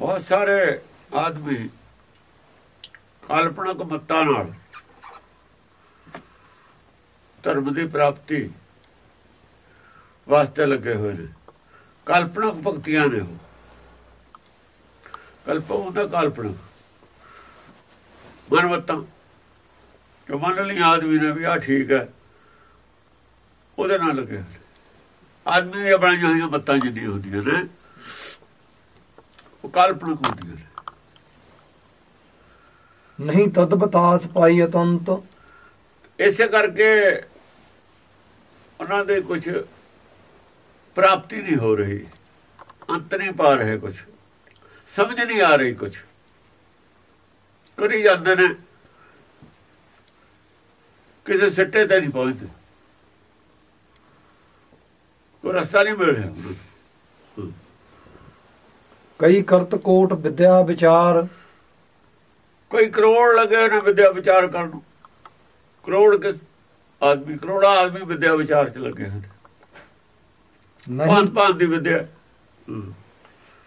ਬਹੁਤ ਸਾਰੇ ਆਦਮੀ ਕਲਪਨਾਕ ਮੱਤਾਂ ਨਾਲ ਧਰਮ ਦੀ ਪ੍ਰਾਪਤੀ ਵਾਸਤੇ ਲੱਗੇ ਹੋਏ ਨੇ। ਕਲਪਨਾਕ ਭਗਤੀਆਂ ਨੇ ਉਹ। ਕਲਪ ਉਹਦਾ ਕਲਪਨਾ ਮਨਵਤਾਂ। ਜੋ ਮੰਨ ਲਈ ਆਦਮੀ ਨੇ ਵੀ ਆ ਠੀਕ ਹੈ, ਉਹਦੇ ਨਾਲ ਲੱਗੇ ਹੋਏ ਨੇ। ਆਦਮੀ ਦੀਆਂ ਬਣਾਈਆਂ ਹੋਈਆਂ ਮੱਤਾਂ ਜਿੰਨੀਆਂ ਹੁੰਦੀਆਂ ਨੇ ਉਹ ਕਲਪਨਾਕ ਹੁੰਦੀਆਂ ਨੇ ਨਹੀਂ ਤਦ ਬਤਾਸ ਪਾਈ ਅਤੰਤ। ਇਸੇ ਕਰਕੇ ਉਹਨਾਂ ਦੇ ਕੁਝ ਪ੍ਰਾਪਤੀ ਨਹੀਂ ਹੋ ਰਹੀ। ਅੰਤ ਨਹੀਂ ਪਾ ਰਹੇ ਕੁਝ ਸਮਝ ਨਹੀਂ ਆ ਰਹੀ ਕੁਝ ਕਰੀ ਜਾਂਦੇ ਨੇ। ਕਿਸੇ ਸਿੱਟੇ ਤੇ ਨਹੀਂ ਪਹੁੰਚਦੇ। ਕੋਈ ਰਸਤਾ ਨਹੀਂ ਮਿਲ ਰਿਹਾ। ਕਈ ਕਰਤ ਕੋਟ ਵਿਦਿਆ ਵਿਚਾਰ। ਕੋਈ ਕਰੋੜ ਲੱਗੇ ਨੇ ਵਿਦਿਆ ਵਿਚਾਰ ਕਰਨ ਨੂੰ। ਕਰੋੜ ਕੇ ਆਦਮੀ ਕਰੋੜਾ ਆਦਮੀ ਵਿਦਿਆ ਵਿਚਾਰ ਚ ਲੱਗੇ ਹੋਏ ਨੇ। ਨਹੀਂ ਪੰਜ ਦੀ ਵਿਦਿਆ।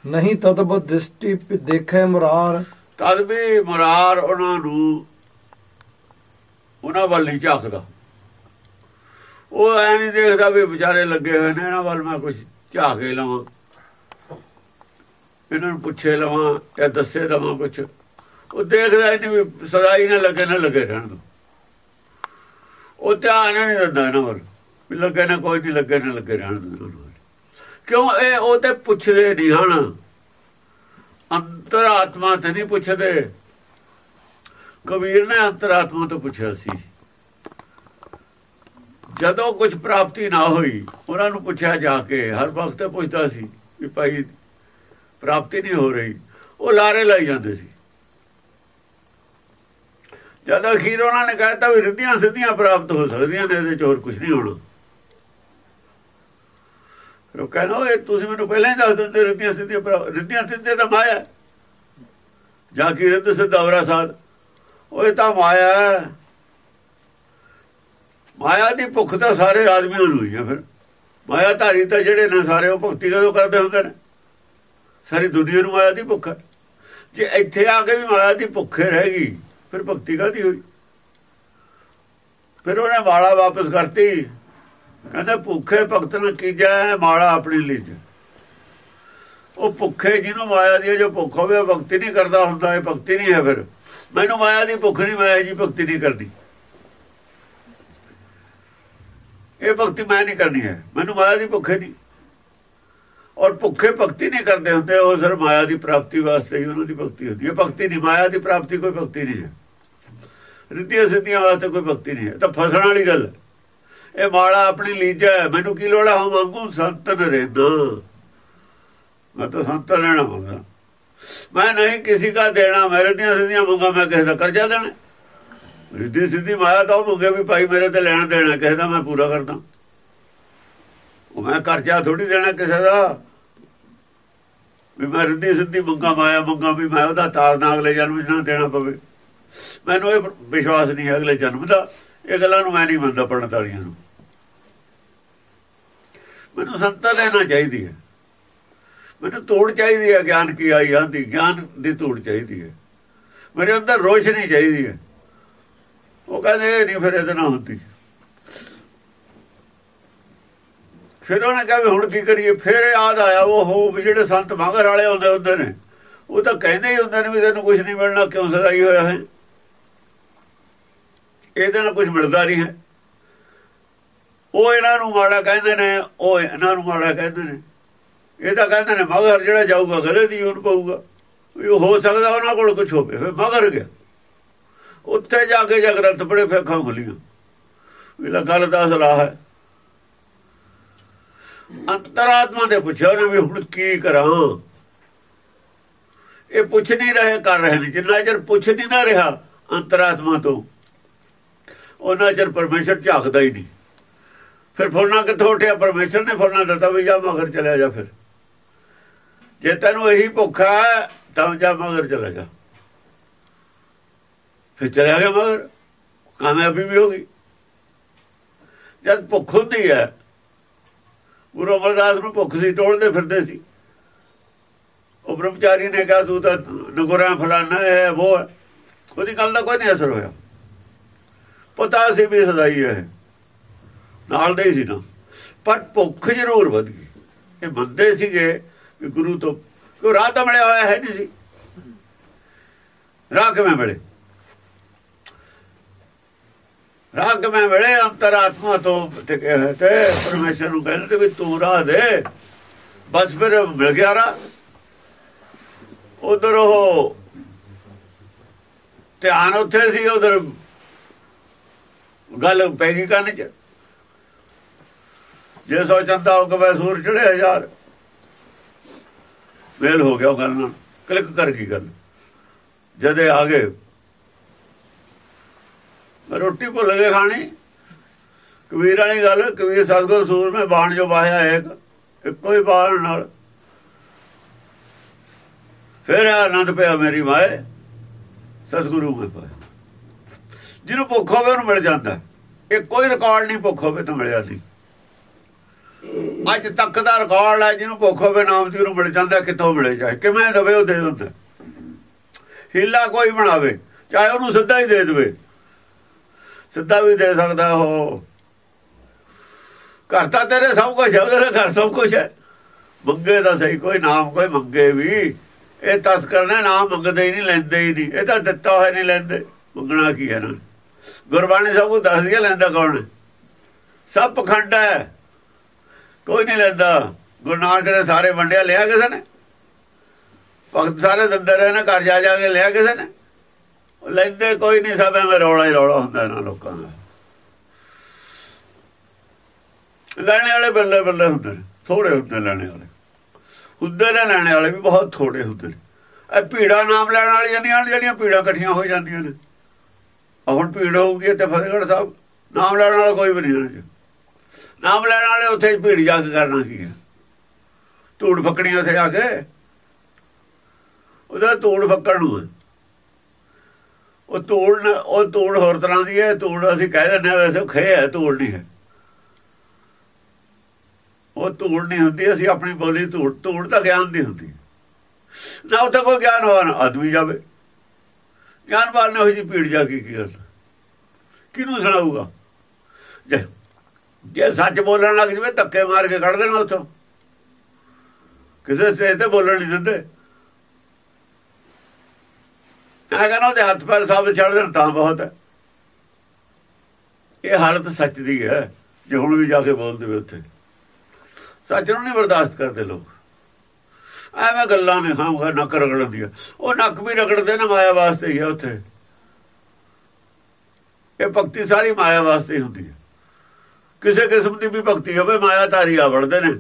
ਨਹੀਂ ਤਦ ਦ੍ਰਿਸ਼ਟੀ ਦੇਖੇ ਮੁਰਾਰ। ਤਦ ਵੀ ਮੁਰਾਰ ਉਹਨਾਂ ਨੂੰ ਉਹਨਾਂ ਵੱਲ ਨਹੀਂ ਝਾਕਦਾ। ਉਹ ਐ ਨਹੀਂ ਦੇਖਦਾ ਵੀ ਵਿਚਾਰੇ ਲੱਗੇ ਹੋਏ ਨੇ ਇਹਨਾਂ ਵੱਲ ਮੈਂ ਕੁਝ ਝਾਕ ਲਵਾਂ। ਇਹਨਾਂ ਨੂੰ ਪੁੱਛੇ ਲਵਾਂ ਜਾਂ ਦੱਸੇ ਲਵਾਂ ਕੁਝ ਉਹ ਦੇਖਦਾ ਹੀ ਨਹੀਂ ਵੀ ਸਦਾਈ ਨਾ ਲੱਗੇ ਨਾ ਲੱਗੇ ਰਹਿਣ ਦੋ। ਉਹ ਧਿਆਨ ਨਹੀਂ ਦਿੰਦਾ ਇਹਨਾਂ ਵੱਲ ਵੀ ਲੱਗੇ ਨਾ ਕੋਈ ਨਹੀਂ, ਲੱਗੇ ਨਾ ਲੱਗੇ ਰਹਿਣ ਦੋ ਕਿਉਂ? ਇਹ ਉਹ ਤੇ ਪੁੱਛਦੇ ਨਹੀਂ ਹਨ। ਅੰਤਰਾਤਮਾ ਤੇ ਨਹੀਂ ਪੁੱਛਦੇ। ਕਬੀਰ ਨੇ ਅੰਤਰਾਤਮਾ ਤੋਂ ਪੁੱਛਿਆ ਸੀ। ਜਦੋਂ ਕੁਝ ਪ੍ਰਾਪਤੀ ਨਾ ਹੋਈ, ਉਹਨਾਂ ਨੂੰ ਪੁੱਛਿਆ ਜਾ ਕੇ, ਹਰ ਵਕਤ ਪੁੱਛਦਾ ਸੀ ਵੀ ਭਾਈ ਪ੍ਰਾਪਤੀ ਨਹੀਂ ਹੋ ਰਹੀ। ਉਹ ਲਾਰੇ ਲਾਈ ਜਾਂਦੇ ਸੀ। ਜਦ ਅਖੀਰ ਉਹਨਾਂ ਨੇ ਕਹਿਤਾ ਵੀ ਰਿੱਧੀਆਂ ਸਿੱਧੀਆਂ ਪ੍ਰਾਪਤ ਹੋ ਸਕਦੀਆਂ ਨੇ, ਇਹਦੇ ਚ ਹੋਰ ਕੁਝ ਨਹੀਂ ਹੋਣਾ। ਫਿਰ ਕਹਿੰਦਾ, ਓਏ, ਤੁਸੀਂ ਮੈਨੂੰ ਪਹਿਲਾਂ ਹੀ ਦੱਸ ਦਿੰਦੇ, ਰਿੱਧੀਆਂ ਸਿੱਧੀਆਂ ਪ੍ਰਾ- ਰਿੱਧੀਆਂ ਸਿੱਧੀਆਂ ਤਾਂ ਮਾਇਆ ਜਾ ਕੀ ਰਿੱਧ ਸਿੱਧਾ ਸਾਧ? ਓਏ, ਤਾਂ ਮਾਇਆ ਮਾਇਆ ਦੀ ਭੁੱਖ ਤਾਂ ਸਾਰੇ ਆਦਮੀਆਂ ਨੂੰ ਹੀ ਹੈ ਫਿਰ। ਮਾਇਆ ਧਾਰੀ ਤਾਂ ਜਿਹੜੇ ਨੇ ਸਾਰੇ, ਉਹ ਭਗਤੀ ਕਦੋਂ ਕਰਦੇ ਹੁੰਦੇ ਨੇ? ਸਾਰੀ ਦੁਨੀਆ ਨੂੰ ਮਾਇਆ ਦੀ ਭੁੱਖ ਹੈ। ਜੇ ਇੱਥੇ ਆ ਕੇ ਵੀ ਮਾਇਆ ਦੀ ਭੁੱਖੇ ਰਹਿ ਗਈ, ਫਿਰ ਭਗਤੀ ਕਾਦੀ ਹੋਈ? ਫਿਰ ਉਹਨੇ ਮਾਲਾ ਵਾਪਸ ਕਰਤੀ। ਕਹਿੰਦਾ, ਭੁੱਖੇ ਭਗਤ ਨੇ ਕੀਜਾ ਮਾਲਾ ਆਪਣੀ ਲਈ ਉਹ ਭੁੱਖੇ ਜਿਹਨੂੰ ਮਾਇਆ ਦੀ ਜੋ ਭੁੱਖ ਹੋਵੇ, ਉਹ ਭਗਤੀ ਨਹੀਂ ਕਰਦਾ ਹੁੰਦਾ, ਇਹ ਭਗਤੀ ਨਹੀਂ ਹੈ ਫਿਰ। ਮੈਨੂੰ ਮਾਇਆ ਦੀ ਭੁੱਖ ਨਹੀਂ ਮਾਇਆ ਜੀ ਭਗਤੀ ਨਹੀਂ ਕਰਨੀ। ਇਹ ਭਗਤੀ ਮੈਂ ਨਹੀਂ ਕਰਨੀ ਹੈ। ਮੈਨੂੰ ਮਾਇਆ ਦੀ ਭੁੱਖ ਹੀ ਨਹੀਂ। ਔਰ ਭੁੱਖੇ ਭਗਤੀ ਨਹੀਂ ਕਰਦੇ ਹੁੰਦੇ, ਉਹ ਸਿਰ ਮਾਇਆ ਦੀ ਪ੍ਰਾਪਤੀ ਵਾਸਤੇ ਹੀ ਉਹਨਾਂ ਦੀ ਭਗਤੀ ਹੁੰਦੀ ਹੈ। ਭਗਤੀ ਨਹੀਂ, ਮਾਇਆ ਦੀ ਪ੍ਰਾਪਤੀ ਕੋਈ ਭਗਤੀ ਨਹੀਂ ਹੈ। ਰਿੱਧੀਆਂ ਸਿੱਧੀਆਂ ਵਾਸਤੇ ਕੋਈ ਭਗਤੀ ਨਹੀਂ ਹੈ। ਤਾਂ ਫਸਣ ਵਾਲੀ ਗੱਲ ਇਹ ਮਾਲਾ ਆਪਣੀ ਲੀਜਾ ਹੈ, ਮੈਨੂੰ ਕੀ ਲੋੜ ਹੈ ਮੰਗੂ ਸੰਤਨ ਰਹਿਣਾ। ਮੈਂ ਤਾਂ ਸੰਤਨ ਰਹਿਣਾ ਮੰਗਾ ਮੈਂ ਨਹੀਂ ਕਿਸੇ ਦਾ ਦੇਣਾ ਮੇਰੇ ਦੀਆਂ ਸਿੱਧੀਆਂ ਮੰਗਾ, ਮੈਂ ਕਿਸੇ ਦਾ ਕਰਜ਼ਾ ਦੇਣਾ। ਰਿੱਧੀ ਸਿੱਧੀ ਮਾਇਆ ਤਾਂ ਉਹ ਮੰਗੇ ਵੀ ਭਾਈ ਮੇਰੇ ਤੇ ਲੈਣਾ ਦੇਣਾ, ਕਿਸੇ ਦਾ ਮੈਂ ਪੂਰਾ ਕਰਦਾ। ਉਹ ਮੈਂ ਕਰਜ਼ਾ ਥੋੜੀ ਦੇਣਾ ਕਿਸੇ ਦਾ। ਵੀ ਮੈਂ ਰਿੱਧੀ ਸਿੱਧੀ ਮੰਗਾ ਮਾਇਆ ਮੰਗਾ ਵੀ ਮੈਂ ਉਹਦਾ ਤਾਰ ਨਾ ਅਗਲੇ ਜਨਮ ਵਿੱਚ ਨਾ ਦੇਣਾ ਪਵੇ। ਮੈਨੂੰ ਇਹ ਵਿਸ਼ਵਾਸ ਨਹੀਂ ਹੈ ਅਗਲੇ ਜਨਮ ਦਾ। ਇਹ ਗੱਲਾਂ ਨੂੰ ਮੈਂ ਨਹੀਂ ਮੰਨਦਾ ਪੜਨ ਵਾਲੀਆਂ ਨੂੰ। ਮੈਨੂੰ ਸੰਤਾ ਲੈਣਾ ਚਾਹੀਦੀ ਹੈ। ਮੈਨੂੰ ਤੋੜ ਚਾਹੀਦੀ ਹੈ, ਗਿਆਨ ਕੀ ਆਈ ਆਂਦੀ ਗਿਆਨ ਦੀ ਤੋੜ ਚਾਹੀਦੀ ਹੈ। ਮੇਰੇ ਅੰਦਰ ਰੋਸ਼ਨੀ ਚਾਹੀਦੀ ਹੈ। ਉਹ ਕਹਿੰਦੇ ਇਹ ਨਹੀਂ ਫਿਰ ਇਹਦੇ ਨਾਲ ਹੁੰਦੀ। ਫਿਰ ਉਹਨੇ ਕਿਹਾ ਵੀ ਹੁਣ ਕੀ ਕਰੀਏ? ਫਿਰ ਯਾਦ ਆਇਆ, ਉਹ ਹੋ ਵੀ ਜਿਹੜੇ ਸੰਤ ਮਗਰ ਵਾਲੇ ਹੁੰਦੇ ਹੁੰਦੇ ਨੇ, ਉਹ ਤਾਂ ਕਹਿੰਦੇ ਹੀ ਹੁੰਦੇ ਨੇ ਵੀ ਤੈਨੂੰ ਕੁਝ ਨਹੀਂ ਮਿਲਣਾ, ਕਿਉਂ ਸਦਾਈ ਹੋਇਆ ਹੈ? ਇਹਦੇ ਨਾਲ ਕੁਝ ਮਿਲਦਾ ਨਹੀਂ ਹੈ। ਉਹ ਇਹਨਾਂ ਨੂੰ ਮਾੜਾ ਕਹਿੰਦੇ ਨੇ, ਉਹ ਇਹਨਾਂ ਨੂੰ ਮਾੜਾ ਕਹਿੰਦੇ ਨੇ। ਇਹ ਤਾਂ ਕਹਿੰਦੇ ਨੇ, ਮਗਰ ਜਿਹੜਾ ਜਾਊਗਾ, ਗਲੇ ਦੀ ਉਹਨੂੰ ਪਊਗਾ। ਵੀ ਉਹ ਹੋ ਸਕਦਾ ਉਹਨਾਂ ਕੋਲ ਕੁਝ ਹੋਵੇ, ਫਿਰ ਮਗਰ ਗਿਆ। ਉੱਥੇ ਜਾ ਕੇ ਜਗਰਤ ਬੜੇ ਫੇਖਾਂ ਖੁੱਲੀਆਂ। ਵੀ ਲਾ ਗੱਲ ਦਾ ਸਲਾਹ ਹੈ। ਅੰਤਰਾਤਮਾ ਦੇ ਪੁੱਛਿਆ ਉਹਨੇ ਵੀ ਹੁਣ ਕੀ ਕਰਾਂ? ਇਹ ਪੁੱਛ ਨਹੀਂ ਰਹੇ, ਕਰ ਰਹੇ ਨੇ। ਜਿੰਨਾ ਚਿਰ ਪੁੱਛ ਨਹੀਂ ਨਾ ਰਿਹਾ ਅੰਤਰਾਤਮਾ ਤੋਂ, ਉਹਨਾਂ ਚਿਰ ਪਰਮੇਸ਼ਰ ਝਾਕਦਾ ਹੀ ਨਹੀਂ। ਫਿਰ ਫੋਨਾ ਕਿੱਥੋਂ ਉੱਠਿਆ? ਪਰਮੇਸ਼ਰ ਨੇ ਫੁਰਨਾ ਦਿੱਤਾ ਵੀ ਜਾ ਮਗਰ ਚਲਿਆ ਜਾ ਫਿਰ। ਜੇ ਤੈਨੂੰ ਇਹੀ ਭੁੱਖਾ ਹੈ ਤਾਂ ਜਾ ਮਗਰ ਚਲਾ ਜਾ। ਫਿਰ ਚਲਿਆ ਗਿਆ ਮਗਰ। ਕਾਮਯਾਬੀ ਵੀ ਹੋ ਗਈ। ਜਦ ਭੁੱਖ ਹੁੰਦੀ ਹੈ ਗੁਰੂ ਅਮਰਦਾਸ ਨੂੰ ਭੁੱਖ ਸੀ ਟੋਲਦੇ ਫਿਰਦੇ ਸੀ। ਉਹ ਬ੍ਰਹਮਚਾਰੀ ਨੇ ਕਿਹਾ, ਤੂੰ ਤਾਂ ਨਗੁਰਾ ਫਲਾਣਾ ਹੈ, ਉਹ ਹੈ। ਉਹਦੀ ਗੱਲ ਦਾ ਕੋਈ ਨਹੀਂ ਅਸਰ ਹੋਇਆ। ਪਤਾ ਸੀ ਵੀ ਸਦਾਈ ਹੈ। ਨਾਲ ਦੇ ਹੀ ਸੀ ਨਾ। ਪਰ ਭੁੱਖ ਜ਼ਰੂਰ ਵਧ ਗਈ। ਇਹ ਬੰਦੇ ਸੀਗੇ ਵੀ ਗੁਰੂ ਤੋਂ ਕੋਈ ਰਾਹ ਤਾਂ ਮਿਲਿਆ ਹੋਇਆ ਹੈ ਨਹੀਂ ਸੀ। ਰਾਹ ਕਿਵੇਂ ਮਿਲੇ? ਰਾਹ ਕਿਵੇਂ ਮਿਲੇ ਅੰਤਰਾਤਮਾ ਤੋਂ ਤੇ ਕਹੇ ਤੇ ਪਰਮੇਸ਼ਰ ਨੂੰ ਕਹਿੰਦੇ ਵੀ ਤੂੰ ਰਾਹ ਦੇ। ਬਸ ਫਿਰ ਮਿਲ ਗਿਆ ਰਾਹ। ਉਧਰ ਉਹ ਧਿਆਨ ਉੱਥੇ ਸੀ, ਉਧਰ ਗੱਲ ਪੈ ਗਈ ਕੰਨ ਚ। ਜੇ ਸੋਚਦਾ ਉਹ ਕਵੇ ਸੂਰ ਚੜਿਆ ਯਾਰ। ਵੇਲ ਹੋ ਗਿਆ ਉਹ ਗੱਲ ਨਾਲ। ਕਲਿੱਕ ਕਰ ਗਈ ਗੱਲ। ਜਦੇ ਆ ਗਏ ਰੋਟੀ ਭੁੱਲ ਕੇ ਖਾਣੀ। ਕਬੀਰ ਵਾਲੀ ਗੱਲ, ਕਬੀਰ ਸਤਗੁਰ ਸੂਰ ਮੈਂ ਬਾਣ ਜੋ ਵਾਹਿਆ ਇੱਕ, ਇੱਕੋ ਹੀ ਬਾਣ ਨਾਲ। ਫਿਰ ਆਨੰਦ ਪਿਆ ਮੇਰੀ ਮਾਏ, ਸਤਿਗੁਰੂ ਮੇ ਪਾਇਆ। ਜਿਹਨੂੰ ਭੁੱਖ ਹੋਵੇ ਉਹਨੂੰ ਮਿਲ ਜਾਂਦਾ। ਇਹ ਕੋਈ ਰਿਕਾਰਡ ਨਹੀਂ ਭੁੱਖ ਹੋਵੇ ਤਾਂ ਮਿਲਿਆ ਨਹੀਂ। ਅੱਜ ਤੱਕ ਦਾ ਰਿਕਾਰਡ ਹੈ, ਜਿਹਨੂੰ ਭੁੱਖ ਹੋਵੇ ਨਾਮ ਜੀ ਨੂੰ ਮਿਲ ਜਾਂਦਾ ਕਿਤੋਂ ਮਿਲੇ ਜਾਏ। ਕਿਵੇਂ ਦਵੇ ਉਹ ਦੇ ਦਿੰਦਾ। ਹੀਲਾ ਕੋਈ ਬਣਾਵੇ, ਚਾਹੇ ਉਹਨੂੰ ਸਿੱਧਾ ਹੀ ਦੇ ਦੇਵੇ। ਸਿੱਧਾ ਵੀ ਦੇ ਸਕਦਾ ਉਹ। ਘਰ ਤਾਂ ਤੇਰੇ ਸਭ ਕੁਝ ਹੈ, ਉਹਦੇ ਘਰ ਸਭ ਕੁਝ ਹੈ। ਮੰਗੇ ਦਾ ਸਹੀ, ਕੋਈ ਨਾਮ ਕੋਈ ਮੰਗੇ ਵੀ। ਇਹ ਤਸਕਰ ਨੇ ਨਾਮ ਮੰਗਦੇ ਹੀ ਨਹੀਂ, ਲੈਂਦੇ ਹੀ ਨਹੀਂ। ਇਹ ਤਾਂ ਦਿੱਤਾ ਹੋਇਆ ਨਹੀਂ ਲੈਂਦੇ। ਮੰਗਣਾ ਕੀ ਹੈ ਨਾ? ਗੁਰਬਾਣੀ ਸਭ ਨੂੰ ਦੱਸਦੀ ਹੈ, ਲੈਂਦਾ ਕੌਣ? ਸਭ ਪਖੰਡ ਹੈ। ਕੋਈ ਨਹੀਂ ਲੈਂਦਾ। ਗੁਰੂ ਨਾਨਕ ਨੇ ਸਾਰੇ ਵੰਡਿਆ, ਲਿਆ ਕਿਸੇ ਨੇ? ਭਗਤ ਸਾਰੇ ਦੰਦਰ ਰਹੇ ਨੇ, ਘਰ ਜਾ ਜਾ ਕੇ ਲਿਆ ਕਿਸੇ ਨੇ? ਲੈਂਦੇ ਕੋਈ ਨਹੀਂ ਸਭ ਐਵੇਂ ਰੌਲਾ ਹੀ ਰੌਲਾ ਹੁੰਦਾ ਇਹਨਾਂ ਲੋਕਾਂ ਦਾ। ਲੈਣੇ ਵਾਲੇ ਬੱਲੇ ਬੱਲੇ ਹੁੰਦੇ ਨੇ ਥੋੜੇ ਹੁੰਦੇ ਲੈਣੇ ਵਾਲੇ। ਹੁੰਦੇ ਨੇ ਲੈਣੇ ਵਾਲੇ ਵੀ ਬਹੁਤ ਥੋੜੇ ਹੁੰਦੇ ਨੇ। ਇਹ ਭੀੜਾ ਨਾਮ ਲੈਣ ਵਾਲੀਆਂ ਨਹੀਂ ਜਿਹੜੀਆਂ ਭੀੜਾ ਇਕੱਠੀਆਂ ਹੋ ਜਾਂਦੀਆਂ ਨੇ। ਹੁਣ ਭੀੜ ਹੋਊਗੀ ਤੇ ਫਤਿਹਗੜ੍ਹ ਸਾਹਿਬ, ਨਾਮ ਲੈਣ ਵਾਲਾ ਕੋਈ ਵੀ ਨਹੀਂ ਨਾਮ ਲੈਣ ਵਾਲੇ ਉੱਥੇ ਭੀੜ ਜਾ ਕੇ ਕਰਨਾ ਕੀ ਹੈ? ਧੂੜ ਫੱਕੜੀਆਂ ਉੱਥੇ ਜਾ ਕੇ। ਉਹਦਾ ਧੂੜ ਫੱਕਣ ਨੂੰ ਉਹ ਧੂੜ ਉਹ ਧੂੜ ਹੋਰ ਤਰ੍ਹਾਂ ਦੀ ਹੈ ਧੂੜ ਅਸੀਂ ਕਹਿ ਦਿੰਦੇ ਵੈਸੇ ਖੇ ਹੈ ਧੂੜ ਨਹੀਂ ਹੈ। ਉਹ ਧੂੜ ਨਹੀਂ ਹੁੰਦੀ, ਅਸੀਂ ਆਪਣੀ ਬੋਲੀ ਧੂੜ ਧੂੜ ਤਾਂ ਗਿਆਨ ਨਹੀਂ ਹੁੰਦੀ ਨਾ ਉੱਥੇ ਕੋਈ ਗਿਆਨਵਾਨ ਆਦਮੀ ਜਾਵੇ। ਗਿਆਨਵਾਨ ਨੇ ਹੋਈ ਜੀ ਭੀੜ ਜਾ ਕੇ ਕੀ ਗੱਲ? ਕਿਹਨੂੰ ਸੁਣਾਊਗਾ? ਜੇ ਜੇ ਸੱਚ ਬੋਲਣ ਲੱਗ ਜਵੇ, ਧੱਕੇ ਮਾਰ ਕੇ ਕੱਢ ਦੇਣਾ ਉੱਥੋਂ। ਕਿਸੇ ਸਟੇਜ ਤੇ ਬੋਲਣ ਨਹੀਂ ਦਿੰਦੇ। ਮੈਂ ਕਹਿੰਦਾ ਉਹਦੇ ਹੱਥ ਪੈਰ ਸਭ ਛੱਡ ਦੇਣ ਤਾਂ ਬਹੁਤ ਹੈ। ਇਹ ਹਾਲਤ ਸੱਚ ਦੀ ਹੈ, ਜੇ ਹੁਣ ਵੀ ਜਾ ਕੇ ਬੋਲਦੇ ਵੇ ਉੱਥੇ। ਸੱਚ ਨੂੰ ਨਹੀਂ ਬਰਦਾਸ਼ਤ ਕਰਦੇ ਲੋਕ। ਐਵੇਂ ਗੱਲਾਂ ਨੇ ਖਾਮ ਨੱਕ ਰਗੜਨ ਦੀ ਉਹ ਨੱਕ ਵੀ ਰਗੜਦੇ ਨਾ ਮਾਇਆ ਵਾਸਤੇ ਹੀ ਹੈ ਉੱਥੇ। ਇਹ ਭਗਤੀ ਸਾਰੀ ਮਾਇਆ ਵਾਸਤੇ ਹੁੰਦੀ ਹੈ। ਕਿਸੇ ਕਿਸਮ ਦੀ ਵੀ ਭਗਤੀ ਹੋਵੇ, ਮਾਇਆ ਧਾਰੀ ਆ ਵੜਦੇ ਨੇ।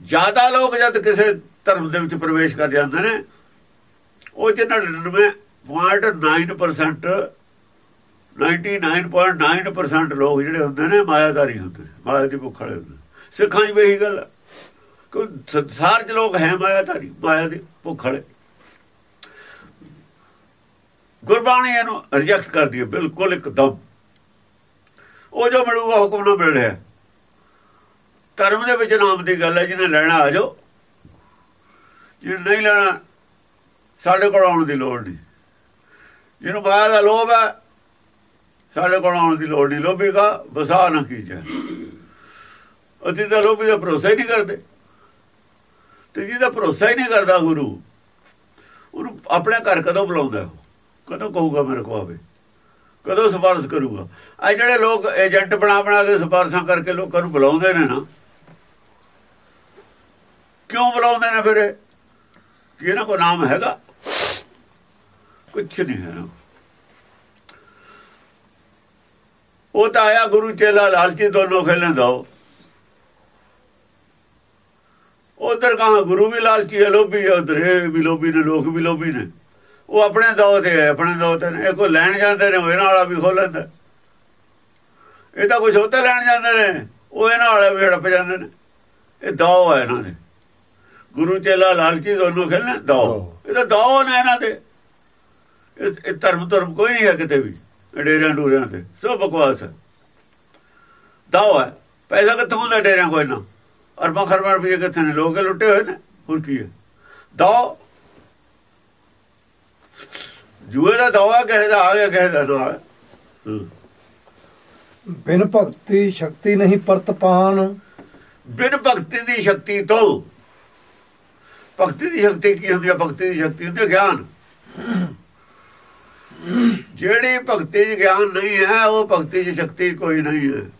ਜ਼ਿਆਦਾ ਲੋਕ ਜਦ ਕਿਸੇ ਧਰਮ ਦੇ ਵਿੱਚ ਪ੍ਰਵੇਸ਼ ਕਰ ਜਾਂਦੇ ਨੇ, ਉਹ ਜਿਹਨਾਂ 99.9% 99.9% ਲੋਕ ਜਿਹੜੇ ਹੁੰਦੇ ਨੇ ਮਾਇਆਧਾਰੀ ਹੁੰਦੇ ਨੇ, ਮਾਇਆ ਦੀ ਭੁੱਖ ਵਾਲੇ ਹੁੰਦੇ ਸਿੱਖਾਂ 'ਚ ਵੀ ਇਹੀ ਗੱਲ ਕਿ ਸੰਸਾਰ 'ਚ ਲੋਕ ਹੈ ਮਾਇਆਧਾਰੀ, ਮਾਇਆ ਦੇ ਭੁੱਖ ਵਾਲੇ। ਗੁਰਬਾਣੀ ਇਹਨੂੰ ਰਿਜੈਕਟ ਕਰਦੀ ਹੈ, ਬਿਲਕੁਲ ਇੱਕਦਮ। ਉਹ ਜੋ ਮਿਲੂਗਾ, ਹੁਕਮ ਨਾਲ ਮਿਲ ਰਿਹਾ। ਧਰਮ ਦੇ ਵਿੱਚ ਨਾਮ ਦੀ ਗੱਲ ਹੈ, ਜਿਹਨੇ ਲੈਣਾ ਆ ਜਾਓ। ਜਿਹਨੇ ਨਹੀਂ ਲੈਣਾ, ਸਾਡੇ ਕੋਲ ਆਉਣ ਦੀ ਲੋੜ ਨਹੀਂ। ਜਿਹਨੂੰ ਮਾਇਆ ਦਾ ਲੋਭ ਹੈ। ਸਾਡੇ ਕੋਲ ਆਉਣ ਦੀ ਲੋੜ ਨਹੀਂ। ਲੋਭੀਗਾ ਵਸਾ ਨਾ ਕੀਜੇ। ਅਸੀਂ ਤਾਂ ਲੋਭੀ ਦਾ ਭਰੋਸਾ ਹੀ ਨਹੀਂ ਕਰਦੇ। ਤੇ ਜਿਹਦਾ ਭਰੋਸਾ ਹੀ ਨਹੀਂ ਕਰਦਾ ਗੁਰੂ, ਉਹਨੂੰ ਆਪਣੇ ਘਰ ਕਦੋਂ ਬੁਲਾਉਂਦਾ ਕਦੋਂ ਕਹੂਗਾ ਮੇਰੇ ਕੋ ਆਵੇ? ਕਦੋਂ ਸਪਾਰਸ਼ ਕਰੂਗਾ? ਆ ਜਿਹੜੇ ਲੋਕ ਏਜੰਟ ਬਣਾ ਬਣਾ ਕੇ ਸਪਾਰਸ਼ਾਂ ਕਰਕੇ ਲੋਕਾਂ ਨੂੰ ਬੁਲਾਉਂਦੇ ਨੇ ਨਾ, ਕਿਉਂ ਬੁਲਾਉਂਦੇ ਨੇ ਫਿਰ ਕਿ ਇਹਨਾਂ ਕੋ ਨਾਮ ਹੈਗਾ? ਕੁਛ ਨਹੀਂ ਹੈ ਉਹ ਤਾਂ ਆਇਆ ਗੁਰੂ ਚੇਲਾ ਲਾਲਚੀ ਦੋਨੋਂ ਖੇਲਣ ਦੋ ਉਧਰ ਕਹਾ ਗੁਰੂ ਵੀ ਲਾਲਚੀ ਹੈ ਲੋਭੀ ਹੈ ਉਧਰ ਇਹ ਵੀ ਲੋਭੀ ਨੇ ਲੋਕ ਵੀ ਲੋਭੀ ਨੇ। ਉਹ ਆਪਣੇ ਦੋ ਤੇ ਹੈ ਆਪਣੇ ਦੋ ਤੇ ਇਹ ਕੋ ਲੈਣ ਜਾਂਦੇ ਨੇ ਉਹ ਇਹਨਾਂ ਵਾਲਾ ਵੀ ਖੋਲਦਾ ਇਹ ਤਾਂ ਕੁਝ ਹੋਤੇ ਲੈਣ ਜਾਂਦੇ ਨੇ ਉਹ ਇਹਨਾਂ ਵਾਲੇ ਵੀ ਹੜਪ ਜਾਂਦੇ ਨੇ। ਇਹ ਦੋ ਹੈ ਇਹਨਾਂ ਦੇ। ਗੁਰੂ ਚੇਲਾ ਲਾਲਚੀ ਦੋਨੋਂ ਖੇਲਣ ਦੋ ਇਹ ਤਾਂ ਦੋ ਨੇ ਇਹਨਾਂ ਦੇ। ਇਹ ਧਰਮ ਧਰਮ ਕੋਈ ਨਹੀਂ ਹੈ ਕਿਤੇ ਵੀ ਡੇਰਿਆਂ ਡੂਰਿਆਂ ਤੇ ਸਭ ਬਕਵਾਸ ਹੈ। ਦੋ ਹੈ ਪੈਸਾ ਕਿੱਥੋਂ ਹੁੰਦਾ ਡੇਰਿਆਂ ਕੋਈ ਨਾ ਅਰਬਾਂ ਖਰਬਾਂ ਰੁਪਏ ਕਿੱਥੇ ਨੇ? ਲੋਕ ਲੁੱਟੇ ਹੋਏ ਨੇ ਹੋਰ ਕੀ ਹੈ? ਦੋ ਜੂਏ ਦਾ ਦਵਾ ਕਿਸੇ ਦਾ ਆ ਗਿਆ ਕਿਸੇ ਦਾ ਨਾ। ਬਿਨ ਭਗਤੀ ਸ਼ਕਤੀ ਨਹੀਂ ਪਰਤਪਾਨ ਬਿਨ ਭਗਤੀ ਦੀ ਸ਼ਕਤੀ ਤੋਂ। ਭਗਤੀ ਦੀ ਸ਼ਕਤੀ ਕੀ ਹੁੰਦੀ ਹੈ? ਭਗਤੀ ਦੀ ਸ਼ਕਤੀ ਹੁੰਦੀ ਹੈ ਗਿਆਨ। ਜਿਹੜੀ ਭਗਤੀ 'ਚ ਗਿਆਨ ਨਹੀਂ ਹੈ, ਉਹ ਭਗਤੀ 'ਚ ਸ਼ਕਤੀ ਕੋਈ ਨਹੀਂ ਹੈ।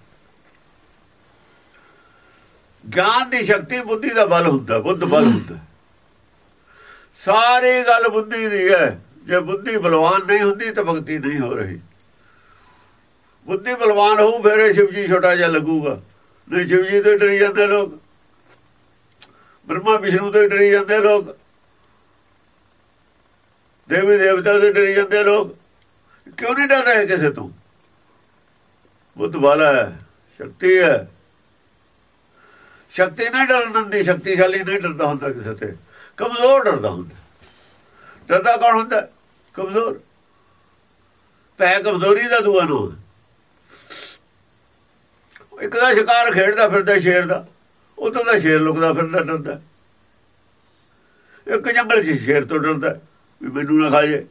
ਗਿਆਨ ਦੀ ਸ਼ਕਤੀ ਬੁੱਧੀ ਦਾ ਬਲ ਹੁੰਦਾ, ਬੁੱਧ ਬਲ ਹੁੰਦਾ। ਸਾਰੀ ਗੱਲ ਬੁੱਧੀ ਦੀ ਹੈ। ਜੇ ਬੁੱਧੀ ਬਲਵਾਨ ਨਹੀਂ ਹੁੰਦੀ, ਤਾਂ ਭਗਤੀ ਨਹੀਂ ਹੋ ਰਹੀ। ਬੁੱਧੀ ਬਲਵਾਨ ਹੋਊ, ਫਿਰ ਇਹ ਸ਼ਿਵ ਜੀ ਛੋਟਾ ਜਿਹਾ ਲੱਗੂਗਾ। ਨਹੀਂ, ਸ਼ਿਵ ਜੀ ਤੋਂ ਡਰੀ ਜਾਂਦੇ ਲੋਕ। ਬ੍ਰਹਮਾ, ਵਿਸ਼ਨੂੰ ਤੋਂ ਡਰੀ ਜਾਂਦੇ ਲੋਕ। ਦੇਵੀ ਦੇਵਤਾ ਤੋਂ ਡਰੀ ਜਾਂਦੇ ਲੋਕ। ਕਿਉਂ ਨਹੀਂ ਡਰ ਰਹੇ ਕਿਸੇ ਤੋਂ? ਬੁੱਧ ਵਾਲਾ ਹੈ, ਸ਼ਕਤੀ ਹੈ। ਸ਼ਕਤੀ ਨਹੀਂ ਡਰਨ ਦੀ, ਸ਼ਕਤੀਸ਼ਾਲੀ ਨਹੀਂ ਡਰਦਾ ਹੁੰਦਾ ਕਿਸੇ ਤੇ। ਕਮਜ਼ੋਰ ਡਰਦਾ ਹੁੰਦਾ। ਡਰਦਾ ਕੌਣ ਹੁੰਦਾ? ਕਮਜ਼ੋਰ। ਪੈ ਕਮਜ਼ੋਰੀ ਦਾ ਦੂਆ ਨੂੰ। ਇੱਕ ਦਾ ਸ਼ਿਕਾਰ ਖੇਡਦਾ ਫਿਰਦਾ ਸ਼ੇਰ ਦਾ ਉਦੋਂ ਦਾ ਸ਼ੇਰ ਲੁਕਦਾ ਫਿਰਦਾ, ਡਰਦਾ। ਇੱਕ ਜੰਗਲ 'ਚ ਸ਼ੇਰ ਤੋਂ ਡਰਦਾ। ਵੀ ਮੈਨੂੰ ਨਾ ਖਾ ਜੇ।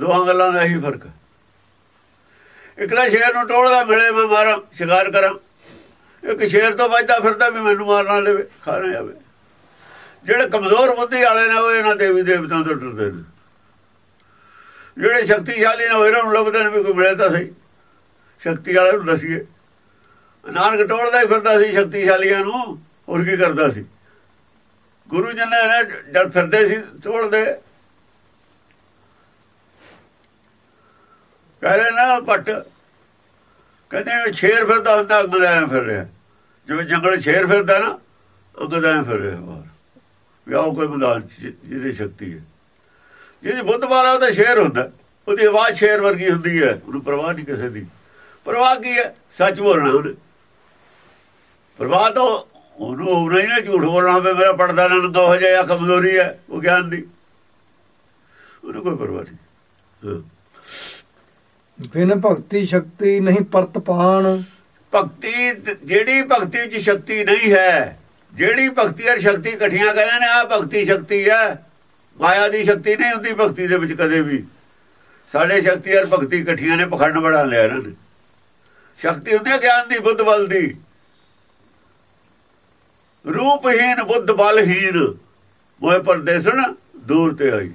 ਦੋਹਾਂ ਗੱਲਾਂ ਦਾ ਹੀ ਫ਼ਰਕ ਹੈ। ਇੱਕ ਤਾਂ ਸ਼ੇਰ ਨੂੰ ਟੋਲਦਾ, ਮਿਲੇ ਮੈਂ ਮਾਰਾਂ, ਸ਼ਿਕਾਰ ਕਰਾਂ। ਇੱਕ ਸ਼ੇਰ ਤੋਂ ਵੱਜਦਾ ਫਿਰਦਾ ਵੀ ਮੈਨੂੰ ਮਾਰਨਾ ਨਾ ਲਵੇ ਖਾ ਨਾ ਜਾਵੇ। ਜਿਹੜੇ ਕਮਜ਼ੋਰ ਬੁੱਧੀ ਵਾਲੇ ਨੇ ਉਹ ਇਹਨਾਂ ਦੇਵੀ ਦੇਵਤਾਂ ਤੋਂ ਡਰਦੇ ਨੇ। ਜਿਹੜੇ ਸ਼ਕਤੀਸ਼ਾਲੀ ਨੇ ਉਹ ਇਹਨਾਂ ਨੂੰ ਲੱਭਦੇ ਨੇ ਵੀ ਕੋਈ ਮਿਲੇ ਤਾਂ ਸਹੀ। ਸ਼ਕਤੀ ਵਾਲੇ ਨੂੰ ਦਸੀਏ। ਨਾਨਕ ਟੋਲਦਾ ਹੀ ਫਿਰਦਾ ਸੀ ਸ਼ਕਤੀਸ਼ਾਲੀਆਂ ਨੂੰ, ਹੋਰ ਕੀ ਕਰਦਾ ਸੀ? ਗੁਰੂ ਜੀ ਨੇ ਜਦ ਫਿਰਦੇ ਸੀ ਟੋਲਦੇ ਕਹਰੇ ਨਾ ਪਟ ਕਹਿੰਦੇ ਸ਼ੇਰ ਫਿਰਦਾ ਹੁੰਦਾ ਅੰਗਦਾਂ ਫਿਰ ਰਿਹਾ। ਜਿਵੇਂ ਜੰਗਲ ਸ਼ੇਰ ਫਿਰਦਾ ਨਾ ਅੰਗਦਾਂ ਫਿਰ ਰਿਹਾ ਬਾਹਰ। ਵੀ ਆਓ ਕੋਈ ਮੈਦਾਨ ਜਿਹਦੀ ਸ਼ਕਤੀ ਹੈ। ਜਿਹਦੀ ਬੁੱਧ ਵਾਲਾ ਉਹਦਾ ਸ਼ੇਰ ਹੁੰਦਾ। ਉਹਦੀ ਆਵਾਜ਼ ਸ਼ੇਰ ਵਰਗੀ ਹੁੰਦੀ ਹੈ। ਉਹਨੂੰ ਪਰਵਾਹ ਨਹੀਂ ਕਿਸੇ ਦੀ। ਪਰਵਾਹ ਕੀ ਹੈ? ਸੱਚ ਬੋਲਣਾ ਉਹਨੇ। ਪਰਵਾਹ ਤਾਂ ਉਹਨੂੰ ਉਹ ਨਹੀਂ ਨਾ ਝੂਠ ਬੋਲਣਾ ਹੋਵੇ ਮੇਰਾ ਪੜਦਾ ਨਾ ਨੰਗਾ ਹੋ ਜਾਏ ਆ ਕਮਜ਼ੋਰੀ ਹੈ ਉਹ ਗਿਆਨ ਦੀ। ਉਹਨੂੰ ਕੋਈ ਪਰਵਾਹ ਨਹੀਂ। ਬਿਨ ਭਗਤੀ ਸ਼ਕਤੀ ਨਹੀਂ ਪਰਤਪਾਨ ਭਗਤੀ ਜਿਹੜੀ ਭਗਤੀ ਵਿੱਚ ਸ਼ਕਤੀ ਨਹੀਂ ਹੈ ਜਿਹੜੀ ਭਗਤੀ ਔਰ ਸ਼ਕਤੀ ਇਕੱਠੀਆਂ ਕਹਿੰਦੇ ਨੇ ਆ ਭਗਤੀ ਸ਼ਕਤੀ ਹੈ। ਮਾਇਆ ਦੀ ਸ਼ਕਤੀ ਨਹੀਂ ਹੁੰਦੀ ਭਗਤੀ ਦੇ ਵਿੱਚ ਕਦੇ ਵੀ। ਸਾਡੇ ਸ਼ਕਤੀ ਔਰ ਭਗਤੀ ਇਕੱਠੀਆਂ ਨੇ ਪਖੰਡ ਬਣਾ ਲਿਆ ਇਹਨਾਂ ਨੇ। ਸ਼ਕਤੀ ਹੁੰਦੀ ਹੈ ਗਿਆਨ ਦੀ ਬੁੱਧ ਬਲ ਦੀ। ਰੂਪਹੀਨ ਬੁੱਧ ਬਲਹੀਨ। ਮੋਏ ਪਰਦੇਸਣ ਦੂਰ ਤੇ ਆਈ।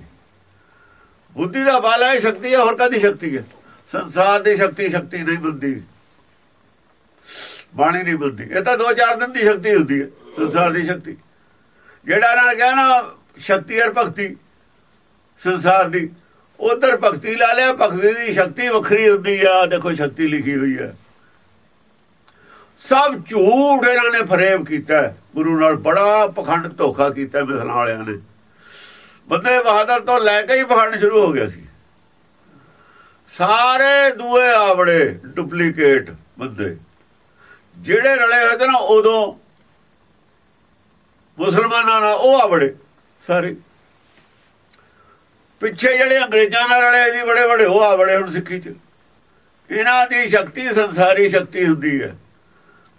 ਬੁੱਧੀ ਦਾ ਬਲ ਹੈ, ਸ਼ਕਤੀ ਹੈ, ਹੋਰ ਕਾਦੀ ਸ਼ਕਤੀ ਹੈ? ਸੰਸਾਰ ਦੀ ਸ਼ਕਤੀ ਸ਼ਕਤੀ ਨਹੀਂ ਬੰਦੀ ਬਾਣੀ ਨਹੀਂ ਬੰਦੀ ਇਹ ਤਾਂ ਦੋ ਚਾਰ ਦਿਨ ਦੀ ਸ਼ਕਤੀ ਹੁੰਦੀ ਹੈ, ਸੰਸਾਰ ਦੀ ਸ਼ਕਤੀ। ਜਿਹੜਾ ਨਾਲ ਗਿਆ ਨਾ, ਸ਼ਕਤੀ ਔਰ ਭਗਤੀ, ਸੰਸਾਰ ਦੀ। ਉਧਰ ਭਗਤੀ ਲਾ ਲਿਆ, ਭਗਤੀ ਦੀ ਸ਼ਕਤੀ ਵੱਖਰੀ ਹੁੰਦੀ ਆ। ਦੇਖੋ, ਸ਼ਕਤੀ ਲਿਖੀ ਹੋਈ ਹੈ। ਸਭ ਝੂਠ ਇਹਨਾਂ ਨੇ ਫਰੇਬ ਕੀਤਾ। ਗੁਰੂ ਨਾਲ ਬੜਾ ਪਖੰਡ ਧੋਖਾ ਕੀਤਾ ਮਿਸਲਾਂ ਵਾਲਿਆਂ ਨੇ। ਬੰਦੇ ਬਹਾਦਰ ਤੋਂ ਲੈ ਕੇ ਹੀ ਪਖੰਡ ਸ਼ੁਰੂ ਹੋ ਗਿਆ ਸੀ। ਸਾਰੇ ਦੂਏ ਆਵੜੇ, ਡੁਪਲੀਕੇਟ ਬੰਦੇ। ਜਿਹੜੇ ਰਲੇ ਹੋਏ ਤੇ ਨਾ ਉਦੋਂ ਮੁਸਲਮਾਨਾਂ ਨਾਲ ਉਹ ਆਵੜੇ, ਸਾਰੇ। ਪਿੱਛੇ ਜਿਹੜੇ ਅੰਗਰੇਜ਼ਾਂ ਨਾਲ ਰਲੇ ਸੀ, ਬੜੇ ਬੜੇ ਉਹ ਆਵੜੇ ਹੁਣ ਸਿੱਖੀ ਚ। ਇਹਨਾਂ ਦੀ ਸ਼ਕਤੀ ਸੰਸਾਰੀ ਸ਼ਕਤੀ ਹੁੰਦੀ ਹੈ।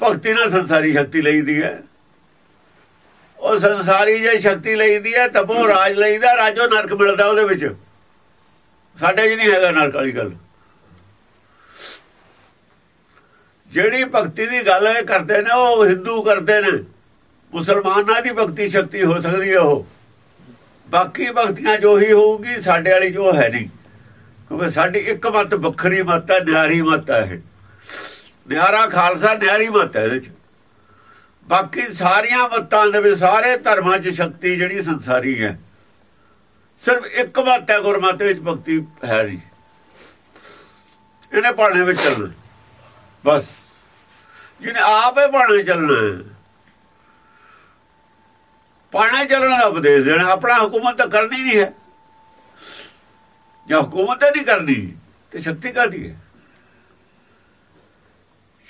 ਭਗਤੀ ਨਾਲ ਸੰਸਾਰੀ ਸ਼ਕਤੀ ਲਈਦੀ ਹੈ। ਉਹ ਸੰਸਾਰੀ ਜੇ ਸ਼ਕਤੀ ਲਈਦੀ ਹੈ ਤਪੋ ਰਾਜ ਲਈਦਾ, ਰਾਜੋ ਨਰਕ ਮਿਲਦਾ ਉਹਦੇ ਵਿੱਚ। ਸਾਡੇ 'ਚ ਨਹੀਂ ਹੈਗਾ ਨਰਕ ਵਾਲੀ ਗੱਲ। ਜਿਹੜੀ ਭਗਤੀ ਦੀ ਗੱਲ ਇਹ ਕਰਦੇ ਨੇ, ਉਹ ਹਿੰਦੂ ਕਰਦੇ ਨੇ। ਮੁਸਲਮਾਨਾਂ ਦੀ ਭਗਤੀ ਸ਼ਕਤੀ ਹੋ ਸਕਦੀ ਹੈ ਉਹ। ਬਾਕੀ ਭਗਤੀਆਂ ਜੋ ਹੀ ਹੋਊਗੀ, ਸਾਡੇ ਵਾਲੀ ਜੋ ਹੈ ਨਹੀਂ। ਕਿਉਂਕਿ ਸਾਡੀ ਇੱਕ ਮਤ ਵੱਖਰੀ ਮਤ ਹੈ, ਨਿਆਰੀ ਮਤ ਹੈ ਇਹ ਨਿਆਰਾ ਖਾਲਸਾ ਨਿਆਰੀ ਮਤ ਹੈ ਇਹਦੇ ਚ। ਬਾਕੀ ਸਾਰੀਆਂ ਮਤਾਂ ਦੇ ਵਿੱਚ ਸਾਰੇ ਧਰਮਾਂ 'ਚ ਸ਼ਕਤੀ ਜਿਹੜੀ ਸੰਸਾਰੀ ਹੈ। ਸਿਰਫ ਇੱਕ ਮਤ ਹੈ ਗੁਰਮਤਿ ਵਿੱਚ ਭਗਤੀ ਹੈ ਨਹੀਂ। ਇਹਨੇ ਪਾਣੇ ਵਿੱਚ ਚੱਲਣਾ ਬਸ। ਜਿਹਨੇ ਆਪੇ ਪਾਣੇ ਚੱਲਣਾ ਪਾਣਾ ਚੱਲਣ ਦਾ ਉਪਦੇਸ਼ ਦੇਣਾ, ਆਪਣਾ ਹਕੂਮਤ ਤਾਂ ਕਰਨੀ ਨਹੀਂ ਹੈ। ਜਾਂ ਹਕੂਮਤ ਨਹੀਂ ਕਰਨੀ, ਤੇ ਸ਼ਕਤੀ ਕਾਦੀ ਹੈ?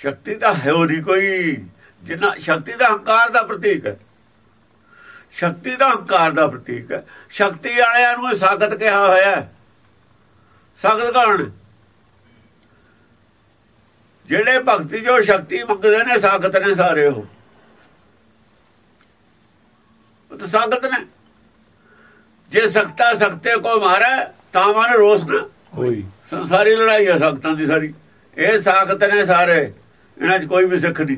ਸ਼ਕਤੀ ਤਾਂ ਹੈ ਉਹ ਨਹੀਂ ਕੋਈ ਜਿੰਨਾ ਸ਼ਕਤੀ ਦਾ ਹੰਕਾਰ ਦਾ ਪ੍ਰਤੀਕ ਹੈ। ਸ਼ਕਤੀ ਦਾ ਹੰਕਾਰ ਦਾ ਪ੍ਰਤੀਕ ਹੈ। ਸ਼ਕਤੀ ਵਾਲਿਆਂ ਨੂੰ ਸਾਖਤ ਕਿਹਾ ਹੋਇਆ ਹੈ। ਸਾਖਤ ਕੌਣ? ਜਿਹੜੇ ਭਗਤੀ ਜੋ ਸ਼ਕਤੀ ਮੰਗਦੇ ਨੇ ਸਾਖਤ ਨੇ ਸਾਰੇ ਉਹ। ਸਖਤ ਸਖਤ ਨੇ। ਜੇ ਸਖਤਾ ਸਖਤੇ ਕੋ ਮਾਰੇ ਤਾਂ ਮਨ ਰੋਸ ਨਾ। ਹੋਈ। ਸੰਸਾਰੀ ਲੜਾਈ ਹੈ ਸਖਤਾਂ ਦੀ ਸਾਰੀ। ਇਹ ਸਾਖਤ ਨੇ ਸਾਰੇ। ਇਹਨਾਂ 'ਚ ਕੋਈ ਵੀ ਸਿੱਖ ਨਹੀਂ।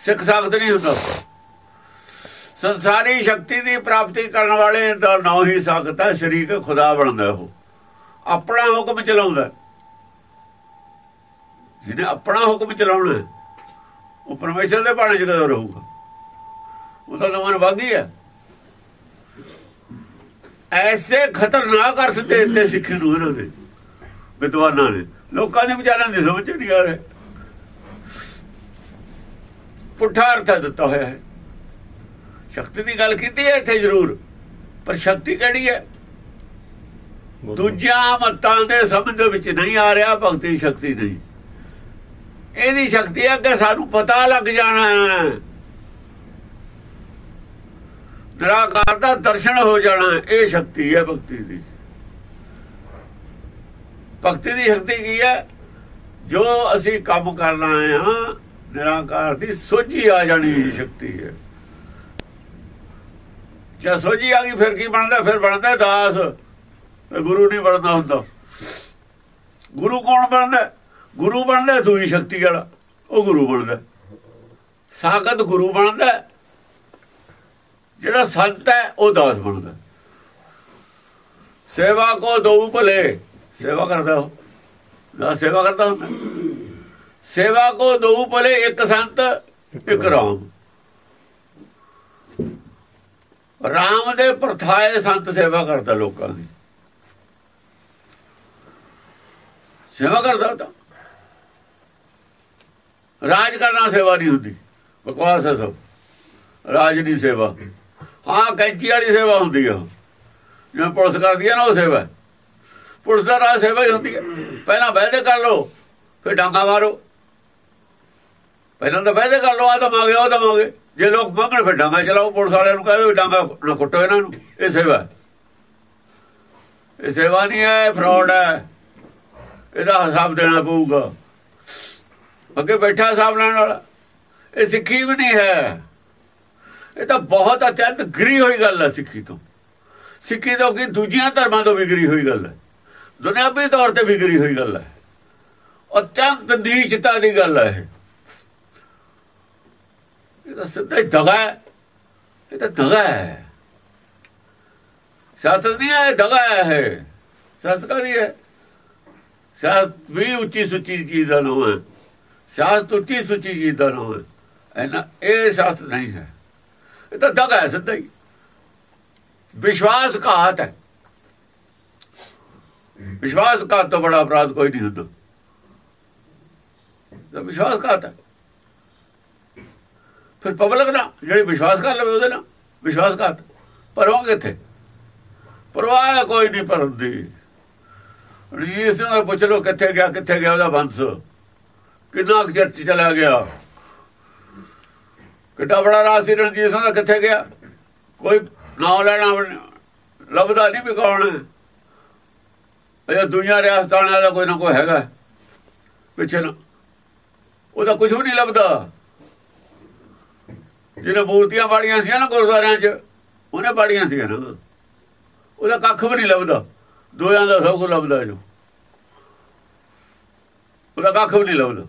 ਸਿੱਖ ਸਾਖਤ ਨਹੀਂ ਹੁੰਦਾ ਸੰਸਾਰੀ ਸ਼ਕਤੀ ਦੀ ਪ੍ਰਾਪਤੀ ਕਰਨ ਵਾਲੇ ਦਾ ਨਾਂ ਹੀ ਸਾਖਤ ਹੈ, ਸ਼ਰੀਕ ਖੁਦਾ ਬਣਦਾ ਉਹ। ਆਪਣਾ ਹੁਕਮ ਚਲਾਉਂਦਾ ਜਿਹਨੇ ਆਪਣਾ ਹੁਕਮ ਚਲਾਉਣਾ ਉਹ ਪਰਮੇਸ਼ਰ ਦੇ ਬਾਣੇ 'ਚ ਕਦੋਂ ਰਹੂਗਾ? ਉਹ ਤਾਂ ਦਮਨ ਬਾਗੀ ਹੈ ਐਸੇ ਖਤਰਨਾਕ ਅਰਥ ਦੇ ਦਿੱਤੇ ਸਿੱਖੀ ਨੂੰ ਇਹਨਾਂ ਨੇ, ਵਿਦਵਾਨਾਂ ਨੇ। ਲੋਕਾਂ ਦੇ ਵਿਚਾਰਾਂ ਦੀ ਸਮਝ ਨਹੀਂ ਆ ਰਹੇ। ਪੁੱਠਾ ਅਰਥ ਦਿੱਤਾ ਹੋਇਆ ਹੈ। ਸ਼ਕਤੀ ਦੀ ਗੱਲ ਕੀਤੀ ਹੈ ਇੱਥੇ ਜ਼ਰੂਰ ਪਰ ਸ਼ਕਤੀ ਕਿਹੜੀ ਹੈ? ਦੂਜਿਆਂ ਮਤਾਂ ਦੇ ਸਮਝ ਦੇ ਵਿੱਚ ਨਹੀਂ ਆ ਰਿਹਾ ਭਗਤੀ ਸ਼ਕਤੀ ਨਹੀਂ। ਇਹਦੀ ਸ਼ਕਤੀ ਹੈ ਕਿ ਸਾਨੂੰ ਪਤਾ ਲੱਗ ਜਾਣਾ ਹੈ। ਨਿਰਾਕਾਰ ਦਾ ਦਰਸ਼ਨ ਹੋ ਜਾਣਾ। ਇਹ ਸ਼ਕਤੀ ਹੈ ਭਗਤੀ ਦੀ। ਭਗਤੀ ਦੀ ਸ਼ਕਤੀ ਕੀ ਹੈ? ਜੋ ਅਸੀਂ ਕੰਮ ਕਰਨਾ ਆ ਨਿਰਾਕਾਰ ਦੀ ਸੋਝੀ ਆ ਜਾਣੀ ਹੀ ਸ਼ਕਤੀ ਹੈ। ਜੇ ਸੋਝੀ ਆ ਗਈ, ਫਿਰ ਕੀ ਬਣਦਾ? ਫਿਰ ਬਣਦਾ ਦਾਸ। ਗੁਰੂ ਨਹੀਂ ਬਣਦਾ ਹੁੰਦਾ। ਗੁਰੂ ਕੌਣ ਬਣਦਾ? ਗੁਰੂ ਬਣਦਾ ਦੂਈ ਸ਼ਕਤੀ ਵਾਲਾ। ਉਹ ਗੁਰੂ ਬਣਦਾ ਸਾਖਤ ਗੁਰੂ ਬਣਦਾ ਜਿਹੜਾ ਸੰਤ ਹੈ, ਉਹ ਦਾਸ ਬਣਦਾ ਸੇਵਾ ਕੋ ਦੋ ਭਲੇ। ਸੇਵਾ ਕਰਦਾ ਉਹ। ਨਾ ਸੇਵਾ ਕਰਦਾ ਹੁੰਦਾ। ਸੇਵਾ ਕੋ ਦੋ ਭਲੇ ਇੱਕ ਸੰਤ ਇੱਕ ਰਾਮ। ਰਾਮ ਦੇ ਪ੍ਰਥਾਏ ਸੰਤ ਸੇਵਾ ਕਰਦਾ ਲੋਕਾਂ ਦੀ। ਸੇਵਾ ਕਰਦਾ ਤਾਂ। ਰਾਜ ਕਰਨਾ ਸੇਵਾ ਨਹੀਂ ਹੁੰਦੀ। ਬਕਵਾਸ ਹੈ ਸਭ। ਰਾਜ ਨਹੀਂ ਸੇਵਾ। ਹਾਂ ਕੈਂਚੀ ਵਾਲੀ ਸੇਵਾ ਹੁੰਦੀ ਆ। ਜਿਵੇਂ ਪੁਲਿਸ ਕਰਦੀ ਹੈ ਨਾ ਉਹ ਸੇਵਾ। ਪੁਲਿਸ ਦਾ ਰਾਜ ਸੇਵਾ ਹੀ ਹੁੰਦੀ ਹੈ ਪਹਿਲਾਂ ਵਾਅਦੇ ਕਰ ਲਓ ਫਿਰ ਡਾਂਗਾ ਮਾਰੋ। ਪਹਿਲਾਂ ਤਾਂ ਵਾਅਦੇ ਕਰ ਲਓ ਆ ਦਵਾਂਗੇ ਉਹ ਦਵਾਂਗੇ ਜੇ ਲੋਕ ਮੰਗਣ ਫਿਰ ਡਾਂਗਾ ਚਲਾਓ, ਪੁਲਿਸ ਵਾਲਿਆਂ ਨੂੰ ਕਹੇ ਡਾਂਗਾ ਨਾ ਕੁੱਟੋ ਇਹਨਾਂ ਨੂੰ। ਇਹ ਸੇਵਾ ਇਹ ਸੇਵਾ ਨਹੀਂ ਹੈ ਫਰਾਡ ਹੈ। ਇਹਦਾ ਹਿਸਾਬ ਦੇਣਾ ਪਊਗਾ। ਅੱਗੇ ਬੈਠਾ ਹਿਸਾਬ ਲੈਣ ਵਾਲਾ। ਇਹ ਸਿੱਖੀ ਵੀ ਨਹੀਂ ਹੈ। ਇਹ ਤਾਂ ਬਹੁਤ ਅਤਿਅੰਤ ਗਰੀ ਹੋਈ ਗੱਲ ਹੈ ਸਿੱਖੀ ਤੋਂ। ਸਿੱਖੀ ਤੋਂ ਕੀ ਦੂਜੀਆਂ ਧਰਮਾਂ ਤੋਂ ਵਿਗਰੀ ਹੋਈ ਗੱਲ ਹੈ। ਦੁਨਿਆਵੀ ਤੌਰ ਤੇ ਵਿਗਰੀ ਹੋਈ ਗੱਲ ਹੈ। ਅਤਿਅੰਤ ਨੀਚਤਾ ਦੀ ਗੱਲ ਹੈ ਇਹ। ਤਾਂ ਸਿੱਧਾ ਹੀ ਦਗਾ ਹੈ। ਇਹ ਤਾਂ ਦਗਾ ਹੈ। ਸਾਥ ਨਹੀਂ ਹੈ ਦਗਾ ਹੈ ਸਾਥ ਕਦੀ ਹੈ? ਸਾਥ ਵੀ ਉੱਚੀ ਸੁੱਚੀ ਚੀਜ਼ ਦਾ ਨਾਮ ਹੈ। ਸਾਥ ਉੱਚੀ ਸੁੱਚੀ ਚੀਜ਼ ਦਾ ਨਾਮ ਹੈ। ਐਨਾ ਇਹ ਸਾਥ ਨਹੀਂ ਹੈ। ਇਹ ਤਾਂ ਦਗਾ ਹੈ ਸਿੱਧਾ ਹੀ। ਵਿਸ਼ਵਾਸ ਘਾਤ ਹੈ। ਵਿਸ਼ਵਾਸ ਘਾਤ ਤੋਂ ਬੜਾ ਅਪਰਾਧ ਕੋਈ ਨਹੀਂ ਹੁੰਦਾ। ਵਿਸ਼ਵਾਸ ਘਾਤ ਹੈ। ਫਿਰ ਪਬਲਿਕ ਨਾ ਜਿਹੜੀ ਵਿਸ਼ਵਾਸ ਕਰ ਲਵੇ ਉਹਦੇ ਨਾਲ, ਵਿਸ਼ਵਾਸ ਘਾਤ ਪਰੋਂ ਕਿੱਥੇ? ਪਰਵਾਹ ਕੋਈ ਨਹੀਂ ਪਰਦੀ ਰਜੀਤ ਸਿੰਘ ਨੂੰ ਪੁੱਛ ਲੋ ਕਿੱਥੇ ਗਿਆ ਕਿੱਥੇ ਗਿਆ ਉਹਦਾ ਬੰਸ? ਕਿੰਨਾ ਕੁ ਚਿਰ ਚਲਾ ਗਿਆ? ਕਿੱਡਾ ਬੜਾ ਰਾਜ ਸੀ ਰਣਜੀਤ ਸਿੰਘ ਦਾ, ਕਿੱਥੇ ਗਿਆ? ਕੋਈ ਨਾਮ ਲੈਣਾ ਲੱਭਦਾ ਨਹੀਂ ਵੀ ਕੌਣ ਹੈ। ਇਹ ਦੁਨੀਆ ਰਿਆਸਤਾਂ ਵਾਲਿਆਂ ਦਾ ਕੋਈ ਨਾ ਕੋਈ ਹੈਗਾ ਪਿੱਛੇ ਨਾ ਉਹਦਾ ਕੁਝ ਵੀ ਨਹੀਂ ਲੱਭਦਾ। ਜਿਹਨੇ ਮੂਰਤੀਆਂ ਬਾੜੀਆਂ ਸੀ ਨਾ ਗੁਰਦੁਆਰਿਆਂ 'ਚ, ਉਹਨੇ ਬਾੜੀਆਂ ਸੀ ਨਾ। ਉਹਦਾ ਕੱਖ ਵੀ ਨਹੀਂ ਲੱਭਦਾ। ਦੋਆਂ ਦਾ ਸਭ ਕੁਝ ਲੱਭਦਾ ਜੋ ਉਹਦਾ ਕੱਖ ਵੀ ਨਹੀਂ ਲੱਭਦਾ।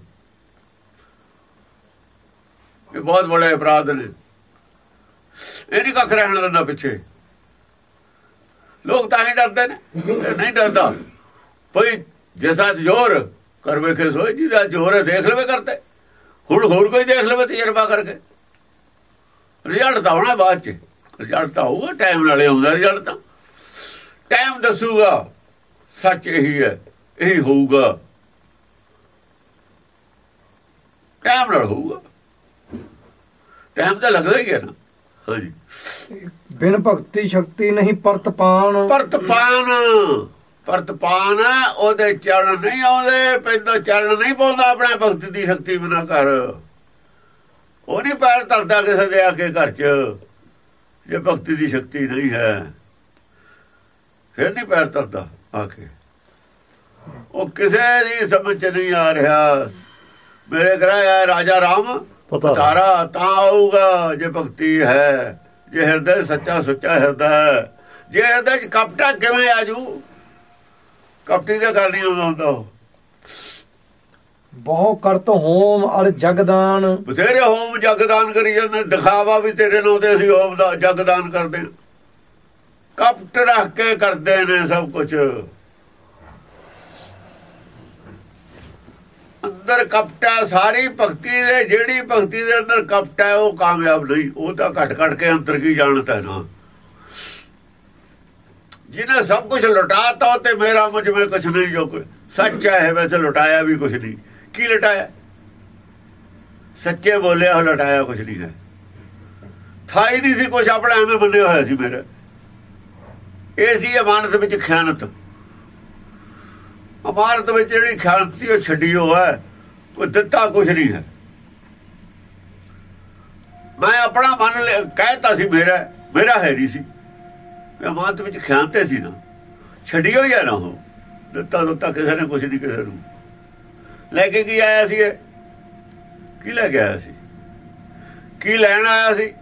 ਇਹ ਬਹੁਤ ਬੜੇ ਅਪਰਾਧ ਨੇ। ਇਹ ਨਹੀਂ ਕੱਖ ਰਹਿਣ ਦਿੰਦਾ ਪਿੱਛੇ। ਲੋਕ ਤਾਂ ਹੀ ਡਰਦੇ ਨੇ। ਨਹੀਂ ਡਰਦਾ। ਕੋਈ ਜਿਸਾ ਜ਼ੋਰ ਕਰ ਵੇਖੇ ਸੋਏ ਜਿਹਦਾ ਜ਼ੋਰ ਹੈ ਦੇਖ ਲਵੇ ਕਰਤੇ। ਹੁਣ ਹੋਰ ਕੋਈ ਦੇਖ ਲਵੇ ਤਜਰਬਾ ਕਰਕੇ। ਰਿਜ਼ਲਟ ਤਾਂ ਹੋਣਾ ਬਾਅਦ ਚ। ਰਿਜ਼ਲਟ ਤਾਂ ਹੋਊਗਾ ਟਾਈਮ ਨਾਲੇ ਆਉਂਦਾ ਰਿਜ਼ਲਟ ਤਾਂ। ਟਾਈਮ ਦੱਸੂਗਾ। ਸੱਚ ਇਹੀ ਹੈ ਇਹੀ ਹੋਊਗਾ। ਟਾਈਮ ਨਾਲ ਹੋਊਗਾ। ਟਾਈਮ ਤਾਂ ਲੱਗਦਾ ਹੀ ਹੈ ਨਾ। ਹਾਂਜੀ। ਬਿਨ ਭਗਤੀ ਸ਼ਕਤੀ ਨਹੀਂ ਪਰਤ ਪਾਣ ਪਰਤਪਾਨ। ਪਰਤਪਾਨ ਉਹਦੇ ਚਰਨ ਨਹੀਂ ਆਉਂਦੇ ਪੈਦਾ ਚਰਨ ਨਹੀਂ ਪਾਉਂਦਾ ਆਪਣੇ ਭਗਤ ਦੀ ਸ਼ਕਤੀ ਬਿਨਾ ਕਰ ਉਹ ਨਹੀਂ ਪੈਰ ਧਰਦਾ ਕਿਸੇ ਦੇ ਆ ਕੇ ਘਰ 'ਚ ਜੇ ਭਗਤੀ ਦੀ ਸ਼ਕਤੀ ਨਹੀਂ ਹੈ। ਫਿਰ ਨਹੀਂ ਪੈਰ ਧਰਦਾ ਆ ਕੇ ਉਹ ਕਿਸੇ ਦੀ ਸਮਝ 'ਚ ਨਹੀਂ ਆ ਰਿਹਾ। ਮੇਰੇ ਘਰ ਰਾਜਾ ਰਾਮ ਪਤਾ। ਤਾਰਾ ਤਾਂ ਆਊਗਾ ਜੇ ਭਗਤੀ ਹੈ। ਜੇ ਹਿਰਦੇ ਸੱਚਾ ਸੁੱਚਾ ਹਿਰਦਾ ਹੈ। ਜੇ ਹਿਰਦੇ ਚ ਕਪਟਾ ਕਿਵੇਂ ਆਜੂ ਕਪਟੀ ਦਾ ਕਰਨੀ ਆਉਂਦਾ ਹੁੰਦਾ ਉਹ। ਬਹੁ ਕਰਤ ਹੋਮ ਅਰ ਜਗਦਾਨ। ਬਥੇਰੇ ਹੋਮ ਜਗਦਾਨ ਕਰੀ ਜਾਂਦੇ ਦਿਖਾਵਾ ਵੀ ਤੇਰੇ ਨਾਲ ਤੇ ਅਸੀਂ ਹੋਮ ਦਾ ਜਗਦਾਨ ਕਰਦੇ ਹਾਂ। ਕਪਟ ਰੱਖ ਕੇ ਕਰਦੇ ਨੇ ਸਭ ਕੁਝ ਅੰਦਰ ਕਪਟਾ, ਸਾਰੀ ਭਗਤੀ ਦੇ, ਜਿਹੜੀ ਭਗਤੀ ਦੇ ਅੰਦਰ ਕਪਟਾ ਹੈ, ਉਹ ਕਾਮਯਾਬ ਨਹੀਂ। ਉਹ ਤਾਂ ਘਟ ਘਟ ਕੇ ਅੰਦਰ ਕੀ ਜਾਣਦਾ ਨਾ। ਜਿਹਨੇ ਸਭ ਕੁਝ ਲੁਟਾਤਾ, ਤੇ ਮੇਰਾ ਮੁਝ में ਕੁਝ ਨਹੀਂ ਜੋ ਕੋਈ। ਸੱਚ ਹੈ ਵੈਸੇ ਲੁਟਾਇਆ ਵੀ ਕੁਝ ਨਹੀਂ। ਕੀ ਲਟਾਇਆ? ਸੱਚੇ ਬੋਲਿਆ ਲਟਾਇਆ ਕੁਝ ਨਹੀਂ ਹੈ। ਥਾ ਹੀ ਨਹੀਂ ਸੀ ਕੁਝ ਆਪਣਾ ਐਵੇਂ ਬੰਨਿਆ ਹੋਇਆ ਸੀ ਮੇਰਾ। ਇਹ ਸੀ ਅਮਾਨਤ ਵਿੱਚ ਖਿਆਨਤ। ਅਮਾਨਤ ਵਿੱਚ ਜਿਹੜੀ ਖਿਆਨਤ ਸੀ, ਉਹ ਛੱਡੀ ਹੋ ਹੈ। ਕੋਈ ਦਿੱਤਾ ਕੁਝ ਨਹੀਂ ਹੈ। ਮੈਂ ਆਪਣਾ ਮਨ ਕਹਿਤਾ ਸੀ ਮੇਰਾ ਮੇਰਾ ਹੈ ਨਹੀਂ ਸੀ। ਅਮਾਨਤ ਵਿੱਚ ਖਿਆਨਤੇ ਸੀ ਨਾ। ਛੱਡੀ ਹੋਈ ਹੈ ਨਾ ਉਹ। ਦਿੱਤਾ ਦਿੱਤਾ ਕਿਸੇ ਨੇ ਕੁਝ ਨਹੀਂ, ਕਿਸੇ ਨੂੰ। ਲੈ ਕੇ ਕੀ ਆਇਆ ਸੀ ਇਹ? ਕੀ ਲੈ ਕੇ ਆਇਆ ਸੀ? ਕੀ ਲੈਣ ਆਇਆ ਸੀ?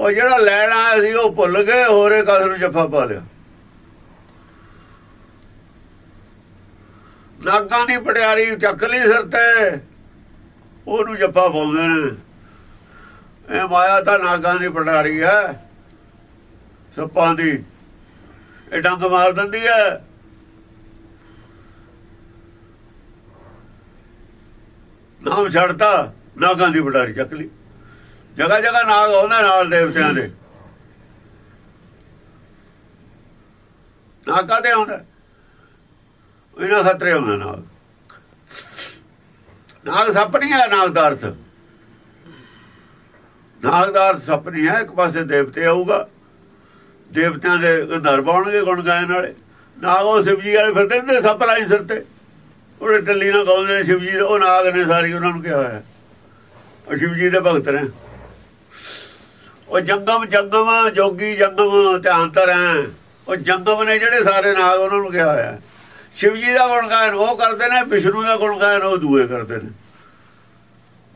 ਉਹ ਜਿਹੜਾ ਲੈਣ ਆਇਆ ਸੀ, ਉਹ ਭੁੱਲ ਗਏ, ਹੋਰੇ ਕਸ ਨੂੰ ਜੱਫਾ ਪਾ ਲਿਆ। ਨਾਗਾਂ ਦੀ ਪਟਿਆਰੀ ਚੱਕ ਲਈ ਸਿਰ ਤੇ, ਉਹਨੂੰ ਜੱਫਾ ਪਾਉਂਦੇ ਨੇ। ਇਹ ਮਾਇਆ ਤਾਂ ਨਾਗਾਂ ਦੀ ਪਟਿਆਰੀ ਹੈ, ਸੱਪਾਂ ਦੀ। ਇਹ ਡੰਗ ਮਾਰ ਦਿੰਦੀ ਹੈ। ਨਾਮ ਛੱਡਤਾ, ਨਾਗਾਂ ਦੀ ਪਟਿਆਰੀ ਚੱਕ ਲਈ। ਜਗਾ ਜਗਾ ਨਾਗ ਆਉਂਦਾ ਨਾਲ ਦੇਵਤਿਆਂ ਦੇ। ਨਾਗਾ ਦੇ ਆਉਂਦਾ? ਇਹਨਾਂ ਖਤਰੇ ਆਉਂਦਾ ਨਾਗ। ਨਾਗ ਸੱਪ ਨਹੀਂ ਹੈ, ਨਾਗ ਦਾ ਅਰਥ। ਸੱਪ ਨਹੀਂ ਹੈ, ਇੱਕ ਪਾਸੇ ਦੇਵਤੇ ਆਊਗਾ। ਦੇਵਤਿਆਂ ਦੇ ਗੰਧਰ ਪਾਉਣਗੇ ਗੁਣ ਗਾਇਨ ਵਾਲੇ। ਨਾਗ ਉਹ ਸ਼ਿਵਜੀ ਵਾਲੇ ਫਿਰਦੇ ਨੇ, ਸੱਪ ਲਾਈ ਸਿਰ ਤੇ। ਉਹਦੇ ਟੱਲੀ ਨਾਲ ਗਾਉਂਦੇ ਨੇ ਸ਼ਿਵਜੀ ਦੇ, ਉਹ ਨਾਗ ਨੇ ਸਾਰੀ ਉਹਨਾਂ ਨੂੰ ਕਿਹਾ ਹੋਇਆ। ਉਹ ਸ਼ਿਵਜੀ ਦੇ ਭਗਤ ਨੇ। ਉਹ ਜੰਗਮ ਜੰਗਮ, ਜੋਗੀ ਜੰਗਮ, ਧਿਆਨ ਹੈ ਉਹ ਜੰਗਮ ਨੇ ਜਿਹੜੇ ਸਾਰੇ ਨਾਗ ਉਹਨਾਂ ਨੂੰ ਕਿਹਾ ਹੋਇਆ। ਸ਼ਿਵ ਜੀ ਦਾ ਗੁਣਗਾਨ ਉਹ ਕਰਦੇ ਨੇ, ਵਿਸ਼ਨੂੰ ਦਾ ਗੁਣਗਾਨ ਉਹ ਦੂਏ ਕਰਦੇ ਨੇ।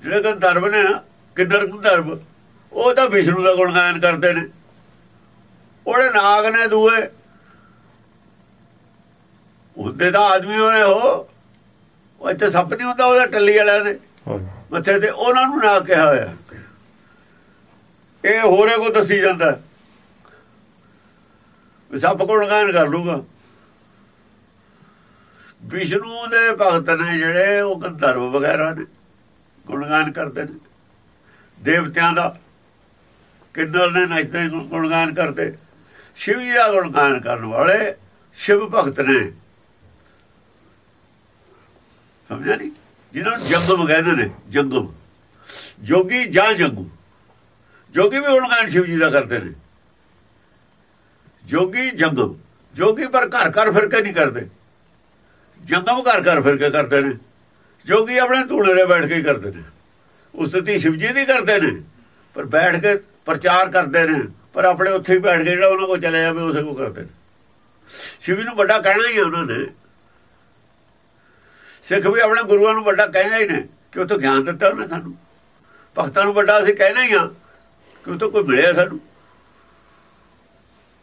ਜਿਹੜੇ ਗੰਧਰਵ ਨੇ ਨਾ ਕਿੰਨਰ ਗੰਧਰਵ ਉਹ ਤਾਂ ਵਿਸ਼ਨੂੰ ਦਾ ਗੁਣਗਾਨ ਕਰਦੇ ਨੇ। ਉਹਦੇ ਨਾਗ ਨੇ ਦੂਏ। ਉਹਦੇ ਤਾਂ ਆਦਮੀ ਉਹਨੇ ਉਹ ਉਹ ਇੱਥੇ ਸੱਪ ਨਹੀਂ ਹੁੰਦਾ ਉਹਦਾ ਟੱਲੀ ਵਾਲਿਆਂ ਦੇ। ਮੱਥੇ ਤੇ ਉਹਨਾਂ ਨੂੰ ਨਾ ਕਿਹਾ ਹੋਇਆ। ਇਹ ਹੋਰੇ ਕੋ ਦੱਸੀ ਜਾਂਦਾ। ਵੀ ਸਭ ਗੁਣਗਾਨ ਕਰ ਲੂਗਾ? ਵਿਸ਼ਨੂੰ ਦੇ ਭਗਤ ਨੇ ਜਿਹੜੇ ਉਹ ਗੰਧਰਵ ਵਗੈਰਾ ਨੇ ਗੁਣਗਾਨ ਕਰਦੇ ਨੇ। ਦੇਵਤਿਆਂ ਦਾ ਕਿੰਨਰ ਨੇ ਨੱਚਦੇ ਗੁਣਗਾਨ ਕਰਦੇ। ਸ਼ਿਵ ਜੀ ਦਾ ਗੁਣਗਾਨ ਕਰਨ ਵਾਲੇ ਸ਼ਿਵ ਭਗਤ ਨੇ। ਸਮਝਿਆ ਨਹੀਂ? ਜਿਹਨਾਂ ਨੂੰ ਜੰਗਮ ਕਹਿੰਦੇ ਨੇ, ਜੰਗਮ। ਜੋਗੀ ਜਾਂ ਜੰਗੂ? ਜੋਗੀ ਵੀ ਗੁਣਗਾਨ ਸ਼ਿਵ ਜੀ ਦਾ ਕਰਦੇ ਨੇ। ਜੋਗੀ, ਜੰਗਮ। ਜੋਗੀ ਪਰ ਘਰ ਘਰ ਫਿਰ ਕੇ ਨਹੀਂ ਕਰਦੇ। ਜੰਗਮ ਘਰ ਘਰ ਫਿਰ ਕੇ ਕਰਦੇ ਨੇ। ਜੋਗੀ ਆਪਣੇ ਧੂੜੇ ਬੈਠ ਕੇ ਕਰਦੇ ਨੇ। ਉਸਤਤੀ ਸ਼ਿਵ ਜੀ ਦੀ ਕਰਦੇ ਨੇ। ਪਰ ਬੈਠ ਕੇ ਪ੍ਰਚਾਰ ਕਰਦੇ ਨੇ। ਪਰ ਆਪਣੇ ਉੱਥੇ ਹੀ ਬੈਠ ਕੇ ਜਿਹੜਾ ਉਹਨਾਂ ਕੋਲ ਚਲੇ ਜਾਵੇ, ਉਸੇ ਕੋ ਕਰਦੇ ਨੇ। ਸ਼ਿਵ ਨੂੰ ਵੱਡਾ ਕਹਿਣਾ ਹੀ ਉਹਨਾਂ ਨੇ। ਸਿੱਖ ਵੀ ਆਪਣੇ ਗੁਰੂਆਂ ਨੂੰ ਵੱਡਾ ਕਹਿੰਦੇ ਹੀ ਨੇ ਕਿ ਉਹ ਤੋਂ ਗਿਆਨ ਦਿੱਤਾ ਉਹਨੇ ਸਾਨੂੰ। ਭਗਤਾਂ ਨੂੰ ਵੱਡਾ ਅਸੀਂ ਕਹਿਣਾ ਹੀ ਆ ਕਿ ਉਹ ਤੋਂ ਕੋਈ ਮਿਲਿਆ ਸਾਨੂੰ।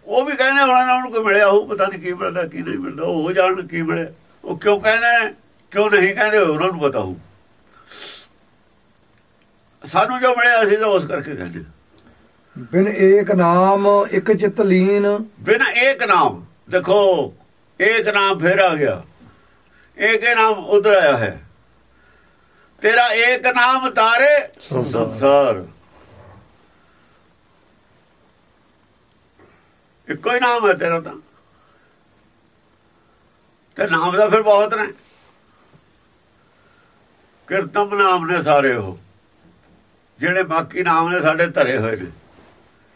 ਉਹ ਵੀ ਕਹਿੰਦੇ ਉਹਨਾਂ ਨੂੰ ਕੋਈ ਮਿਲਿਆ ਉਹ ਪਤਾ ਨਹੀਂ ਕੀ ਮਿਲਦਾ ਕੀ ਨਹੀਂ ਮਿਲਦਾ। ਉਹ ਜਾਣ ਕੀ ਮਿਲਿਆ। ਉਹ ਕਿਉਂ ਕਹਿੰਦੇ ਨੇ ਕਿਉਂ ਨਹੀਂ ਕਹਿੰਦੇ ਉਹਨਾਂ ਨੂੰ ਪਤਾ ਹੋ ਸਾਨੂੰ ਜੋ ਮਿਲਿਆ ਅਸੀਂ ਤਾਂ ਉਸ ਕਰਕੇ ਕਹਿੰਦੇ ਬਿਨ ਏਕ ਨਾਮ ਇੱਕ ਚਿਤ ਲੀਨ। ਬਿਨ ਏਕ ਨਾਮ ਦੇਖੋ ਏਕ ਨਾਮ ਫੇਰ ਆ ਗਿਆ। ਏਕ ਨਾਮ ਉਧਰ ਆਇਆ ਹੈ। ਤੇਰਾ ਏਕ ਨਾਮ ਤਾਰੇ ਸੰਸਾਰ। ਇੱਕੋ ਹੀ ਨਾਮ ਹੈ ਤੇਰਾ ਤਾਂ। ਤੇ ਨਾਮ ਦਾ ਫਿਰ ਬਹੁਤ ਨੇ। ਕਿਰਤਮ ਨਾਮ ਨੇ ਸਾਰੇ ਉਹ। ਜਿਹੜੇ ਬਾਕੀ ਨਾਮ ਨੇ ਸਾਡੇ ਧਰੇ ਹੋਏ ਨੇ।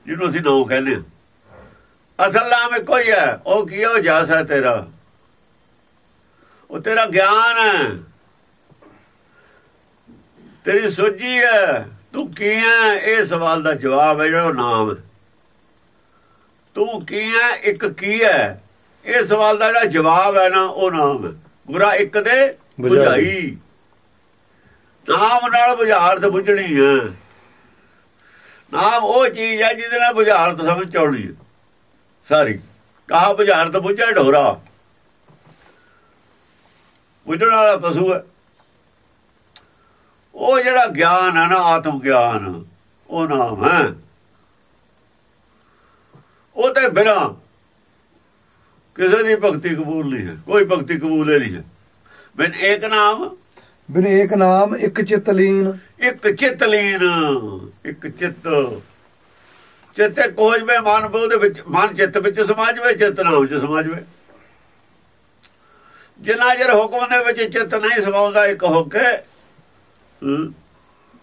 ਜਿਹਨੂੰ ਅਸੀਂ ਨਾਮ ਕਹਿੰਦੇ ਆ ਅਸਲ ਨਾਮ ਇੱਕੋ ਹੀ ਹੈ। ਉਹ ਕੀ ਹੈ? ਜਸ ਤੇਰਾ। ਉਹ ਤੇਰਾ ਗਿਆਨ ਹੈ। ਤੇਰੀ ਸੋਝੀ ਹੈ। ਤੂੰ ਕੀ ਹੈ? ਇਹ ਸਵਾਲ ਦਾ ਜਵਾਬ ਹੈ ਜਿਹੜਾ ਨਾਮ ਤੂੰ ਕੀ ਹੈ? ਇੱਕ ਕੀ ਹੈ? ਇਹ ਸਵਾਲ ਦਾ ਜਿਹੜਾ ਜਵਾਬ ਹੈ ਨਾ ਉਹ ਨਾਮ ਗੁਰਾ ਇੱਕ ਦੇ ਬੁਝਾਈ। ਨਾਮ ਨਾਲ ਬੁਝਾਰ ਤੇ ਬੁਝਣੀ ਹੈ। ਨਾਮ ਉਹ ਚੀਜ਼ ਹੈ ਜਿਹਦੇ ਨਾਲ ਬੁਝਾਰਤ ਸਮਝ ਆਉਣੀ ਹੈ। ਸਾਰੀ ਕਹਾ ਬੁਝਾਰਤ ਬੁਝਾ ਢੋਰਾ। ਬੁਝਣ ਵਾਲਾ ਪਸ਼ੂ ਹੈ। ਉਹ ਜਿਹੜਾ ਗਿਆਨ ਹੈ ਨਾ ਆਤਮ ਗਿਆਨ ਉਹ ਨਾਮ ਹੈ। ਉਹ ਤੇ ਬਿਨਾ ਕਿਸੇ ਦੀ ਭਗਤੀ ਕਬੂਲ ਨਹੀਂ ਹੈ। ਕੋਈ ਭਗਤੀ ਕਬੂਲ ਨਹੀਂ ਹੈ। ਬਿਨ ਏਕ ਨਾਮ। ਬਿਨ ਏਕ ਨਾਮ ਇੱਕ ਚਿਤ ਲੀਨ। ਇੱਕ ਚਿਤ ਲੀਨ ਇੱਕ ਚਿਤ। ਚਿੱਤੇ ਕੋਜ ਮੇ ਮਨ ਬੋ ਦੇ ਵਿੱਚ ਮਨ ਚਿੱਤ ਵਿੱਚ ਸਮਾਜ ਵਿੱਚ ਚਿੱਤ ਨਾਮ ਚ ਸਮਾਜ ਵਿੱਚ। ਜਿੰਨਾ ਜਰ ਹੁਕਮ ਦੇ ਵਿੱਚ ਚਿੱਤ ਨਹੀਂ ਸਮਾਉਂਦਾ ਇੱਕ ਹੋ ਕੇ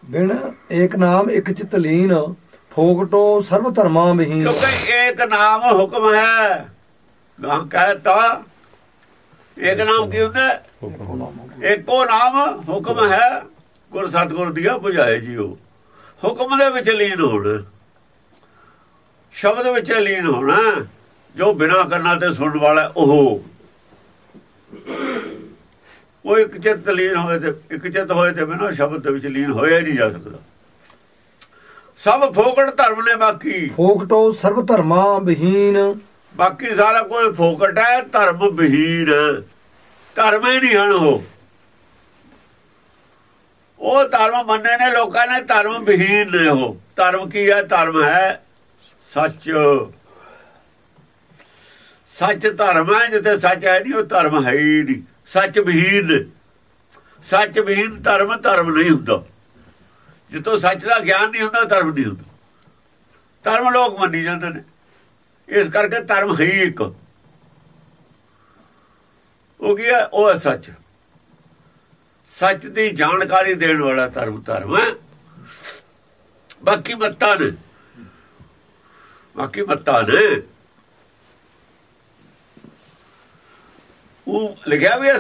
ਬਿਨ ਏਕ ਨਾਮ ਇੱਕ ਚਿਤ ਲੀਨ ਫੋਕਟੋ ਸਰਬ ਧਰਮਾਂ ਵਿਹੀਨ। ਕਿਉਂਕਿ ਇੱਕ ਨਾਮ ਹੁਕਮ ਹੈ। ਗਾਂ ਕਹਤਾ ਇੱਕ ਨਾਮ ਕੀ ਹੁੰਦਾ? ਇੱਕੋ ਨਾਮ ਹੁਕਮ ਹੈ। ਗੁਰ ਸਤਗੁਰ ਦੀਆ 부ਝਾਏ ਜੀਓ ਹੁਕਮ ਦੇ ਵਿੱਚ ਲੀਨ ਹੋਣਾ। ਸ਼ਬਦ ਵਿੱਚ ਲੀਨ ਹੋਣਾ ਜੋ ਬਿਨਾ ਕਰਨਾ ਤੇ ਸੁਣਨ ਵਾਲਾ ਉਹ। ਉਹ ਇੱਕ ਚਿੱਤ ਲੀਨ ਹੋਏ ਤੇ ਇੱਕ ਚਿੱਤ ਹੋਏ ਤੇ ਬਿਨਾ ਸ਼ਬਦ ਦੇ ਵਿੱਚ ਲੀਨ ਹੋਇਆ ਨਹੀਂ ਜਾ ਸਕਦਾ। ਸਭ ਫੋਕਟ ਧਰਮ ਨੇ ਬਾਕੀ। ਫੋਕਟੋ ਸਰਬ ਧਰਮਾਂ ਵਿਹੀਨ। ਬਾਕੀ ਸਾਰਾ ਕੋਈ ਫੋਕਟ ਹੈ ਧਰਮ ਵਿਹੀਨ। ਹੈ। ਧਰਮ ਹੀ ਨਹੀਂ ਹਨ ਉਹ। ਉਹ ਧਰਮ ਮੰਨੇ ਨੇ ਲੋਕਾਂ ਨੇ ਧਰਮ ਵਿਹੀਨ ਨੇ ਉਹ। ਧਰਮ ਕੀ ਹੈ? ਧਰਮ ਹੈ ਸੱਚ। ਸੱਚ ਧਰਮ ਹੈ, ਜਿੱਥੇ ਸੱਚ ਹੈ ਨਹੀਂ, ਉਹ ਧਰਮ ਹੈ ਹੀ ਨਹੀਂ। ਸੱਚ ਵਿਹੀਨ ਸੱਚ ਵਿਹੀਨ ਧਰਮ ਧਰਮ ਨਹੀਂ ਹੁੰਦਾ। ਜਿੱਥੋਂ ਸੱਚ ਦਾ ਗਿਆਨ ਨਹੀਂ ਹੁੰਦਾ, ਧਰਮ ਨਹੀਂ ਹੁੰਦਾ। ਧਰਮ ਲੋਕ ਮੰਨੀ ਜਾਂਦੇ ਨੇ। ਇਸ ਕਰਕੇ ਧਰਮ ਹੈ ਇੱਕ। ਉਹ ਕੀ ਹੈ? ਉਹ ਹੈ ਸੱਚ। ਸੱਚ ਦੀ ਜਾਣਕਾਰੀ ਦੇਣ ਵਾਲਾ ਧਰਮ ਧਰਮ ਹੈ। ਬਾਕੀ ਮੱਤਾਂ ਨੇ। ਬਾਕੀ ਮੱਤਾਂ ਨੇ। ਉਹ ਲਿਖਿਆ ਵੀ ਹੈ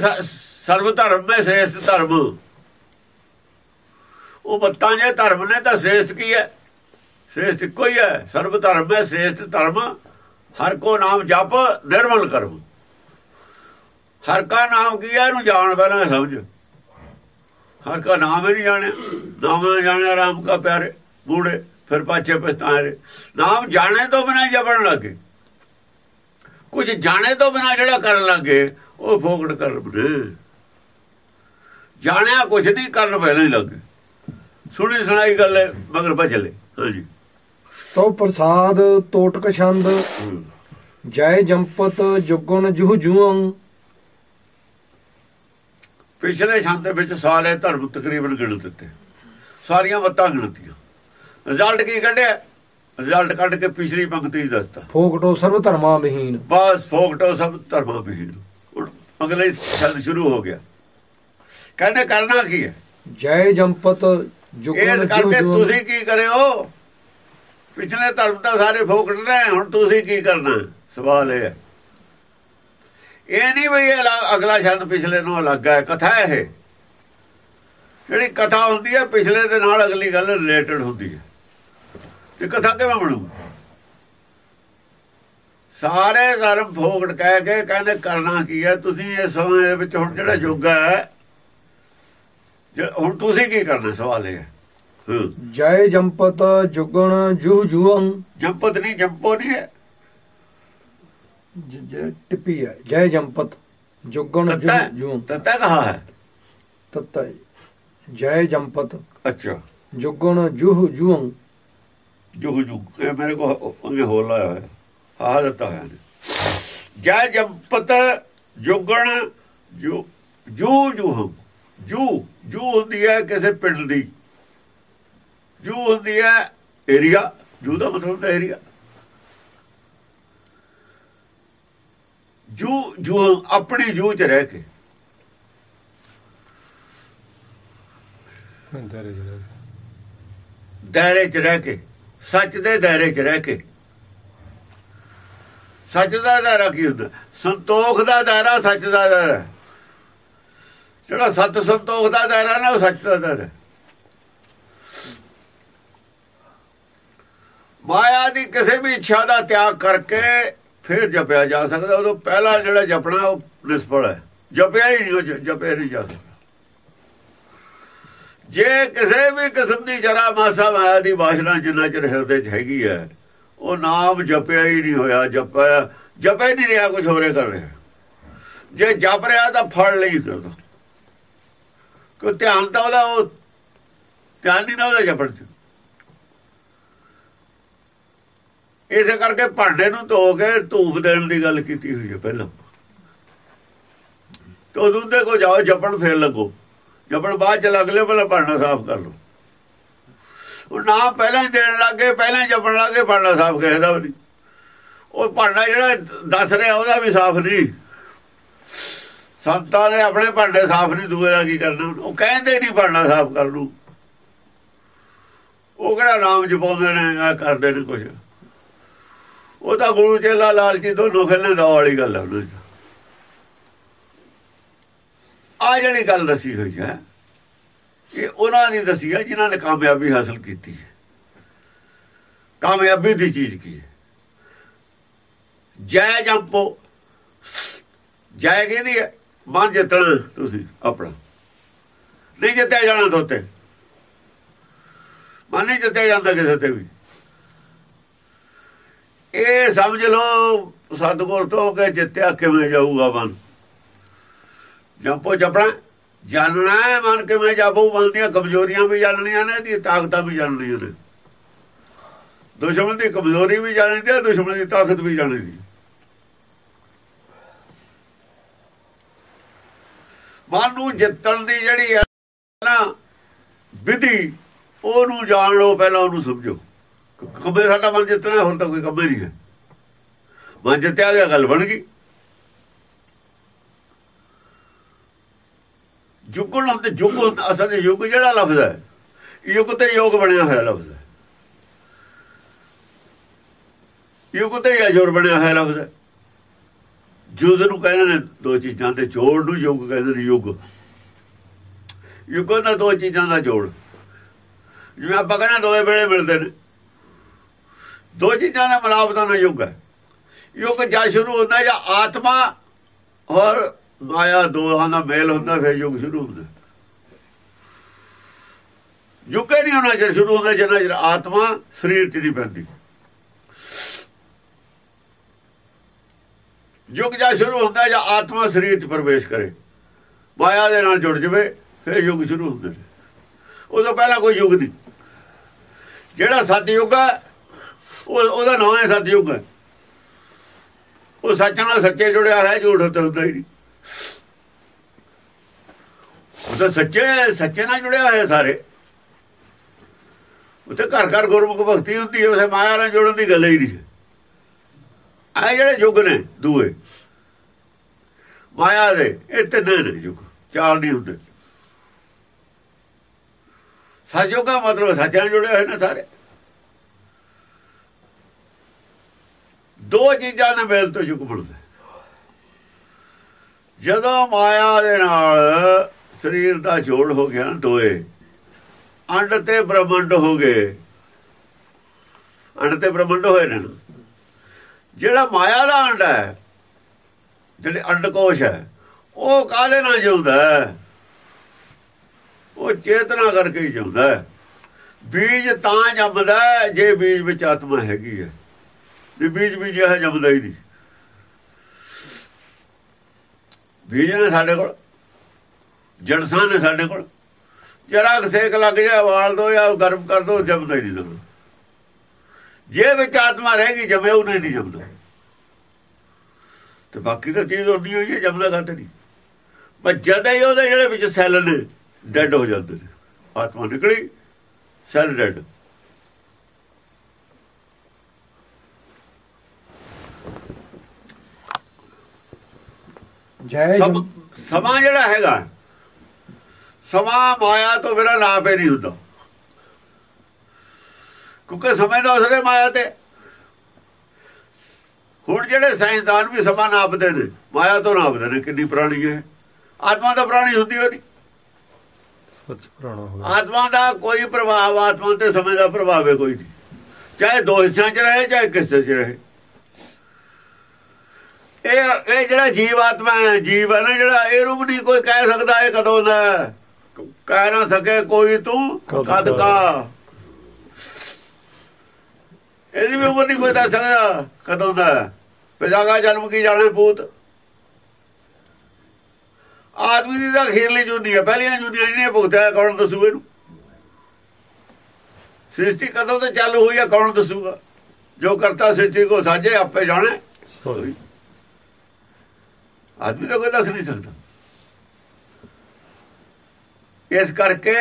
ਸਰਵ ਧਰਮ ਮੈਂ ਸ੍ਰੇਸ਼ਟ ਧਰਮ। ਉਹ ਬੱਤਾਂ ਜੇ ਧਰਮ ਨੇ ਤਾਂ ਸ੍ਰੇਸ਼ਟ ਕੀ ਹੈ? ਸ੍ਰੇਸ਼ਟ ਇੱਕੋ ਹੀ ਹੈ। ਸਰਵ ਧਰਮ ਹੈ, ਸ੍ਰੇਸ਼ਟ ਧਰਮ। ਹਰ ਕੋ ਨਾਮ ਜਪ, ਨਿਰਮਲ ਕਰਮ। ਹਰ ਕਾ ਨਾਮ ਕੀ ਹੈ? ਇਹਨੂੰ ਜਾਣ ਪਹਿਲਾਂ ਸਮਝ। ਹਰ ਕਾ ਨਾਮ ਹੀ ਨਹੀਂ ਜਾਣਿਆ। ਨਾਮ ਨਾ ਜਾਣਿਆ, ਰਾਮ ਕਾ ਪਿਆਰੇ ਬੂੜੇ, ਫਿਰ ਪਾਛੇ ਪਛਤਾਰੇ ਨਾਮ ਜਾਣੇ ਤੋਂ ਬਿਨਾਂ ਜਪਣ ਲੱਗੇ। ਕੁਝ ਜਾਣੇ ਤੋਂ ਬਿਨਾਂ ਜਿਹੜਾ ਕਰਨ ਲੱਗੇ ਉਹ ਫੋਕਟ ਕਰ ਬਨੇ ਜਾਣਿਆ ਕੁਝ ਨਹੀਂ ਕਰਨ ਪਹਿਲਾਂ ਹੀ ਲੱਗੇ ਸੁਣੀ ਸੁਣਾਈ ਗੱਲ ਹੈ ਮਗਰ ਭਜਲੇ ਹਾਂਜੀ। ਤੋ ਪ੍ਰਸਾਦ ਤੋਟਕ ਛੰਦ ਜੈ ਜੰਪਤ ਜੁਗਣ ਜੁਹ ਜੂੰ। ਪਿਛਲੇ ਛੰਦ ਵਿੱਚ ਸਾਰੇ ਧਰਮ ਤਕਰੀਬਨ ਗਿਣ ਦਿੱਤੇ। ਸਾਰੀਆਂ ਮੱਤਾਂ ਗਿਣਤੀਆਂ। ਰਿਜ਼ਲਟ ਕੀ ਕੱਢਿਆ? ਰਿਜ਼ਲਟ ਕੱਢ ਕੇ ਪਿਛਲੀ ਪੰਕਤੀ ਹੀ ਦੱਸਤਾ। ਫੋਕਟੋ ਸਰਬ ਧਰਮਾਂ ਵਿਹੀਨ। ਬਸ ਫੋਕਟੋ ਸਭ ਧਰਮਾਂ ਵਿਹੀਨ। ਅਗਲੇ ਛੰਦ ਸ਼ੁਰੂ ਹੋ ਗਿਆ। ਕਹਿੰਦੇ ਕਰਨਾ ਕੀ ਹੈ? ਜੈ ਜੰਪਤ ਜੁਹ ਕਰਕੇ ਤੁਸੀਂ ਕੀ ਕਰਿਓ? ਪਿਛਲੇ ਧਰਮ ਤਾਂ ਸਾਰੇ ਫੋਕਟ ਨੇ ਹੁਣ ਤੁਸੀਂ ਕੀ ਕਰਨਾ? ਸਵਾਲ ਇਹ ਹੈ। ਇਹ ਨਹੀਂ ਵੀ ਅਗਲਾ ਛੰਦ ਪਿਛਲੇ ਨੂੰ ਅਲੱਗ ਹੈ ਕਥਾ ਇਹ। ਜਿਹੜੀ ਕਥਾ ਹੁੰਦੀ ਹੈ ਪਿਛਲੇ ਦੇ ਨਾਲ ਅਗਲੀ ਗੱਲ ਰਿਲੇਟਡ ਹੁੰਦੀ ਹੈ। ਤੇ ਕਥਾ ਕਿਵੇਂ ਬਣੂ ਸਾਰੇ ਧਰਮ ਫੋਕਟ ਕਹਿ ਕੇ ਕਹਿੰਦੇ ਕਰਨਾ ਕੀ ਹੈ? ਤੁਸੀਂ ਇਸ ਸਮੇਂ ਦੇ ਵਿੱਚ ਹੁਣ ਜਿਹੜਾ ਯੁੱਗ ਹੈ ਜੇ- ਹੁਣ ਤੁਸੀਂ ਕੀ ਕਰਨਾ ਸਵਾਲ ਇਹ ਹੈ? ਹੂੰ। ਜੈ ਜੰਪਤ ਜੁਗਣ ਜੁਹ ਜੂੰ ਜੰਪਤ ਨਹੀਂ ਜੰਪੋ ਨਹੀਂ ਹੈ। ਜੈ ਟਿੱਪੀ ਹੈ। ਜੈ ਜੰਪਤ ਜੁਗਣ ਜੁਹ ਜੂੰ ਤੱਤਾ ਕਹਾ ਹੈ? ਤਤ ਜੈ ਜੰਪਤ ਅੱਛਾ। ਜੁਗਣ ਜੁਹ ਜੂੰ ਜੁਗ ਇਹ ਮੇਰੇ ਕੋ ਉਹਨੇ ਹੋਰ ਲਾਇਆ ਆਹ ਦਿੱਤਾ ਹੋਇਆ ਨੇ। ਜੈ ਜੰਪਤ ਜੁਗਣ ਜੂ ਜੂ ਜੂ ਜੂ ਜੂ ਹੁੰਦੀ ਹੈ ਕਿਸੇ ਪਿੰਡ ਦੀ। ਜੂ ਹੁੰਦੀ ਹੈ ਏਰੀਆ ਜੂ ਦਾ ਮਤਲਬ ਹੁੰਦਾ ਏਰੀਆ। ਜੂ ਜੂ ਆਪਣੀ ਜੂ ਚ ਰਹਿ ਕੇ। ਦਾਇਰੇ 'ਚ ਰਹਿ ਕੇ ਸੱਚ ਦੇ ਦਾਇਰੇ 'ਚ ਰਹਿ ਕੇ। ਸੱਚ ਦਾ ਦਾਇਰਾ ਕੀ ਹੁੰਦਾ? ਸੰਤੋਖ ਦਾ ਦਾਇਰਾ ਸੱਚ ਦਾ ਦਾਇਰਾ ਜਿਹੜਾ ਸਤ ਸੰਤੋਖ ਦਾ ਦਾਇਰਾ ਨਾ, ਉਹ ਸੱਚ ਦਾ ਦਾਇਰਾ ਮਾਇਆ ਦੀ ਕਿਸੇ ਵੀ ਇੱਛਾ ਦਾ ਤਿਆਗ ਕਰਕੇ ਫਿਰ ਜਪਿਆ ਜਾ ਸਕਦਾ। ਉਦੋਂ ਪਹਿਲਾ ਜਿਹੜਾ ਜਪਣਾ, ਉਹ ਨਿਸਫਲ ਹੈ। ਜਪਿਆ ਹੀ ਨਹੀਂ, ਉਹ ਜਪਿਆ ਨਹੀਂ ਜਾ ਸਕਦਾ। ਜੇ ਕਿਸੇ ਵੀ ਕਿਸਮ ਦੀ ਜਰਾ ਮਾਸਾ ਮਾਇਆ ਦੀ ਵਾਸ਼ਨਾ ਜਿੰਨਾ ਚਿਰ ਹਿਰਦੇ 'ਚ ਹੈਗੀ ਹੈ ਉਹ ਨਾਮ ਜਪਿਆ ਹੀ ਨਹੀਂ ਹੋਇਆ, ਜਪਿਆ ਜਪੇ ਨਹੀਂ ਰਿਹਾ ਕੁਝ ਹੋਰੇ ਕਰ ਰਿਹਾ ਜੇ ਜਪ ਰਿਹਾ ਤਾਂ ਫੜ ਲਈ ਕਰਦਾ ਕੋ ਧਿਆਨ ਤਾਂ ਉਹਦਾ, ਉਹ ਧਿਆਨ ਨਹੀਂ ਨਾ ਉਹਦਾ ਜਪਣ ਚ। ਇਸੇ ਕਰਕੇ ਭਾਂਡੇ ਨੂੰ ਧੋ ਕੇ ਧੂਪ ਦੇਣ ਦੀ ਗੱਲ ਕੀਤੀ ਹੋਈ ਹੈ ਪਹਿਲਾਂ। ਤੋ ਦੁੱਧੇ ਕੋ ਜਾਓ, ਜਪਣ ਫੇਰ ਲੱਗੋ। ਜਪਣ ਬਾਅਦ ਚ ਲੱਗ ਲਿਓ, ਪਹਿਲਾਂ ਭਾਂਡਾ ਸਾਫ਼ ਕਰ ਲਓ। ਉਹ ਨਾਮ ਪਹਿਲਾਂ ਹੀ ਦੇਣ ਲੱਗੇ ਪਹਿਲਾਂ ਹੀ ਜਪਣ ਲੱਗੇ ਭਾਂਡਾ ਸਾਫ਼ ਕਹਿੰਦਾ ਵੀ ਨਹੀਂ। ਉਹ ਭਾਂਡਾ ਜਿਹੜਾ ਦੱਸ ਰਿਹਾ ਉਹਦਾ ਵੀ ਸਾਫ਼ ਨਹੀਂ। ਸੰਤਾਂ ਨੇ ਆਪਣੇ ਭਾਂਡੇ ਸਾਫ਼ ਨਹੀਂ, ਦੂਏ ਦਾ ਕੀ ਕਰਨਾ? ਉਹ ਕਹਿੰਦੇ ਨਹੀਂ ਭਾਂਡਾ ਸਾਫ਼ ਕਰ ਲੂ ਉਹ ਕਿਹੜਾ ਨਾਮ ਜਪਾਉਂਦੇ ਨੇ ਆ ਕਰਦੇ ਨੇ ਕੁਝ ਉਹ ਤਾਂ ਗੁਰੂ ਚੇਲਾ ਲਾਲਚੀ ਦੋਨੋਂ ਖੇਲਣੇ ਦਾ ਵਾਲੀ ਗੱਲ ਹੈ ਉਹਨਾਂ ਦੀ। ਆ ਜਿਹੜੀ ਗੱਲ ਦੱਸੀ ਹੋਈ ਹੈ ਇਹ ਉਹਨਾਂ ਦੀ ਦੱਸੀ ਹੈ ਜਿਨ੍ਹਾਂ ਨੇ ਕਾਮਯਾਬੀ ਹਾਸਲ ਕੀਤੀ ਹੈ। ਕਾਮਯਾਬੀ ਦੀ ਚੀਜ਼ ਕੀ ਹੈ? ਜੈ ਜੰਪੋ ਜੈ ਕਹਿੰਦੀ ਹੈ, ਮਨ ਜਿੱਤਣਾ ਤੁਸੀਂ ਆਪਣਾ। ਨਹੀਂ ਜਿੱਤਿਆ ਜਾਣਾ ਤੋਤੇ ਮਨ ਨਹੀਂ ਜਿੱਤਿਆ ਜਾਂਦਾ ਕਿਸੇ ਤੇ ਵੀ। ਇਹ ਸਮਝ ਲਓ, ਸਤਗੁਰ ਤੋਂ ਕਿ ਜਿੱਤਿਆ ਕਿਵੇਂ ਜਾਊਗਾ ਮਨ। ਜੰਪੋ ਜਪਣਾ। ਜਾਣਨਾ ਹੈ, ਮਨ ਕਿਵੇਂ ਜਾਬੂ ਮਨ ਦੀਆਂ ਕਮਜ਼ੋਰੀਆਂ ਵੀ ਜਾਣਨੀਆਂ ਨੇ ਦੀ ਤਾਕਤਾਂ ਵੀ ਜਾਣਨੀਆਂ ਨੇ। ਦੁਸ਼ਮਣ ਦੀ ਕਮਜ਼ੋਰੀ ਵੀ ਜਾਣਨੀ ਤੇ ਦੁਸ਼ਮਣ ਦੀ ਤਾਕਤ ਵੀ ਜਾਣਨੀ ਦੀ ਮਨ ਨੂੰ ਜਿੱਤਣ ਦੀ ਜਿਹੜੀ ਹੈ ਨਾ ਵਿਧੀ, ਉਹਨੂੰ ਜਾਣ ਲਓ, ਪਹਿਲਾਂ ਉਹਨੂੰ ਸਮਝੋ। ਕੰਮੇ ਸਾਡਾ ਮਨ ਜਿੱਤਣਾ ਹੋਰ ਤਾਂ ਕੋਈ ਕੰਮ ਨਹੀਂ ਹੈ। ਮਨ ਜਿੱਤਿਆ ਗਿਆ, ਗੱਲ ਬਣ ਗਈ। ਜੁਗਣ ਹੁੰਦੇ ਜੁਗ ਅਸਲ ਦੇ ਯੁੱਗ ਜਿਹੜਾ ਲਫ਼ਜ਼ ਹੈ, ਯੁੱਗ ਤੇ ਯੋਗ ਬਣਿਆ ਹੋਇਆ ਲਫ਼ਜ਼ ਹੈ। ਯੁੱਗ ਤੇ ਅਜੋਰ ਬਣਿਆ ਹੋਇਆ ਲਫ਼ਜ਼ ਹੈ। ਜੁਦ ਨੂੰ ਕਹਿੰਦੇ ਨੇ ਦੋ ਚੀਜ਼ਾਂ ਦੇ ਜੋੜ ਨੂੰ ਯੁੱਗ ਕਹਿੰਦੇ ਨੇ, ਯੁੱਗ। ਯੁੱਗਾਂ ਦਾ ਦੋ ਚੀਜ਼ਾਂ ਦਾ ਜੋੜ। ਜਿਵੇਂ ਆਪਾਂ ਕਹਿੰਦੇ ਦੋਵੇਂ ਵੇਲੇ ਮਿਲਦੇ ਨੇ। ਦੋ ਚੀਜ਼ਾਂ ਦਾ ਮਲਾਪ ਦਾ ਯੁੱਗ ਹੈ। ਯੁੱਗ ਜਾਂ ਸ਼ੁਰੂ ਹੁੰਦਾ ਜਾਂ ਆਤਮਾ ਔਰ ਮਾਇਆ ਦੋਹਾਂ ਦਾ ਮੇਲ ਹੁੰਦਾ, ਫਿਰ ਯੁੱਗ ਸ਼ੁਰੂ ਹੁੰਦਾ। ਯੁੱਗ ਨਹੀਂ ਹੋਣਾ ਜਦ ਸ਼ੁਰੂ ਹੁੰਦਾ ਜਦੋਂ ਜਦ ਆਤਮਾ ਸਰੀਰ 'ਚ ਨਹੀਂ ਪੈਂਦੀ। ਯੁੱਗ ਜਾਂ ਸ਼ੁਰੂ ਹੁੰਦਾ, ਜਾਂ ਆਤਮਾ ਸਰੀਰ 'ਚ ਪ੍ਰਵੇਸ਼ ਕਰੇ। ਮਾਇਆ ਦੇ ਨਾਲ ਜੁੜ ਜਵੇ, ਫਿਰ ਯੁੱਗ ਸ਼ੁਰੂ ਹੁੰਦਾ ਨੇ। ਉਦੋਂ ਪਹਿਲਾਂ ਕੋਈ ਯੁੱਗ ਨਹੀਂ। ਜਿਹੜਾ ਸਤਿਯੁਗ ਹੈ, ਉਹ ਉਹਦਾ ਨਾਮ ਹੈ ਸਤਯੁੱਗ। ਹੈ ਉਹ ਸੱਚ ਨਾਲ ਸੱਚੇ ਜੁੜਿਆ ਹੈ ਝੂਠ ਤੇ ਹੁੰਦਾ ਹੀ ਨਹੀਂ। ਉਹ ਸੱਚੇ ਸੱਚੇ ਨਾਲ ਜੁੜਿਆ ਹੋਇਆ ਸਾਰੇ। ਉੱਥੇ ਘਰ ਘਰ ਗੁਰਮੁਖ ਭਗਤੀ ਹੁੰਦੀ ਹੈ, ਉਸੇ ਮਾਇਆ ਨਾਲ ਜੁੜਨ ਦੀ ਗੱਲ ਹੀ ਨਹੀਂ। ਆ ਜਿਹੜੇ ਯੁੱਗ ਨੇ ਦੂਏ, ਮਾਇਆ ਦੇ, ਇਹ ਤਿੰਨ ਨੇ ਯੁੱਗ, ਚਾਰ ਨਹੀਂ ਹੁੰਦੇ। ਸਤਯੁਗ ਦਾ ਮਤਲਬ ਸੱਚ ਨਾਲ ਜੁੜੇ ਹੋਏ ਨੇ ਸਾਰੇ। ਦੋ ਚੀਜ਼ਾਂ ਨਾਲ ਮੇਲ ਤੋਂ ਯੁੱਗ ਬਣਦਾ। ਜਦੋਂ ਮਾਇਆ ਦੇ ਨਾਲ ਸਰੀਰ ਦਾ ਜੋੜ ਹੋ ਗਿਆ ਦੋਏ, ਅੰਡ ਤੇ ਬ੍ਰਹਮੰਡ ਹੋ ਗਏ। ਅੰਡ ਤੇ ਬ੍ਰਹਮੰਡ ਹੋਏ ਨੇ ਜਿਹੜਾ ਮਾਇਆ ਦਾ ਅੰਡ ਹੈ, ਜਿਹੜੇ ਅੰਡਕੋਸ਼ ਹੈ, ਉਹ ਕਾਹਦੇ ਨਾਲ ਜਿਉਂਦਾ ਉਹ ਚੇਤਨਾ ਕਰਕੇ ਹੀ ਜਿਉਂਦਾ ਬੀਜ ਤਾਂ ਜੰਮਦਾ ਜੇ ਬੀਜ ਵਿੱਚ ਆਤਮਾ ਹੈਗੀ ਹੈ। ਵੀ ਬੀਜ ਵੀ ਜਿਹੜਾ ਜੰਮਦਾ ਹੀ ਨਹੀਂ। ਬੀਜ ਨੇ ਸਾਡੇ ਕੋਲ, ਜੜਸਾਂ ਨੇ ਸਾਡੇ ਕੋਲ। ਜਰਾ ਸੇਕ ਲੱਗ ਜਾ, ਵਾਲ ਦੋ ਜਾਂ ਗਰਮ ਕਰ ਦੋ, ਜੰਮਦਾ ਹੀ ਨਹੀਂ ਦੋਨੋਂ ਜੇ ਵਿੱਚ ਆਤਮਾ ਰਹੇਗੀ ਜਮੇ ਉਹ ਨਹੀਂ ਜੰਮਦਾ। ਤੇ ਬਾਕੀ ਤਾਂ ਚੀਜ਼ ਹੁੰਦੀ ਹੋਈ ਹੈ, ਜੰਮਦਾ ਕਰਦੇ ਨਹੀਂ? ਪਰ ਜਦ ਹੀ ਉਹਦੇ ਜਿਹੜੇ ਵਿੱਚ ਸੈੱਲ ਨੇ, ਡੈਡ ਹੋ ਜਾਂਦੇ ਨੇ। ਆਤਮਾ ਨਿਕਲੀ, ਸੈੱਲ ਡੈਡ। ਜੈ ਸਮਾਂ ਜਿਹੜਾ ਹੈਗਾ ਸਮਾਂ ਮਾਇਆ ਤੋਂ ਬਿਨਾਂ ਨਾਪੇ ਨਹੀਂ ਹੁੰਦਾ। ਕਿਉਂਕਿ ਸਮੇਂ ਦਾ ਅਸਰ ਹੈ ਮਾਇਆ ਤੇ। ਹੁਣ ਜਿਹੜੇ ਸਾਇੰਸਦਾਨ ਵੀ ਸਮਾਂ ਨਾਪਦੇ ਨੇ ਮਾਇਆ ਤੋਂ ਨਾਪਦੇ ਨੇ ਕਿੰਨੀ ਪੁਰਾਣੀ ਹੈ। ਆਤਮਾ ਤਾਂ ਪੁਰਾਣੀ ਹੁੰਦੀ ਹੋਣੀ ਸੱਚ ਪੁਰਾਣਾ ਹੋ ਆਤਮਾ ਦਾ ਕੋਈ ਪ੍ਰਭਾਵ ਆਤਮਾ ਤੇ ਸਮੇਂ ਦਾ ਪ੍ਰਭਾਵ ਹੈ ਕੋਈ ਨਹੀਂ। ਚਾਹੇ ਦੋ ਹਿੱਸਿਆਂ 'ਚ ਰਹੇ ਚਾਹੇ ਕਿਸੇ 'ਚ ਰਹੇ। ਇਹ ਇਹ ਜਿਹੜਾ ਜੀਵ ਆਤਮਾ ਹੈ ਜੀਵ ਹੈ ਨਾ ਜਿਹੜਾ ਇਹ ਰੂਪ ਨਹੀਂ ਕੋਈ ਕਹਿ ਸਕਦਾ ਇਹ ਕਦੋਂ ਦਾ ਕਹਿ ਨਾ ਸਕੇ ਕੋਈ ਤੂੰ ਕਦ ਕਾ। ਇਹਦੀ ਵੀ ਉਮਰ ਨਹੀਂ ਕੋਈ ਦੱਸ ਸਕਦਾ ਕਦੋਂ ਦਾ ਪਿਜਾਗਾ ਜਨਮ ਕੀ ਜਾਣੇ ਭੂਤ। ਆਦਮੀ ਦੀ ਤਾਂ ਅਖੀਰਲੀ ਜੁਨੀ ਹੈ ਪਹਿਲੀਆਂ ਜੁਨੀਆਂ ਜਿਹੜੀਆਂ ਭੁਗਤਿਆ ਕੌਣ ਦੱਸੂ ਇਹਨੂੰ? ਸ੍ਰਿਸ਼ਟੀ ਕਦੋਂ ਤੋਂ ਚਾਲੂ ਹੋਈ ਹੈ ਕੌਣ ਦੱਸੂਗਾ? ਜੋ ਕਰਤਾ ਸ੍ਰਿਸ਼ਟੀ ਕੋ ਸਾਜੇ ਆਪੇ ਜਾਣੇ। ਆਦਮੀ ਤਾਂ ਕੋਈ ਦੱਸ ਨਹੀਂ ਸਕਦਾ। ਇਸ ਕਰਕੇ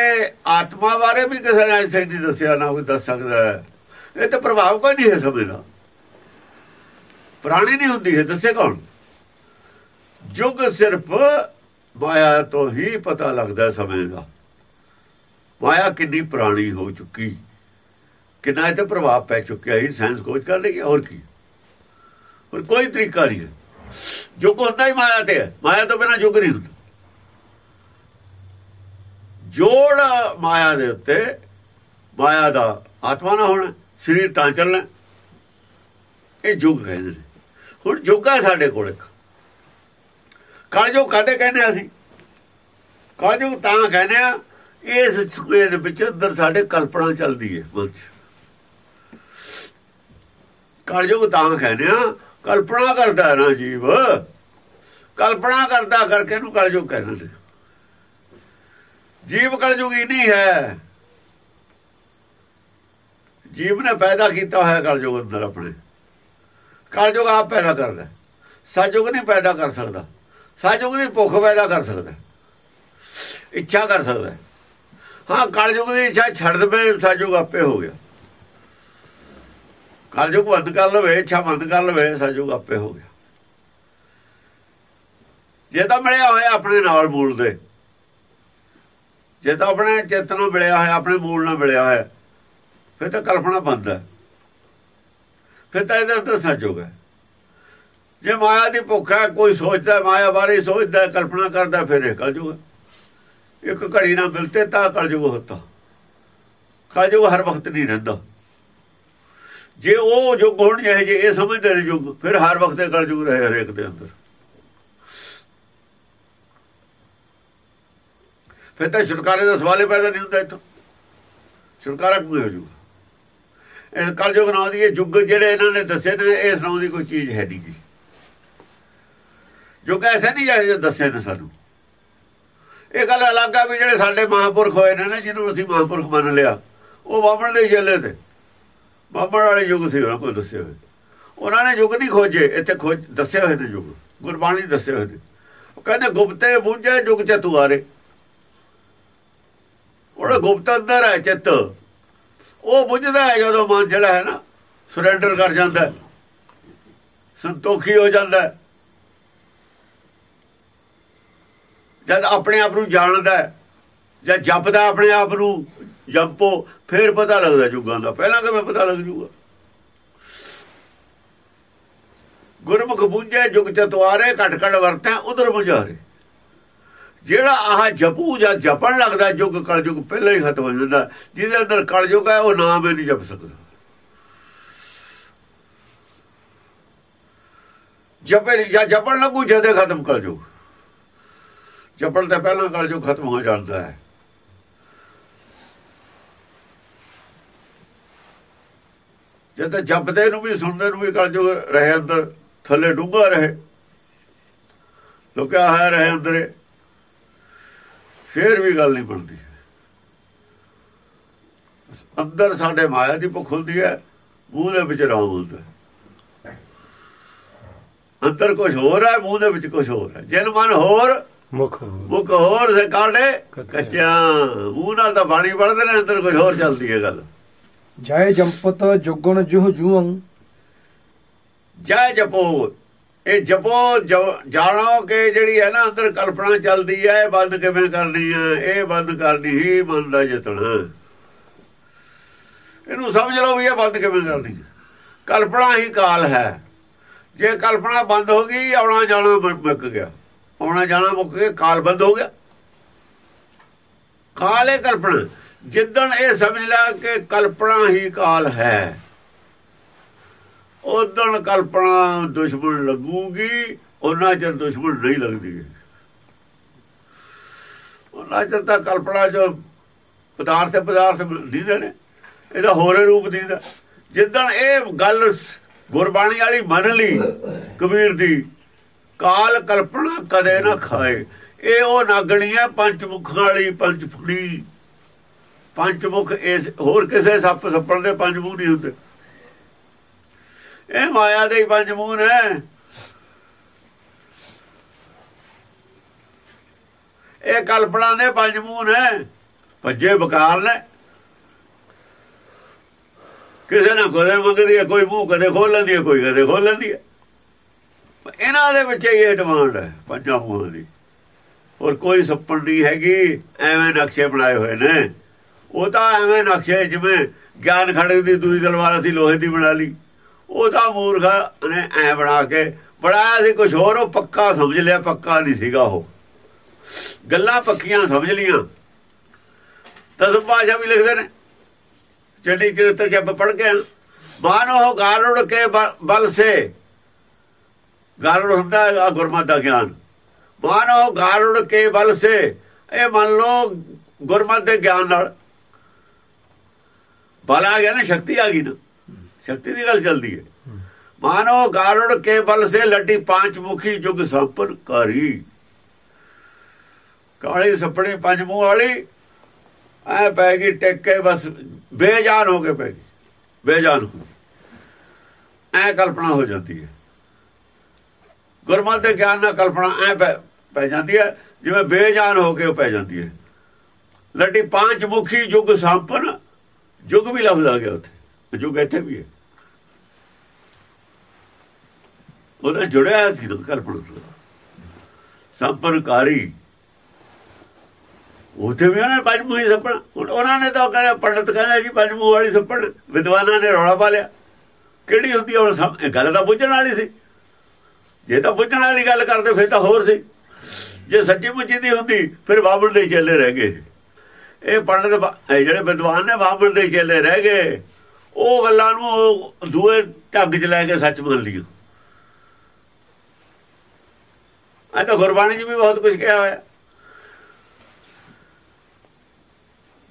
ਆਤਮਾ ਬਾਰੇ ਵੀ ਕਿਸੇ ਨੇ ਐਸੇ ਨਹੀਂ ਦੱਸਿਆ, ਨਾ ਕੋਈ ਦੱਸ ਸਕਦਾ। ਇਹ ਤਾਂ ਪ੍ਰਭਾਵ ਕੋਈ ਨਹੀਂ ਹੈ ਸਮਝਦਾ ਪ੍ਰਾਣੀ ਨਹੀਂ ਹੁੰਦੀ ਹੈ ਦੱਸੇ ਕੌਣ? ਜੁਗ ਸਿਰਫ ਮਾਇਆ ਤੋਂ ਹੀ ਪਤਾ ਲੱਗਦਾ ਸਮੇਂ ਦਾ। ਮਾਇਆ ਕਿੰਨੀ ਪੁਰਾਣੀ ਹੋ ਚੁੱਕੀ। ਕਿੰਨਾ ਇਹ ਤੇ ਪ੍ਰਭਾਵ ਪੈ ਚੁੱਕਿਆ ਹੀ ਸਾਇੰਸ ਖੋਜ ਕਰ ਰਹੀ ਹੈ, ਹੋਰ ਕੀ। ਹੋਰ ਕੋਈ ਤਰੀਕਾ ਨਹੀਂ ਹੈ। ਜੁਗ ਹੁੰਦਾ ਹੀ ਮਾਇਆ ਤੇ ਹੈ। ਮਾਇਆ ਤੋਂ ਬਿਨਾ ਜੁਗ ਨਹੀਂ ਹੁੰਦਾ। ਜੋੜ ਮਾਇਆ ਦੇ ਉੱਤੇ ਮਾਇਆ ਦਾ ਆਤਮਾ ਨਾ ਹੋਣਾ, ਸਰੀਰ ਤਾਂ ਚੱਲਣਾ। ਇਹ ਜੁਗ ਕਹਿੰਦੇ ਨੇ। ਹੁਣ ਜੁਗਾ ਸਾਡੇ ਕੋਲ ਇੱਕ। ਕਾਲਜੋ ਕਾਦੇ ਕਹਿੰਦੇ ਅਸੀਂ? ਕਾਲਜੋ ਤਾਂ ਕਹਿੰਦੇ ਆ, ਇਸ ਸੁਏ ਦੇ ਵਿੱਚ ਅੰਦਰ ਸਾਡੇ ਕਲਪਨਾ ਚੱਲਦੀ ਹੈ ਮਨ ਚ ਕਾਲਜੋ ਤਾਂ ਕਹਿੰਦੇ ਆ ਕਲਪਨਾ ਕਰਦਾ ਨਾ ਜੀਵ। ਕਲਪਨਾ ਕਰਦਾ ਕਰਕੇ ਇਹਨੂੰ ਕਲਯੁਗ ਕਹਿੰਦੇ। ਨੇ ਜੀਵ ਕਲਯੁਗੀ ਨਹੀਂ ਹੈ। ਜੀਵ ਨੇ ਪੈਦਾ ਕੀਤਾ ਹੋਇਆ ਕਲਯੁਗ ਅੰਦਰ ਆਪਣੇ। ਕਲਯੁਗ ਆਪ ਪੈਦਾ ਕਰਦਾ ਸਤਯੁਗ ਨਹੀਂ ਪੈਦਾ ਕਰ ਸਕਦਾ। ਸਤਯੁਗ ਦੀ ਭੁੱਖ ਪੈਦਾ ਕਰ ਸਕਦਾ ਇੱਛਾ ਕਰ ਸਕਦਾ ਹਾਂ, ਕਲਯੁਗ ਦੀ ਇੱਛਾ ਛੱਡ ਦੇਵੇ, ਸਤਯੁਗ ਆਪੇ ਹੋ ਗਿਆ। ਕਲਯੁਗ ਬੰਦ ਕਰ ਲਵੇ, ਇੱਛਾ ਬੰਦ ਕਰ ਲਵੇ ਸਤਯੁਗ ਆਪੇ ਹੋ ਗਿਆ। ਜੇ ਤਾਂ ਮਿਲਿਆ ਹੋਇਆ ਆਪਣੇ ਨਾਲ ਮੂਲ ਦੇ, ਜੇ ਤਾਂ ਆਪਣੇ ਚਿੱਤ ਨੂੰ ਮਿਲਿਆ ਹੋਇਆ, ਆਪਣੇ ਮੂਲ ਨਾਲ ਮਿਲਿਆ ਹੋਇਆ, ਫਿਰ ਤਾਂ ਕਲਪਨਾ ਬੰਦ ਹੈ। ਫਿਰ ਤਾਂ ਇਹਦੇ ਅੰਦਰ ਸੱਚ ਹੈ। ਜੇ ਮਾਇਆ ਦੀ ਭੁੱਖ ਹੈ, ਕੋਈ ਸੋਚਦਾ ਮਾਇਆ ਬਾਰੇ ਸੋਚਦਾ ਕਲਪਨਾ ਕਰਦਾ ਫਿਰ ਇਹ ਕਲਜੂਗਾ ਇੱਕ ਘੜੀ ਨਾਲ ਮਿਲਤੇ ਤਾਂ ਕਲਜੂਗ ਹੁੰਦਾ। ਕਲਯੁਗ ਹਰ ਵਕਤ ਨਹੀਂ ਰਹਿੰਦਾ। ਜੇ ਉਹ ਜੋ ਹੋਣ ਜਿਹੇ ਜੇ ਇਹ ਸਮਝਦੇ ਨੇ ਯੁੱਗ ਫਿਰ ਹਰ ਵਕਤ ਇਹ ਕਲਜੂਗ ਰਹੇ ਹਰੇਕ ਦੇ ਅੰਦਰ। ਫਿਰ ਤਾਂ ਛੁਟਕਾਰੇ ਦਾ ਸਵਾਲ ਹੀ ਪੈਦਾ ਨਹੀਂ ਹੁੰਦਾ ਇੱਥੋਂ। ਛੁਟਕਾਰਾ ਕਿਵੇਂ ਹੋ ਜੂਗਾ? ਇਹ ਕਲਯੁਗ ਨਾਂ ਦੀ ਇਹ ਯੁੱਗ ਜਿਹੜੇ ਇਹਨਾਂ ਨੇ ਦੱਸੇ ਨੇ, ਇਸ ਨਾਂ ਦੀ ਕੋਈ ਚੀਜ਼ ਹੈ ਨਹੀਂ ਜੀ ਯੁੱਗ ਕਿ ਐਸਾ ਨਹੀਂ ਜਿਹੜੇ ਦੱਸੇ ਨੇ ਸਾਨੂੰ। ਇਹ ਗੱਲ ਅਲੱਗ ਆ ਵੀ ਜਿਹੜੇ ਸਾਡੇ ਮਹਾਪੁਰਖ ਹੋਏ ਨੇ ਨਾ, ਜਿਹਨੂੰ ਅਸੀਂ ਮਹਾਪੁਰਖ ਮੰਨ ਲਿਆ, ਉਹ ਬਾਬਣ ਦੇ ਜੇਲੇ ਤੇ। ਬਾਬਣ ਵਾਲੇ ਯੁੱਗ ਸੀ, ਉਹਨਾਂ ਕੋਲ ਦੱਸੇ ਹੋਏ। ਉਹਨਾਂ ਨੇ ਯੁੱਗ ਨਹੀਂ ਖੋਜੇ, ਇੱਥੇ ਖੋਜ, ਦੱਸੇ ਹੋਏ ਨੇ ਯੁੱਗ। ਗੁਰਬਾਣੀ ਦੱਸੇ ਹੋਏ ਨੇ। ਉਹ ਕਹਿੰਦੇ, ਗੁਪਤੇ ਬੁੱਝੇ ਯੁੱਗ ਚਤੁਆਰੇ ਉਹਦਾ ਗੁਪਤ ਅੰਦਰ ਹੈ ਚਿੱਤ। ਉਹ ਬੁੱਝਦਾ ਹੈ ਜਦੋਂ ਮਨ ਜਿਹੜਾ ਹੈ ਨਾ ਸਰੈਂਡਰ ਕਰ ਜਾਂਦਾ ਸੰਤੋਖੀ ਹੋ ਜਾਂਦਾ ਜਦ ਆਪਣੇ ਆਪ ਨੂੰ ਜਾਣਦਾ ਜਾਂ ਜਪਦਾ ਆਪਣੇ ਆਪ ਨੂੰ ਜਪੋ ਫੇਰ ਪਤਾ ਲੱਗਦਾ ਜੁਗਾਂ ਦਾ। ਪਹਿਲਾਂ ਕਿਵੇਂ ਪਤਾ ਲੱਗ ਜੂਗਾ? ਗੁਰਮੁਖ ਬੁੱਝੇ, ਜੁਗ ਚਤਵਾਰੇ ਘਟ ਘਟ ਵਰਤੈ, ਉਧਰ ਮੁਝਾਰੇ। ਜਿਹੜਾ ਆਹ ਜਪੂ ਜਾਂ ਜਪਣ ਲੱਗਦਾ ਯੁੱਗ ਕਲਯੁਗ ਪਹਿਲਾਂ ਹੀ ਖਤਮ ਹੋ ਜਾਂਦਾ। ਜਿਹਦੇ ਅੰਦਰ ਕਲਯੁਗ ਹੈ, ਉਹ ਨਾਮ ਹੀ ਨਹੀਂ ਜਪ ਸਕਦਾ। ਜਪੇ ਜਾਂ ਜਪਣ ਲੱਗੂ, ਜਦੇ ਖਤਮ ਕਲਯੁਗ। ਜਪਣ ਤਾਂ ਪਹਿਲਾਂ ਕਲਯੁਗ ਖਤਮ ਹੋ ਜਾਂਦਾ ਹੈ। ਜਦ ਜਪਦੇ ਨੂੰ ਵੀ ਸੁਣਦੇ ਨੂੰ ਵੀ ਕਲਯੁਗ ਰਹੇ ਅੰਦਰ ਥੱਲੇ ਡੂੰਘਾ ਰਹੇ। ਲੋਕਾਂ ਹੈ ਰਹੇ ਅੰਦਰੇ। ਫੇਰ ਵੀ ਗੱਲ ਨਹੀਂ ਬਣਦੀ। ਅੰਦਰ ਸਾਡੇ ਮਾਇਆ ਦੀ ਭੁੱਖ ਹੁੰਦੀ ਹੈ ਮੂੰਹ ਦੇ ਵਿੱਚ ਰਾਮ ਹੁੰਦਾ ਅੰਦਰ ਕੁਝ ਹੋਰ ਹੈ ਮੂੰਹ ਦੇ ਵਿੱਚ ਕੁਝ ਹੋਰ ਹੈ। ਜਨ ਮਨ ਹੋਰ ਮੁਖ ਮੁਖ ਹੋਰ ਸੇ ਕਾਢੇ ਕੱਚਾ ਮੂੰਹ ਨਾਲ ਤਾਂ ਬਾਣੀ ਪੜਦੇ ਨੇ ਅੰਦਰ ਕੁਝ ਹੋਰ ਚੱਲਦੀ ਹੈ ਗੱਲ। ਜੈ ਜੰਪਤ ਜੁਗਣ ਜੁਹ ਜੂੰ। ਜੈ ਜਪੋ। ਇਹ ਜਪੋ ਜਾਣੋ ਕਿ ਜਿਹੜੀ ਹੈ ਨਾ ਅੰਦਰ ਕਲਪਨਾ ਚੱਲਦੀ ਹੈ, ਇਹ ਬੰਦ ਕਿਵੇਂ ਕਰਨੀ ਹੈ? ਇਹ ਬੰਦ ਕਰਨੀ ਹੀ ਮਨ ਦਾ ਯਤਨ। ਇਹਨੂੰ ਸਮਝ ਲਓ ਵੀ ਇਹ ਬੰਦ ਕਿਵੇਂ ਕਰਨੀ ਕਲਪਨਾ ਹੀ ਕਾਲ ਹੈ। ਜੇ ਕਲਪਨਾ ਬੰਦ ਹੋ ਗਈ, ਆਉਣਾ ਜਾਣਾ ਮੁੱਕ ਗਿਆ। ਆਉਣਾ ਜਾਣਾ ਮੁੱਕ ਗਿਆ, ਕਾਲ ਬੰਦ ਹੋ ਗਿਆ। ਕਾਲ ਹੈ ਕਲਪਨਾ। ਜਿੱਦਣ ਇਹ ਸਮਝ ਲਿਆ ਕਿ ਕਲਪਨਾ ਹੀ ਕਾਲ ਹੈ, ਉਦੋਂ ਕਲਪਨਾ ਦੁਸ਼ਮਣ ਲੱਗੂਗੀ, ਉਹਨਾਂ ਚਿਰ ਦੁਸ਼ਮਣ ਨਹੀਂ ਲੱਗਦੀ। ਉਹਨਾਂ ਚਿਰ ਤਾਂ ਕਲਪਨਾ ਜੋ ਪਦਾਰਥ ਪਦਾਰਥ ਦੀਦੇ ਨੇ, ਇਹਦਾ ਹੋਰੇ ਰੂਪ ਦੀਦਾ ਜਿੱਦਣ ਇਹ ਗੱਲ ਗੁਰਬਾਣੀ ਵਾਲੀ ਮੰਨ ਲਈ ਕਬੀਰ ਦੀ, ਕਾਲ ਕਲਪਨਾ ਕਦੇ ਨਾ ਖਾਏ। ਇਹ ਉਹ ਨਾਗਣੀ ਹੈ ਪੰਜ ਮੁਖਾਂ ਵਾਲੀ ਪੰਜ ਫੁੜੀ ਪੰਜ ਮੁਖ ਇਸ, ਹੋਰ ਕਿਸੇ ਸੱਪ ਸੱਪਣ ਦੇ ਪੰਜ ਮੂੰਹ ਨਹੀਂ ਹੁੰਦੇ। ਇਹ ਮਾਇਆ ਦੇ ਪੰਜ ਮੂੰਹ ਨੇ। ਇਹ ਕਲਪਨਾ ਦੇ ਪੰਜ ਮੂੰਹ ਨੇ। ਭੱਜੇ ਬਕਾਰ ਨੇ। ਕਿਸੇ ਨਾ ਕੋਲੇ ਮੰਗਦੀ ਹੈ, ਕੋਈ ਮੂੰਹ ਕਦੇ ਖੋਲ ਲੈਂਦੀ ਹੈ, ਕੋਈ ਕਦੇ ਖੋਲ ਲੈਂਦੀ ਹੈ। ਇਹਨਾਂ ਦੇ ਵਿੱਚ ਹੀ ਇਹ ਡਿਮਾਂਡ ਹੈ, ਪੰਜਾਂ ਮੂੰਹਾਂ ਦੀ। ਔਰ ਕੋਈ ਸੱਪਣ ਨਹੀਂ ਹੈਗੀ, ਐਵੇਂ ਨਕਸ਼ੇ ਬਣਾਏ ਹੋਏ ਨੇ। ਉਹ ਤਾਂ ਐਵੇਂ ਨਕਸ਼ੇ ਜਿਵੇਂ ਗਿਆਨ ਖੜੇ ਦੀ ਦੂਜੀ ਤਲਵਾਰ ਅਸੀਂ ਲੋਹੇ ਦੀ ਬਣਾ ਲਈ। ਉਹ ਤਾਂ ਮੂਰਖ ਨੇ ਐ ਬਣਾ ਕੇ ਬਣਾਇਆ ਸੀ ਕੁਝ ਹੋਰ, ਉਹ ਪੱਕਾ ਸਮਝ ਲਿਆ, ਪੱਕਾ ਨਹੀਂ ਸੀਗਾ ਉਹ। ਗੱਲਾਂ ਪੱਕੀਆਂ ਸਮਝ ਲੀਆਂ। ਤਦ ਭਾਸ਼ਾ ਵੀ ਲਿਖਦੇ ਨੇ, ਚੰਡੀ ਚਰਿੱਤਰ ਜਬ ਪੜ ਕੇ ਮਾਨੋ ਗਾਰੁੜ ਕੇ ਬਲ ਸੇ ਗਾਰੁੜ ਹੁੰਦਾ ਹੈ ਗੁਰਮਤ ਦਾ ਗਿਆਨ। ਮਾਨੋ ਗਾਰੁੜ ਕੇ ਬਲ ਸੇ ਇਹ ਮੰਨ ਲਓ ਗੁਰਮਤ ਦੇ ਗਿਆਨ ਨਾਲ। ਬਲ ਆ ਗਿਆ ਨਾ, ਸ਼ਕਤੀ ਆ ਗਈ ਨਾ। ਸ਼ਕਤੀ ਦੀ ਗੱਲ ਚੱਲਦੀ ਹੈ। ਮਾਨੋ ਗਾਰੁੜ ਕੇ ਬਲ ਸੇ ਲੱਡੀ ਪੰਜ ਮੁਖੀ ਜੁਗ ਸੰਪਨ ਕਰੀ ਕਾਲੀ ਸੱਪੜੀ ਪੰਜ ਮੂੰਹ ਵਾਲੀ, ਐ ਪੈ ਗਈ ਟਿਕ ਕੇ ਬਸ ਬੇਜਾਨ ਹੋ ਕੇ ਪੈ ਗਈ। ਬੇਜਾਨ ਹੋ ਐ ਕਲਪਨਾ ਹੋ ਜਾਂਦੀ ਹੈ। ਗੁਰਮਤ ਦੇ ਗਿਆਨ ਨਾਲ ਕਲਪਨਾ ਐ ਪੈ ਜਾਂਦੀ ਹੈ, ਜਿਵੇਂ ਬੇਜਾਨ ਹੋ ਕੇ ਉਹ ਪੈ ਜਾਂਦੀ ਹੈ। ਲੱਡੀ ਪੰਜ ਮੁਖੀ ਜੁਗ ਸੰਪਨ ਜੁਗ ਵੀ ਲਫ਼ਜ਼ ਆ ਗਿਆ ਉੱਥੇ ਜੁਗ ਇੱਥੇ ਵੀ ਹੈ। ਉਹਦਾ ਜੁੜਿਆ ਸੀ ਕਲਪਨਾ ਸੰਪਨਕਾਰੀ ਉੱਥੇ ਵੀ ਉਹਨਾਂ ਨੇ ਸੱਪਣ ਉਹਨਾਂ ਨੇ ਤਾਂ ਕਹਿੰਦਾ, ਪੰਡਤ ਕਹਿੰਦਾ ਜੀ ਪੰਜ ਵਾਲੀ ਸੱਪਣ, ਵਿਦਵਾਨਾਂ ਨੇ ਰੌਲਾ ਪਾ ਲਿਆ। ਕਿਹੜੀ ਹੁੰਦੀ ਹੁਣ ਗੱਲ ਤਾਂ ਬੁੱਝਣ ਵਾਲੀ ਸੀ। ਜੇ ਤਾਂ ਬੁੱਝਣ ਵਾਲੀ ਗੱਲ ਕਰਦੇ, ਫਿਰ ਤਾਂ ਹੋਰ ਸੀ। ਜੇ ਸੱਚੀ ਮੁੱਚੀ ਦੀ ਹੁੰਦੀ, ਫਿਰ ਬਾਬਲ ਦੇ ਚੱਲੇ ਰਹਿ ਗਏ। ਇਹ ਪੜਨ ਜਿਹੜੇ ਵਿਦਵਾਨ ਨੇ ਬਾਬਰ ਦੇ ਚੇਲੇ ਰਹਿ ਗਏ, ਉਹ ਗੱਲਾਂ ਨੂੰ ਉਹ ਦੂਏ ਢੱਗ 'ਚ ਲੈ ਕੇ ਸੱਚ ਮੰਨ ਲਿਆ ਆ ਤਾਂ ਗੁਰਬਾਣੀ 'ਚ ਵੀ ਬਹੁਤ ਕੁਝ ਕਿਹਾ ਹੋਇਆ।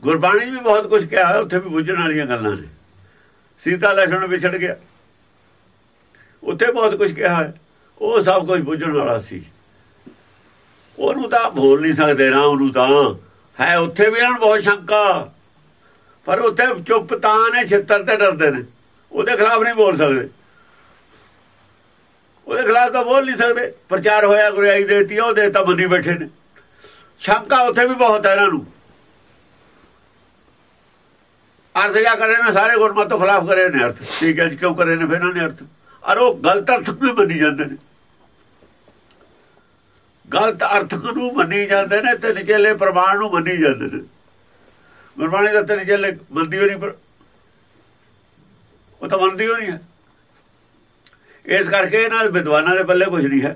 ਗੁਰਬਾਣੀ 'ਚ ਵੀ ਬਹੁਤ ਕੁਝ ਕਿਹਾ ਹੋਇਆ, ਉੱਥੇ ਵੀ ਬੁੱਝਣ ਵਾਲੀਆਂ ਗੱਲਾਂ ਨੇ। ਸੀਤਾ ਲਖਣ ਵਿਛੜ ਗਿਆ। ਉੱਥੇ ਬਹੁਤ ਕੁਝ ਕਿਹਾ ਹੋਇਆ। ਉਹ ਸਭ ਕੁਝ ਬੁੱਝਣ ਵਾਲਾ ਸੀ। ਉਹਨੂੰ ਤਾਂ ਬੋਲ ਨਹੀਂ ਸਕਦੇ ਨਾ ਉਹਨੂੰ ਤਾਂ। ਹੈ ਉੱਥੇ ਵੀ ਇਹਨਾਂ ਨੂੰ ਬਹੁਤ ਸ਼ੰਕਾ। ਪਰ ਉੱਥੇ ਚੁੱਪ ਤਾਂ ਨੇ, ਛਿੱਤਰ ਤੇ ਡਰਦੇ ਨੇ। ਉਹਦੇ ਖਿਲਾਫ ਨਹੀਂ ਬੋਲ ਸਕਦੇ। ਉਹਦੇ ਖਿਲਾਫ ਤਾਂ ਬੋਲ ਨਹੀਂ ਸਕਦੇ। ਪ੍ਰਚਾਰ ਹੋਇਆ, ਗੁਰਿਆਈ ਦੇਤੀ, ਉਹ ਦੇਤਾ ਬੰਦੀ ਬੈਠੇ ਨੇ। ਸ਼ੰਕਾ ਉੱਥੇ ਵੀ ਬਹੁਤ ਹੈ ਇਹਨਾਂ ਨੂੰ। ਅਰਥ ਜਾ ਕਰੇ ਨੇ? ਸਾਰੇ ਗੁਰਮਤੋਂ ਖਿਲਾਫ ਕਰੇ ਨੇ ਅਰਥ। ਠੀਕ ਹੈ ਕਿਉਂ ਕਰੇ ਨੇ? ਫਿਰ ਇਹਨਾਂ ਨੇ ਅਰਥ। ਅਰ ਉਹ ਗਲਤ ਅਰਥ ਵੀ ਮੰਨੀ ਜਾਂਦੇ ਨੇ। ਗਲਤ ਅਰਥ ਨੂੰ ਮੰਨੀ ਜਾਂਦੇ ਨੇ ਤੇ ਨਿਚਲੇ ਪ੍ਰਮਾਣ ਨੂੰ ਮੰਨੀ ਜਾਂਦੇ ਨੇ। ਗੁਰਬਾਣੀ ਦਾ ਤੇ ਨਿਚਲੇ ਮੰਨਦੀ ਹੋ ਨਹੀਂ ਪਰ ਉਹ ਤਾਂ ਮੰਨਦੀ ਹੋ ਨਹੀਂ ਹੈ। ਇਸ ਕਰਕੇ ਇਹਨਾਂ ਦੇ ਵਿਦਵਾਨਾਂ ਦੇ ਬੱਲੇ ਕੁਝ ਨਹੀਂ ਹੈ।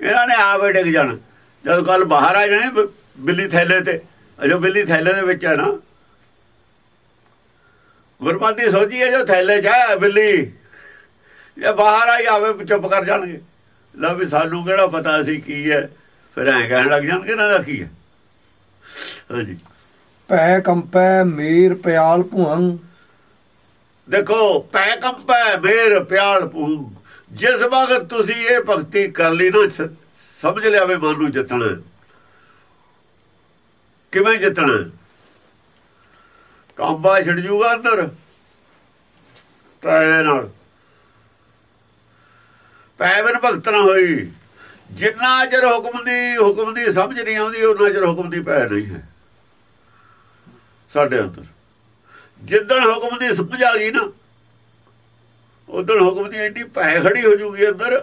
ਇਹਨਾਂ ਨੇ ਆਪ ਡਿੱਗ ਜਾਣਾ। ਜਦ ਕੱਲ ਬਾਹਰ ਆ ਜਾਣੇ ਬਿੱਲੀ ਥੈਲੇ ਤੇ, ਅਜੋ ਬਿੱਲੀ ਥੈਲੇ ਦੇ ਵਿੱਚ ਹੈ ਨਾ। ਗੁਰਬਾਣੀ ਸੋਚੀ ਹੈ ਜੋ ਥੈਲੇ 'ਚ ਹੈ ਬਿੱਲੀ। ਇਹ ਬਾਹਰ ਆਈ ਆਵੇ ਚੁੱਪ ਕਰ ਜਾਣਗੇ। ਲਓ ਵੀ ਸਾਨੂੰ ਕਿਹੜਾ ਪਤਾ ਸੀ ਕੀ ਹੈ? ਫਿਰ ਐਂ ਕਹਿਣ ਲੱਗ ਜਾਣਗੇ ਨਾ ਦਾ ਕੀ ਹੈ? ਹਾਂਜੀ। ਪੈ ਕੰਪੈ ਮੀਰ ਪਿਆਲ ਭੁੰਗ ਦੇਖੋ ਪੈ ਕੰਪੈ ਮੇਰ ਪਿਆਲ ਭੁੰਗ ਜਿਸ ਵਕਤ ਤੁਸੀਂ ਇਹ ਭਗਤੀ ਕਰ ਲਈ ਨਾ ਸਮਝ ਲਿਆ ਵੇ ਮਨ ਨੂੰ ਜਿੱਤਣਾ। ਕਿਵੇਂ ਜਿੱਤਣਾ? ਕੰਬਾ ਛੱਡ ਜੂਗਾ ਅੰਦਰ। ਪੈਰੇ ਨਾਲ। ਪੈਵਨ ਭਗਤ ਨਾ ਹੋਈ। ਜਿੰਨਾ ਚਿਰ ਹੁਕਮ ਦੀ ਹੁਕਮ ਦੀ ਸਮਝ ਨਹੀਂ ਆਉਂਦੀ, ਉਹਨਾਂ ਚਿਰ ਹੁਕਮ ਦੀ ਪੈ ਨਹੀਂ ਹੈ। ਸਾਡੇ ਅੰਦਰ। ਜਿੱਦਣ ਹੁਕਮ ਦੀ ਸਮਝ ਆ ਗਈ ਨਾ, ਉਦੋਂ ਹੁਕਮ ਦੀ ਐਡੀ ਪੈ ਖੜੀ ਹੋ ਜੂਗੀ ਅੰਦਰ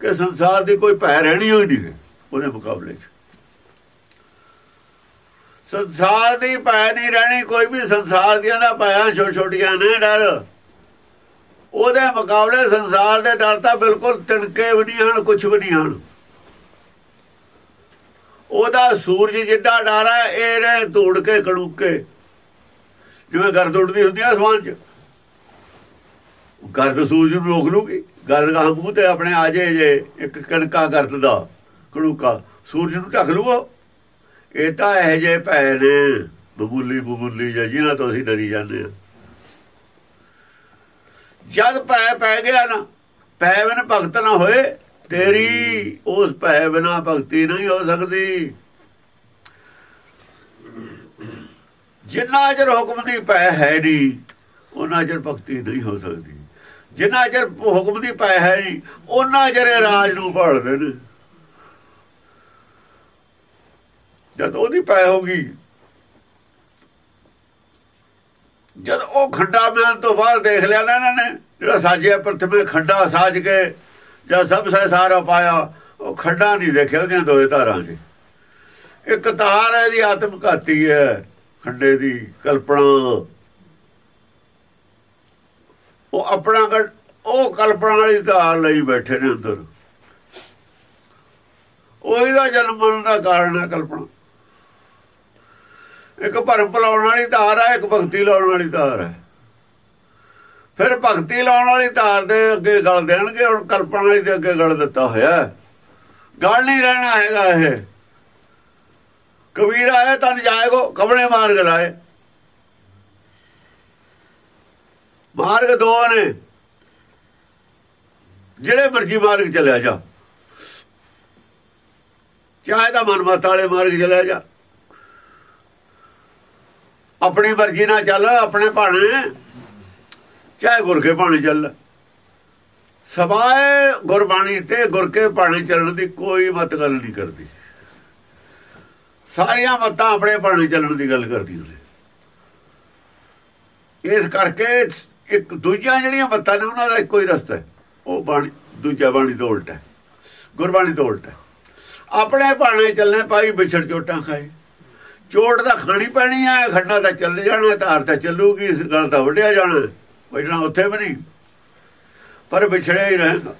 ਕਿ ਸੰਸਾਰ ਦੀ ਕੋਈ ਭੈ ਰਹਿਣੀ ਹੋਈ ਨਹੀਂ ਉਹਦੇ ਮੁਕਾਬਲੇ 'ਚ। ਸੰਸਾਰ ਦੀ ਭੈ ਨਹੀਂ ਰਹਿਣੀ, ਕੋਈ ਵੀ ਸੰਸਾਰ ਦੀਆਂ ਦਾ ਪਾਇਆ ਛੋਟ ਛੋਟੀਆਂ ਨੇ ਡਰ। ਉਹਦੇ ਮੁਕਾਬਲੇ ਸੰਸਾਰ ਦੇ ਡਰ ਤਾਂ ਬਿਲਕੁਲ ਤਿਣਕੇ ਵੀ ਨਹੀਂ ਹਨ ਕੁਝ ਵੀ ਨਹੀਂ ਹਨ। ਉਹਦਾ ਸੂਰਜ ਜਿੱਡਾ ਡਰ ਹੈ ਇਹ ਰੇ ਧੂੜ ਕੇ ਕੜੂਕੇ ਜਿਵੇਂ ਗਰਦ ਉੱਡਦੀ ਹੁੰਦੀ ਆ ਅਸਮਾਨ 'ਚ। ਗਰਦ ਸੂਰਜ ਨੂੰ ਰੋਕ ਲੂਗੀ। ਗਰਦ ਦਾ ਮੂੰਹ ਤੇ ਆਪਣੇ ਆ ਜੇ ਜੇ ਇੱਕ ਕਣਕਾ ਗਰਦ ਦਾ ਕੜੂਕਾ ਸੂਰਜ ਨੂੰ ਢੱਕ ਲੂਗਾ। ਇਹ ਤਾਂ ਇਹ ਜੇ ਭੈ ਨੇ। ਬਬੂਲੀ ਬਬੂਲੀ ਜਿਹਨਾਂ ਤੋਂ ਅਸੀਂ ਡਰੀ ਜਾਂਦੇ ਆ ਜਦ ਭੈ ਪੈ ਗਿਆ ਨਾ, ਭੈ ਬਿਨ ਭਗਤ ਨਾ ਹੋਏ, ਤੇਰੀ ਉਸ ਭੈ ਬਿਨਾ ਭਗਤੀ ਨਹੀਂ ਹੋ ਸਕਦੀ। ਜਿੰਨਾ ਚਿਰ ਹੁਕਮ ਦੀ ਪੈ ਹੈ ਨਹੀਂ, ਉਹਨਾਂ ਚਿਰ ਭਗਤੀ ਨਹੀਂ ਹੋ ਸਕਦੀ। ਜਿੰਨਾ ਚਿਰ ਹੁਕਮ ਦੀ ਪੈ ਹੈ ਨਹੀਂ, ਉਹਨਾਂ ਚਿਰ ਰਾਜ ਨੂੰ ਭਾਲਦੇ ਨੇ। ਜਦ ਉਹਦੀ ਪੈ ਹੋਗੀ ਜਦ ਉਹ ਖੰਡਾ ਮਿਲਣ ਤੋਂ ਬਾਅਦ ਦੇਖ ਲਿਆ ਨਾ ਇਹਨਾਂ ਨੇ, ਜਿਹੜਾ ਸਾਜਿਆ ਪ੍ਰਥਮੇ ਖੰਡਾ ਸਾਜ ਕੇ ਜਦ ਸਭ ਸੇ ਸਾਰਾ ਪਾਇਆ, ਉਹ ਖੰਡਾ ਨਹੀਂ ਦੇਖਿਆ ਉਹਦੀਆਂ ਦੋਏ ਧਾਰਾਂ 'ਚ। ਇੱਕ ਤਾਰ ਹੈ ਦੀ ਆਤਮ ਘਾਤੀ ਹੈ, ਖੰਡੇ ਦੀ ਕਲਪਨਾ। ਉਹ ਆਪਣਾ ਉਹ ਕਲਪਨਾ ਵਾਲੀ ਧਾਰ ਲਈ ਬੈਠੇ ਨੇ ਅੰਦਰ। ਉਹੀ ਦਾ ਜਨਮ ਦਾ ਕਾਰਨ ਹੈ ਕਲਪਨਾ। ਇੱਕ ਭਰਮ ਲਾਉਣ ਵਾਲੀ ਧਾਰ ਹੈ ਇੱਕ ਭਗਤੀ ਲਾਉਣ ਵਾਲੀ ਧਾਰ ਹੈ ਫਿਰ ਭਗਤੀ ਲਾਉਣ ਵਾਲੀ ਧਾਰ ਦੇ ਅੱਗੇ ਗਲ ਦੇਣਗੇ, ਹੁਣ ਕਲਪਨਾ ਵਾਲੀ ਦੇ ਅੱਗੇ ਗਲ ਦਿੱਤਾ ਹੋਇਆ। ਗਲ ਨਹੀਂ ਰਹਿਣਾ ਹੈਗਾ ਇਹ। ਕਬੀਰ ਆਇਆ ਤਨ ਜਾਏਗੋ ਕਬਲੇ ਮਾਰਗ ਲਾਏ। ਮਾਰਗ ਦੋ ਨੇ। ਜਿਹੜੇ ਮਰਜ਼ੀ ਮਾਰਗ ਚਲਿਆ ਜਾ। ਚਾਹੇ ਤਾਂ ਮਨਮਤ ਵਾਲੇ ਮਾਰਗ ਚਲਿਆ ਜਾ। ਆਪਣੀ ਮਰਜ਼ੀ ਨਾਲ ਚੱਲ, ਆਪਣੇ ਭਾਣੇ। ਚਾਹੇ ਗੁਰ ਕੇ ਭਾਣੇ ਚੱਲ। ਸਬਾਏ ਗੁਰਬਾਣੀ ਤੇ ਗੁਰ ਕੇ ਭਾਣੇ ਚੱਲਣ ਦੀ ਕੋਈ ਮਤ ਗੱਲ ਨਹੀਂ ਕਰਦੀ। ਸਾਰੀਆਂ ਮਤਾਂ ਆਪਣੇ ਭਾਣੇ ਚੱਲਣ ਦੀ ਗੱਲ ਕਰਦੀ ਉਹਨੇ ਇਸ ਕਰਕੇ ਇੱਕ ਦੂਜੀਆਂ ਜਿਹੜੀਆਂ ਮਤਾਂ ਨੇ ਉਹਨਾਂ ਦਾ ਇੱਕੋ ਹੀ ਰਸਤਾ ਹੈ। ਉਹ ਬਾਣੀ, ਦੂਜਾ ਬਾਣੀ ਤੋਂ ਉਲਟਾ ਹੈ। ਗੁਰਬਾਣੀ ਤੋਂ ਉਲਟਾ ਆਪਣੇ ਭਾਣੇ ਚੱਲਣੇ ਪਾਈ ਵਿਛੜ ਚੋਟਾਂ ਖਾਏ। ਚੋਟ ਤਾਂ ਖਾਣੀ ਪੈਣੀ ਆ, ਖੱਡਾ ਤਾਂ ਚੱਲ ਜਾਣਾ, ਧਾਰ ਤਾਂ ਚੱਲੂਗੀ ਇਸ ਗੱਲ ਤਾਂ ਵੱਡਿਆ ਜਾਣਾ। ਵਜਣਾ ਉੱਥੇ ਵੀ ਨਹੀਂ। ਪਰ ਵਿਛੜਿਆ ਹੀ ਰਹੇਗਾ।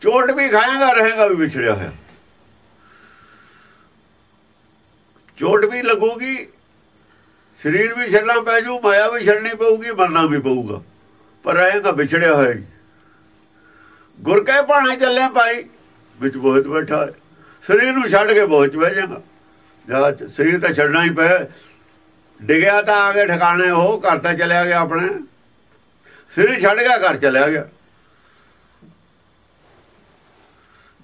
ਚੋਟ ਵੀ ਖਾਏਗਾ, ਰਹੇਗਾ ਵੀ ਵਿਛੜਿਆ ਹੋਇਆ। ਚੋਟ ਵੀ ਲੱਗੂਗੀ, ਸਰੀਰ ਵੀ ਛੱਡਣਾ ਪੈ ਜੂ, ਮਾਇਆ ਵੀ ਛੱਡਣੀ ਪਊਗੀ, ਮਰਨਾ ਵੀ ਪਊਗਾ। ਪਰ ਰਹੇਗਾ, ਵਿਛੜਿਆ ਹੋਇਆ ਗੁਰ ਕੇ ਭਾਣੇ ਚੱਲੇ ਭਾਈ, ਵਿੱਚ ਬਹੁਤ ਬੈਠਾ ਹੈ। ਸਰੀਰ ਨੂੰ ਛੱਡ ਕੇ ਬਹੁਤ ਬਹਿ ਜਾਏਗਾ। ਜਾਂ ਸਰੀਰ ਤਾਂ ਛੱਡਣਾ ਹੀ ਪਏ। ਡਿਗਿਆ ਤਾਂ ਆ ਕੇ ਠਿਕਾਣੇ, ਉਹ ਘਰ ਤਾਂ ਚਲਿਆ ਗਿਆ ਆਪਣੇ। ਸਰੀਰ ਛੱਡ ਗਿਆ, ਘਰ ਚਲਿਆ ਗਿਆ।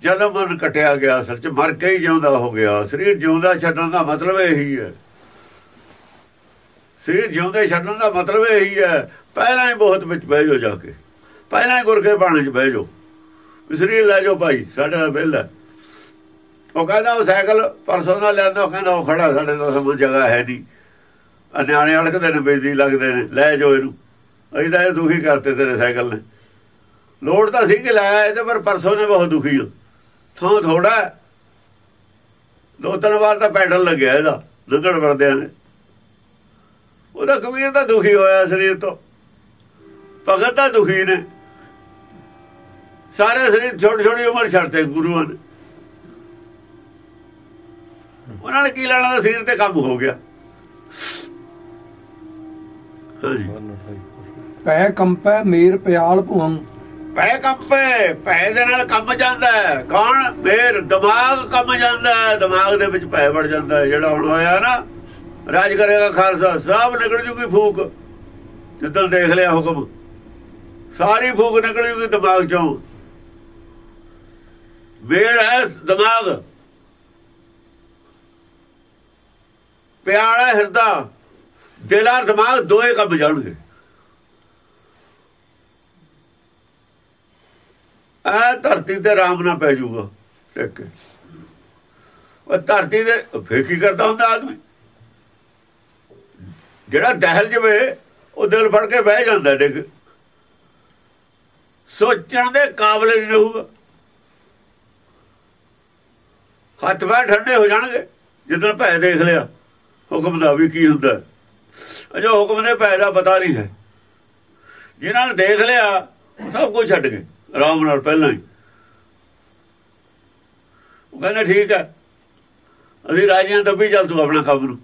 ਜਨਮ ਮਨ ਕਟਿਆ ਗਿਆ, ਅਸਲ ਚ ਮਰ ਕੇ ਹੀ ਜਿਉਂਦਾ ਹੋ ਗਿਆ। ਸਰੀਰ ਜਿਉਂਦਾ ਛੱਡਣ ਦਾ ਮਤਲਬ ਇਹੀ ਹੈ। ਸਰੀਰ ਜਿਉਂਦੇ ਛੱਡਣ ਦਾ ਮਤਲਬ ਇਹੀ ਹੈ, ਪਹਿਲਾਂ ਹੀ ਬਹੁਤ ਵਿੱਚ ਬਹਿ ਜਾਓ ਜਾ ਕੇ। ਪਹਿਲਾਂ ਹੀ ਗੁਰਖੇ ਬਾਣੇ ਚ ਬਹਿ ਜਾਓ। ਸਰੀਰ ਲੈ ਜਾਓ ਭਾਈ, ਸਾਡਾ ਬਿੱਲ ਹੈ ਉਹ ਕਹਿੰਦਾ ਉਹ ਸਾਈਕਲ ਪਰਸੋਂ ਦਾ ਲੈਂਦਾ ਉਹ ਕਹਿੰਦਾ ਉਹ ਖੜਾ ਸਾਡੇ ਤੋਂ ਸਮਾਂ ਜਗ੍ਹਾ ਹੈ ਨਹੀਂ। ਆ ਨਿਆਣੇ ਅਲਕਦੇ ਨੇ ਬੇਦੀ ਲੱਗਦੇ ਨੇ, ਲੈ ਜਾਓ ਇਹਨੂੰ। ਅਸੀਂ ਤਾਂ ਇਹ ਦੁਖੀ ਕਰਤੇ ਤੇਰੇ ਸਾਈਕਲ ਨੇ। ਲੋੜ ਤਾਂ ਸੀ ਕਿ ਲਾਇਆ ਇਹਦੇ ਪਰ ਪਰਸੋਂ ਨੇ ਬਹੁਤ ਦੁਖੀ ਹੋ। ਥੋਂ ਥੋੜਾ ਦੋ ਤਿੰਨ ਵਾਰ ਤਾਂ ਪੈਡਲ ਲੱਗਿਆ ਇਹਦਾ ਲੰਗੜ ਵਰਦਿਆਂ ਨੇ। ਉਹਦਾ ਕਬੀਰ ਤਾਂ ਦੁਖੀ ਹੋਇਆ ਸਰੀਰ ਤੋਂ। ਭਗਤ ਤਾਂ ਦੁਖੀ ਨੇ। ਸਾਰੇ ਸਰੀਰ ਛੋਟੀ ਛੋਟੀ ਉਮਰ ਛੱਡਦੇ ਗੁਰੂਆਂ ਨੇ। ਉਹਨਾਂ ਨੇ ਕੀ ਲੈਣਾ ਦਾ ਸਰੀਰ ਤੇ ਕੰਮ ਹੋ ਗਿਆ। ਪੈ ਕੰਪੈ ਮੇਰ ਪਿਆਲ ਭੁਵੰ। ਪੈ ਕੰਪੇ ਪੈ ਦੇ ਨਾਲ ਕੰਮ ਜਾਂਦਾ ਕੌਣ? ਮੇਰ ਦਿਮਾਗ ਕੰਮ ਜਾਂਦਾ ਦਿਮਾਗ ਦੇ ਵਿੱਚ ਪੈ ਵੜ ਜਾਂਦਾ ਜਿਹੜਾ ਹੁਣ ਹੋਇਆ ਨਾ ਰਾਜ ਕਰੇਗਾ ਖਾਲਸਾ ਸਭ ਨਿਕਲ ਜੂਗੀ ਫੂਕ। ਜਿੱਦਲ ਦੇਖ ਲਿਆ ਹੁਕਮ ਸਾਰੀ ਫੂਕ ਨਿਕਲ ਜੂਗੀ ਦਿਮਾਗ ਚੋਂ। ਮੇਰ ਹੈ ਦਿਮਾਗ। ਪਿਆਲਾ ਹਿਰਦਾ, ਦਿਲ ਆ ਦਿਮਾਗ ਦੋਏ ਕੰਮ ਜਾਣਗੇ। ਆ ਧਰਤੀ ਤੇ ਆਰਾਮ ਨਾਲ ਪੈ ਜਾਊਗਾ ਟਿਕ ਉਹ ਧਰਤੀ ਦੇ ਫੇਰ ਕੀ ਕਰਦਾ ਹੁੰਦਾ ਆਦਮੀ? ਜਿਹੜਾ ਦਹਿਲ ਜਵੇ, ਉਹ ਦਿਲ ਫੜ ਕੇ ਬਹਿ ਜਾਂਦਾ ਡਿੱਗ। ਸੋਚਣ ਦੇ ਕਾਬਲੇ ਨਹੀਂ ਰਹੂਗਾ। ਹੱਥ ਬਾਹ ਠੰਡੇ ਹੋ ਜਾਣਗੇ ਜਦੋਂ ਭੈ ਦੇਖ ਲਿਆ। ਹੁਕਮ ਦਾ ਵੀ ਕੀ ਹੁੰਦਾ? ਅਜੋ ਹੁਕਮ ਦੇ ਭੈ ਦਾ ਪਤਾ ਨਹੀਂ ਹੈ। ਜਿਨ੍ਹਾਂ ਨੇ ਦੇਖ ਲਿਆ ਸਭ ਕੁਝ ਛੱਡ ਗਏ, ਆਰਾਮ ਨਾਲ ਪਹਿਲਾਂ ਹੀ। ਉਹ ਕਹਿੰਦਾ, ਠੀਕ ਹੈ, ਅਸੀਂ ਰਾਜਿਆਂ ਤੋਂ ਵੀ ਚੱਲ ਤੂੰ ਆਪਣਾ ਕੰਮ ਨੂੰ।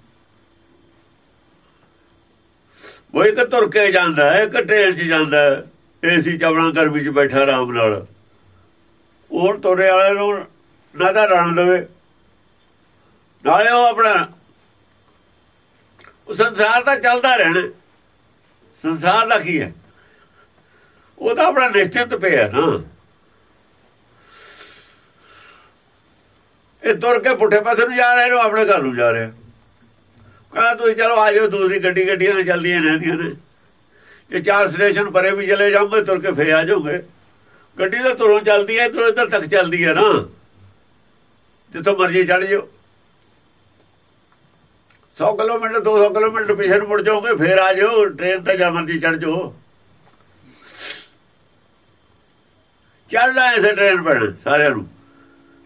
ਉਹ ਇੱਕ ਤੁਰ ਕੇ ਜਾਂਦਾ ਹੈ, ਇੱਕ ਟ੍ਰੇਨ 'ਚ ਜਾਂਦਾ ਹੈ ਏਸੀ ਚਾਵਣਾ ਗਰਮੀ 'ਚ ਬੈਠਾ ਆਰਾਮ ਨਾਲ। ਉਹ ਤੁਰੇ ਵਾਲੇ ਨੂੰ ਨਾ ਤਾਂ ਰਣ ਦੇਵੇ, ਨਾਲੇ ਉਹ ਆਪਣਾ ਉਹ ਸੰਸਾਰ ਦਾ ਚੱਲਦਾ ਰਹਿਣਾ। ਸੰਸਾਰ ਦਾ ਕੀ ਹੈ? ਉਹ ਤਾਂ ਆਪਣਾ ਨਿਸ਼ਚਿਤ ਪਿਆ ਨਾ। ਇਹ ਤੁਰ ਕੇ ਪੁੱਠੇ ਪਾਸੇ ਨੂੰ ਜਾ ਰਹੇ ਨੇ ਆਪਣੇ ਘਰ ਨੂੰ ਜਾ ਰਿਹਾ। ਕਹਿੰਦਾ, ਤੁਸੀਂ ਚਲੋ ਆ ਜਾਓ ਦੂਸਰੀ ਗੱਡੀ ਗੱਡੀਆਂ ਤਾਂ ਚੱਲਦੀਆਂ ਰਹਿੰਦੀਆਂ ਨੇ। ਜੇ ਚਾਰ ਸਟੇਸ਼ਨ ਪਰੇ ਵੀ ਚਲੇ ਜਾਓਗੇ, ਤੁਰ ਕੇ ਫੇਰ ਆ ਜਾਓਗੇ। ਗੱਡੀ ਤਾਂ ਤੁਰੋਂ ਚੱਲਦੀ ਹੈ ਤੁਰ ਇੱਧਰ ਤੱਕ ਚੱਲਦੀ ਹੈ ਨਾ। ਜਿੱਥੋਂ ਮਰਜ਼ੀ ਚੜ ਜਾਓ। 100 ਕਿਲੋਮੀਟਰ 200 ਕਿਲੋਮੀਟਰ ਪਿਛੇ ਨੂੰ ਮੁੜ ਜਾਓਗੇ, ਫੇਰ ਆ ਜਾਓ ਟ੍ਰੇਨ ਤੇ ਜਾਂ ਮਰਜ਼ੀ ਚੜ ਜਾਓ। ਚੱਲਦਾ ਇਸੇ ਟ੍ਰੇਨ ਪਰ, ਸਾਰਿਆਂ ਨੂੰ।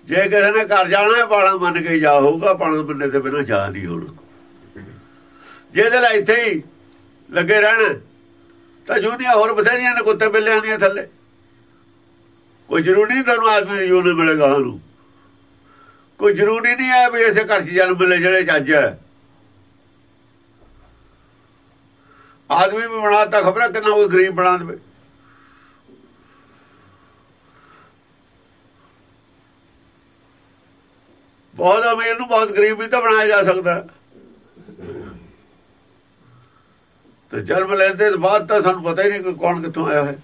ਜੇ ਕਿਸੇ ਨੇ ਘਰ ਜਾਣਾ ਹੈ ਪਾਲਾ ਮੰਨ ਕੇ ਜਾ ਹੋਊਗਾ ਪਾਲਾ ਮੰਨੇ ਤੇ ਬਿਨਾਂ ਜਾ ਨਹੀਂ ਹੋਣਾ। ਜਿਹਦੇ ਲਈ ਇੱਥੇ ਹੀ ਲੱਗੇ ਰਹਿਣ, ਤਾਂ ਜੂਨੀਆਂ ਹੋਰ ਬਥੇਰੀਆਂ ਨੇ ਕੁੱਤੇ ਬਿੱਲਿਆਂ ਦੀਆਂ ਥੱਲੇ। ਕੋਈ ਜ਼ਰੂਰੀ ਨਹੀਂ ਤੁਹਾਨੂੰ ਆਦਮੀ ਦੀ ਜੂਨ ਮਿਲੇਗਾ ਉਹਨੂੰ ਕੋਈ ਜ਼ਰੂਰੀ ਨਹੀਂ ਹੈ ਵੀ ਇਸੇ ਘਰ 'ਚ ਜਨਮ ਮਿਲੇ ਜਿਹੜੇ ਜੱਜ ਹੈ। ਆਦਮੀ ਵੀ ਬਣਾਤਾ ਖਬਰਾਂ ਕਿੰਨਾ ਕੋਈ ਗਰੀਬ ਬਣਾ ਦੇਵੇ। ਬਹੁਤ ਅਮੀਰ ਨੂੰ ਬਹੁਤ ਗਰੀਬ ਵੀ ਤਾਂ ਬਣਾਇਆ ਜਾ ਸਕਦਾ। ਤੇ ਜਨਮ ਲੈਂਦੇ ਤੋਂ ਬਾਅਦ ਤਾਂ ਸਾਨੂੰ ਪਤਾ ਹੀ ਨਹੀਂ ਕਿ ਕੌਣ ਕਿੱਥੋਂ ਆਇਆ ਹੈ।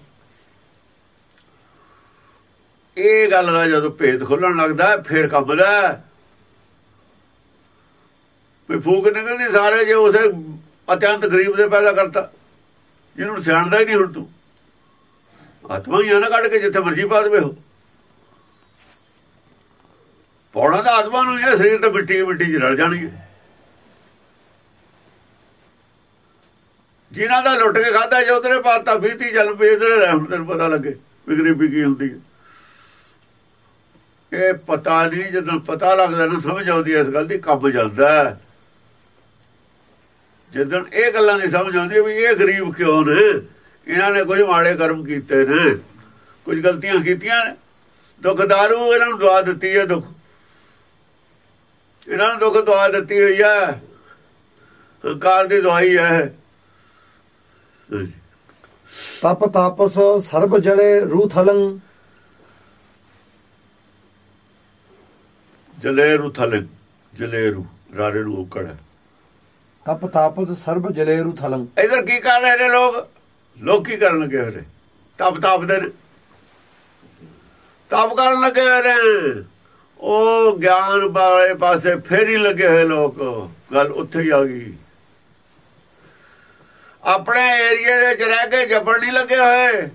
ਇਹ ਗੱਲ ਦਾ ਜਦੋਂ ਭੇਦ ਖੁੱਲਣ ਲੱਗਦਾ, ਫੇਰ ਕੰਮ ਦਾ ਵੀ ਫੂਕ ਨਿਕਲਦੀ, ਸਾਰੇ ਜੇ ਉਸੇ ਅਤਿਅੰਤ ਗਰੀਬ ਦੇ ਪੈਦਾ ਕਰਤਾ। ਜਿਹਨੂੰ ਸਿਆਣਦਾ ਹੀ ਨਹੀਂ ਹੁਣ ਤੂੰ। ਆਤਮਾ ਹੀ ਆ ਨਾ ਕੱਢ ਕੇ ਜਿੱਥੇ ਮਰਜ਼ੀ ਪਾ ਦੇਵੇ ਹੋ ਪੌਣਾ ਦਾ ਆਤਮਾ ਨੂੰ ਇਹ ਸਰੀਰ ਤੇ ਮਿੱਟੀ ਮਿੱਟੀ ਚ ਰਲ ਜਾਣੀ ਹੈ ਜਿਨ੍ਹਾਂ ਦਾ ਲੁੱਟ ਕੇ ਖਾਦਾ ਜੇ ਉਧਰੇ ਪਾਤਾ 20 30 ਜਲ ਪੇ ਇਧਰੇ ਲੈ ਹੁਣ ਤੈਨੂੰ ਪਤਾ ਲੱਗੇ ਵੀ ਗਰੀਬੀ ਕੀ ਹੁੰਦੀ ਹੈ। ਇਹ ਪਤਾ ਨਹੀਂ, ਜਦੋਂ ਪਤਾ ਲੱਗਦਾ ਨਾ ਸਮਝ ਆਉਂਦੀ ਇਸ ਗੱਲ ਦੀ, ਕੰਮ ਜਾਂਦਾ ਜਦੋਂ ਇਹ ਗੱਲਾਂ ਦੀ ਸਮਝ ਆਉਂਦੀ ਵੀ ਇਹ ਗਰੀਬ ਕਿਉਂ ਨੇ? ਇਹਨਾਂ ਨੇ ਕੁਝ ਮਾੜੇ ਕਰਮ ਕੀਤੇ ਨੇ। ਕੁਝ ਗਲਤੀਆਂ ਕੀਤੀਆਂ ਨੇ। ਦੁੱਖਦਾਰੂ ਇਹਨਾਂ ਨੂੰ ਦਵਾ ਦਿੱਤੀ ਹੈ ਦੁੱਖ। ਇਹਨਾਂ ਨੂੰ ਦੁੱਖ ਦਵਾ ਦਿੱਤੀ ਹੋਈ ਹੈ। ਹੰਕਾਰ ਦੀ ਦਵਾਈ ਹੈ। ਤਪ ਤਾਪਸ ਸਰਬ ਜਲੇ ਰੂ ਥਲੰ ਜਲੇਰੂ ਥਲੇ। ਜਲੇਰੂ ਰਾਰੇ ਨੂੰ ਉਕੜ ਤਪ ਤਾਪਸ ਸਰਬ ਜਲੇ ਥਲੰ ਇਧਰ ਕੀ ਕਰ ਰਹੇ ਨੇ ਲੋਕ? ਲੋਕ ਕੀ ਕਰਨ ਲੱਗੇ ਹੋਏ ਨੇ? ਤਪ ਤਾਪਦੇ ਨੇ। ਤਪ ਕਰਨ ਲੱਗੇ ਹੋਏ ਨੇ। ਉਹ ਗਿਆਨ ਵਾਲੇ ਪਾਸੇ ਫੇਰ ਹੀ ਲੱਗੇ ਹੋਏ ਲੋਕ। ਗੱਲ ਉੱਥੇ ਹੀ ਆ ਗਈ। ਆਪਣੇ ਏਰੀਏ ਦੇ ਚ ਰਹਿ ਕੇ ਜੱਬਣ ਨਹੀਂ ਲੱਗੇ ਹੋਏ।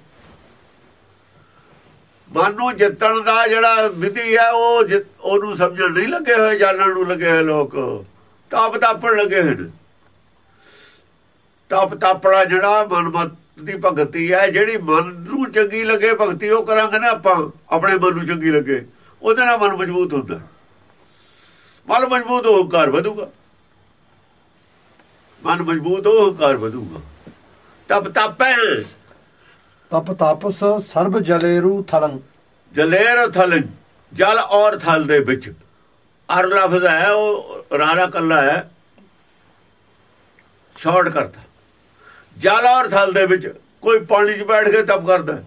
ਮਨ ਨੂੰ ਜਿੱਤਣ ਦਾ ਜਿਹੜਾ ਵਿਧੀ ਹੈ, ਉਹ ਜਿ- ਉਹਨੂੰ ਸਮਝਣ ਨਹੀਂ ਲੱਗੇ ਹੋਏ ਜਾਣਨ ਨੂੰ ਲੱਗੇ ਹੋਏ ਲੋਕ। ਤਪ ਤਾਪਣ ਲੱਗੇ ਹੋਏ ਨੇ ਤਪ ਤਾਪੜਾ ਜਿਹੜਾ ਮਨਮਤ ਦੀ ਭਗਤੀ ਹੈ ਜਿਹੜੀ ਮਨ ਨੂੰ ਚੰਗੀ ਲੱਗੇ ਭਗਤੀ ਉਹ ਕਰਾਂਗੇ ਨਾ ਆਪਾਂ ਆਪਣੇ ਮਨ ਨੂੰ ਚੰਗੀ ਲੱਗੇ। ਉਹਦੇ ਨਾਲ ਮਨ ਮਜ਼ਬੂਤ ਹੁੰਦਾ। ਮਨ ਮਜ਼ਬੂਤ ਹੋ ਘਰ ਵਧੂਗਾ। ਮਨ ਮਜ਼ਬੂਤ ਹੋ ਘਰ ਵਧੂਗਾ। ਤਪ ਤਾਪੈ। ਤਪ ਤਾਪਸ ਸਰਬ ਜਲੇ ਰੂ ਥਲੰ। ਜਲੇਰ ਥਲ ਜਲ ਔਰ ਥਲ ਦੇ ਵਿੱਚ। ਅਰ ਲਫ਼ਜ਼ ਹੈ ਉਹ ਰਾਰਾ ਕੱਲਾ ਹੈ। ਸ਼ਾਰਟ ਕਰਦਾ ਜਲ ਔਰ ਥਲ ਦੇ ਵਿੱਚ ਕੋਈ ਪਾਣੀ 'ਚ ਬੈਠ ਕੇ ਤਪ ਕਰਦਾ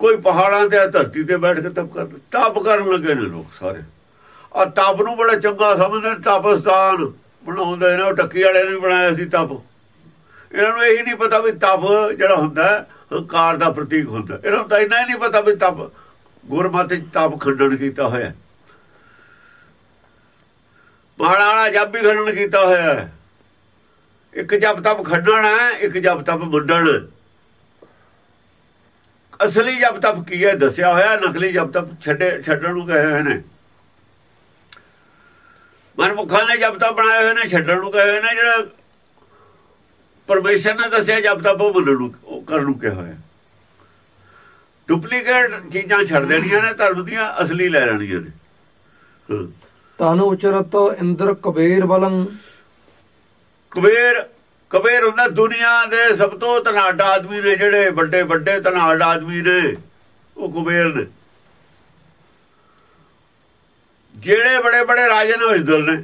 ਕੋਈ ਪਹਾੜਾਂ ਤੇ ਧਰਤੀ ਤੇ ਬੈਠ ਕੇ ਤਪ ਕਰਦਾ ਤਪ ਕਰਨ ਲੱਗੇ ਨੇ ਲੋਕ ਸਾਰੇ। ਆ ਤਪ ਨੂੰ ਬੜਾ ਚੰਗਾ ਸਮਝਦੇ ਨੇ, ਤਪਸਤਾਨ ਬਣਾਉਂਦੇ ਨੇ ਉਹ ਟੱਕੀ ਵਾਲੇ ਨੇ ਬਣਾਇਆ ਸੀ ਤਪ। ਇਹਨਾਂ ਨੂੰ ਇਹ ਨਹੀਂ ਪਤਾ ਵੀ ਤਪ ਜਿਹੜਾ ਹੁੰਦਾ ਹੰਕਾਰ ਦਾ ਪ੍ਰਤੀਕ ਹੁੰਦਾ ਇਹਨਾਂ ਨੂੰ ਤਾਂ ਇੰਨਾ ਹੀ ਨਹੀਂ ਪਤਾ ਵੀ ਤਪ ਗੁਰਮਤਿ ਚ ਤਪ ਖੰਡਨ ਕੀਤਾ ਹੋਇਆ। ਮਾੜਾ ਵਾਲਾ ਜਪ ਵੀ ਖੰਡਨ ਕੀਤਾ ਹੋਇਆ। ਹੈ। ਇੱਕ ਜਪ ਤਪ ਖੰਡਣ ਹੈ ਇੱਕ ਜਪ ਤਪ ਮੁੰਡਣ। ਅਸਲੀ ਜਪ ਤਪ ਕੀ ਹੈ ਦੱਸਿਆ ਹੋਇਆ, ਨਕਲੀ ਜਪ ਤਪ ਛੱਡੇ, ਛੱਡਣ ਨੂੰ ਕਹੇ ਹੋਏ ਨੇ। ਮਨਮੁਖਾਂ ਨੇ ਜਪ ਤਪ ਬਣਾਏ ਹੋਏ ਨੇ, ਛੱਡਣ ਨੂੰ ਕਹੇ ਹੋਏ ਨੇ, ਜਿਹੜਾ ਪਰਮੇਸ਼ਰ ਨੇ ਦੱਸਿਆ ਜਪ ਤਪ ਉਹ ਮੰਨਣ ਨੂੰ, ਉਹ ਕਰਨ ਨੂੰ ਕਿਹਾ ਹੋਇਆ। ਡੁਪਲੀਕੇਟ ਚੀਜ਼ਾਂ ਛੱਡ ਦੇਣੀਆਂ ਨੇ ਧਰਮ ਦੀਆਂ ਅਸਲੀ ਲੈ ਲੈਣੀਆਂ ਨੇ। ਤਨ ਉਚਰਤ ਇੰਦਰ ਕਬੀਰ ਬਲੰ ਕਬੀਰ ਕਬੀਰ ਹੁੰਦਾ ਦੁਨੀਆ ਦੇ ਸਭ ਤੋਂ ਧਨਾਢ ਆਦਮੀ ਨੇ ਜਿਹੜੇ ਵੱਡੇ ਵੱਡੇ ਧਨਾਢ ਆਦਮੀ ਨੇ ਉਹ ਕੁਬੇਰ ਨੇ। ਜਿਹੜੇ ਬੜੇ ਬੜੇ ਰਾਜੇ ਨੇ ਇੰਦਰ ਨੇ।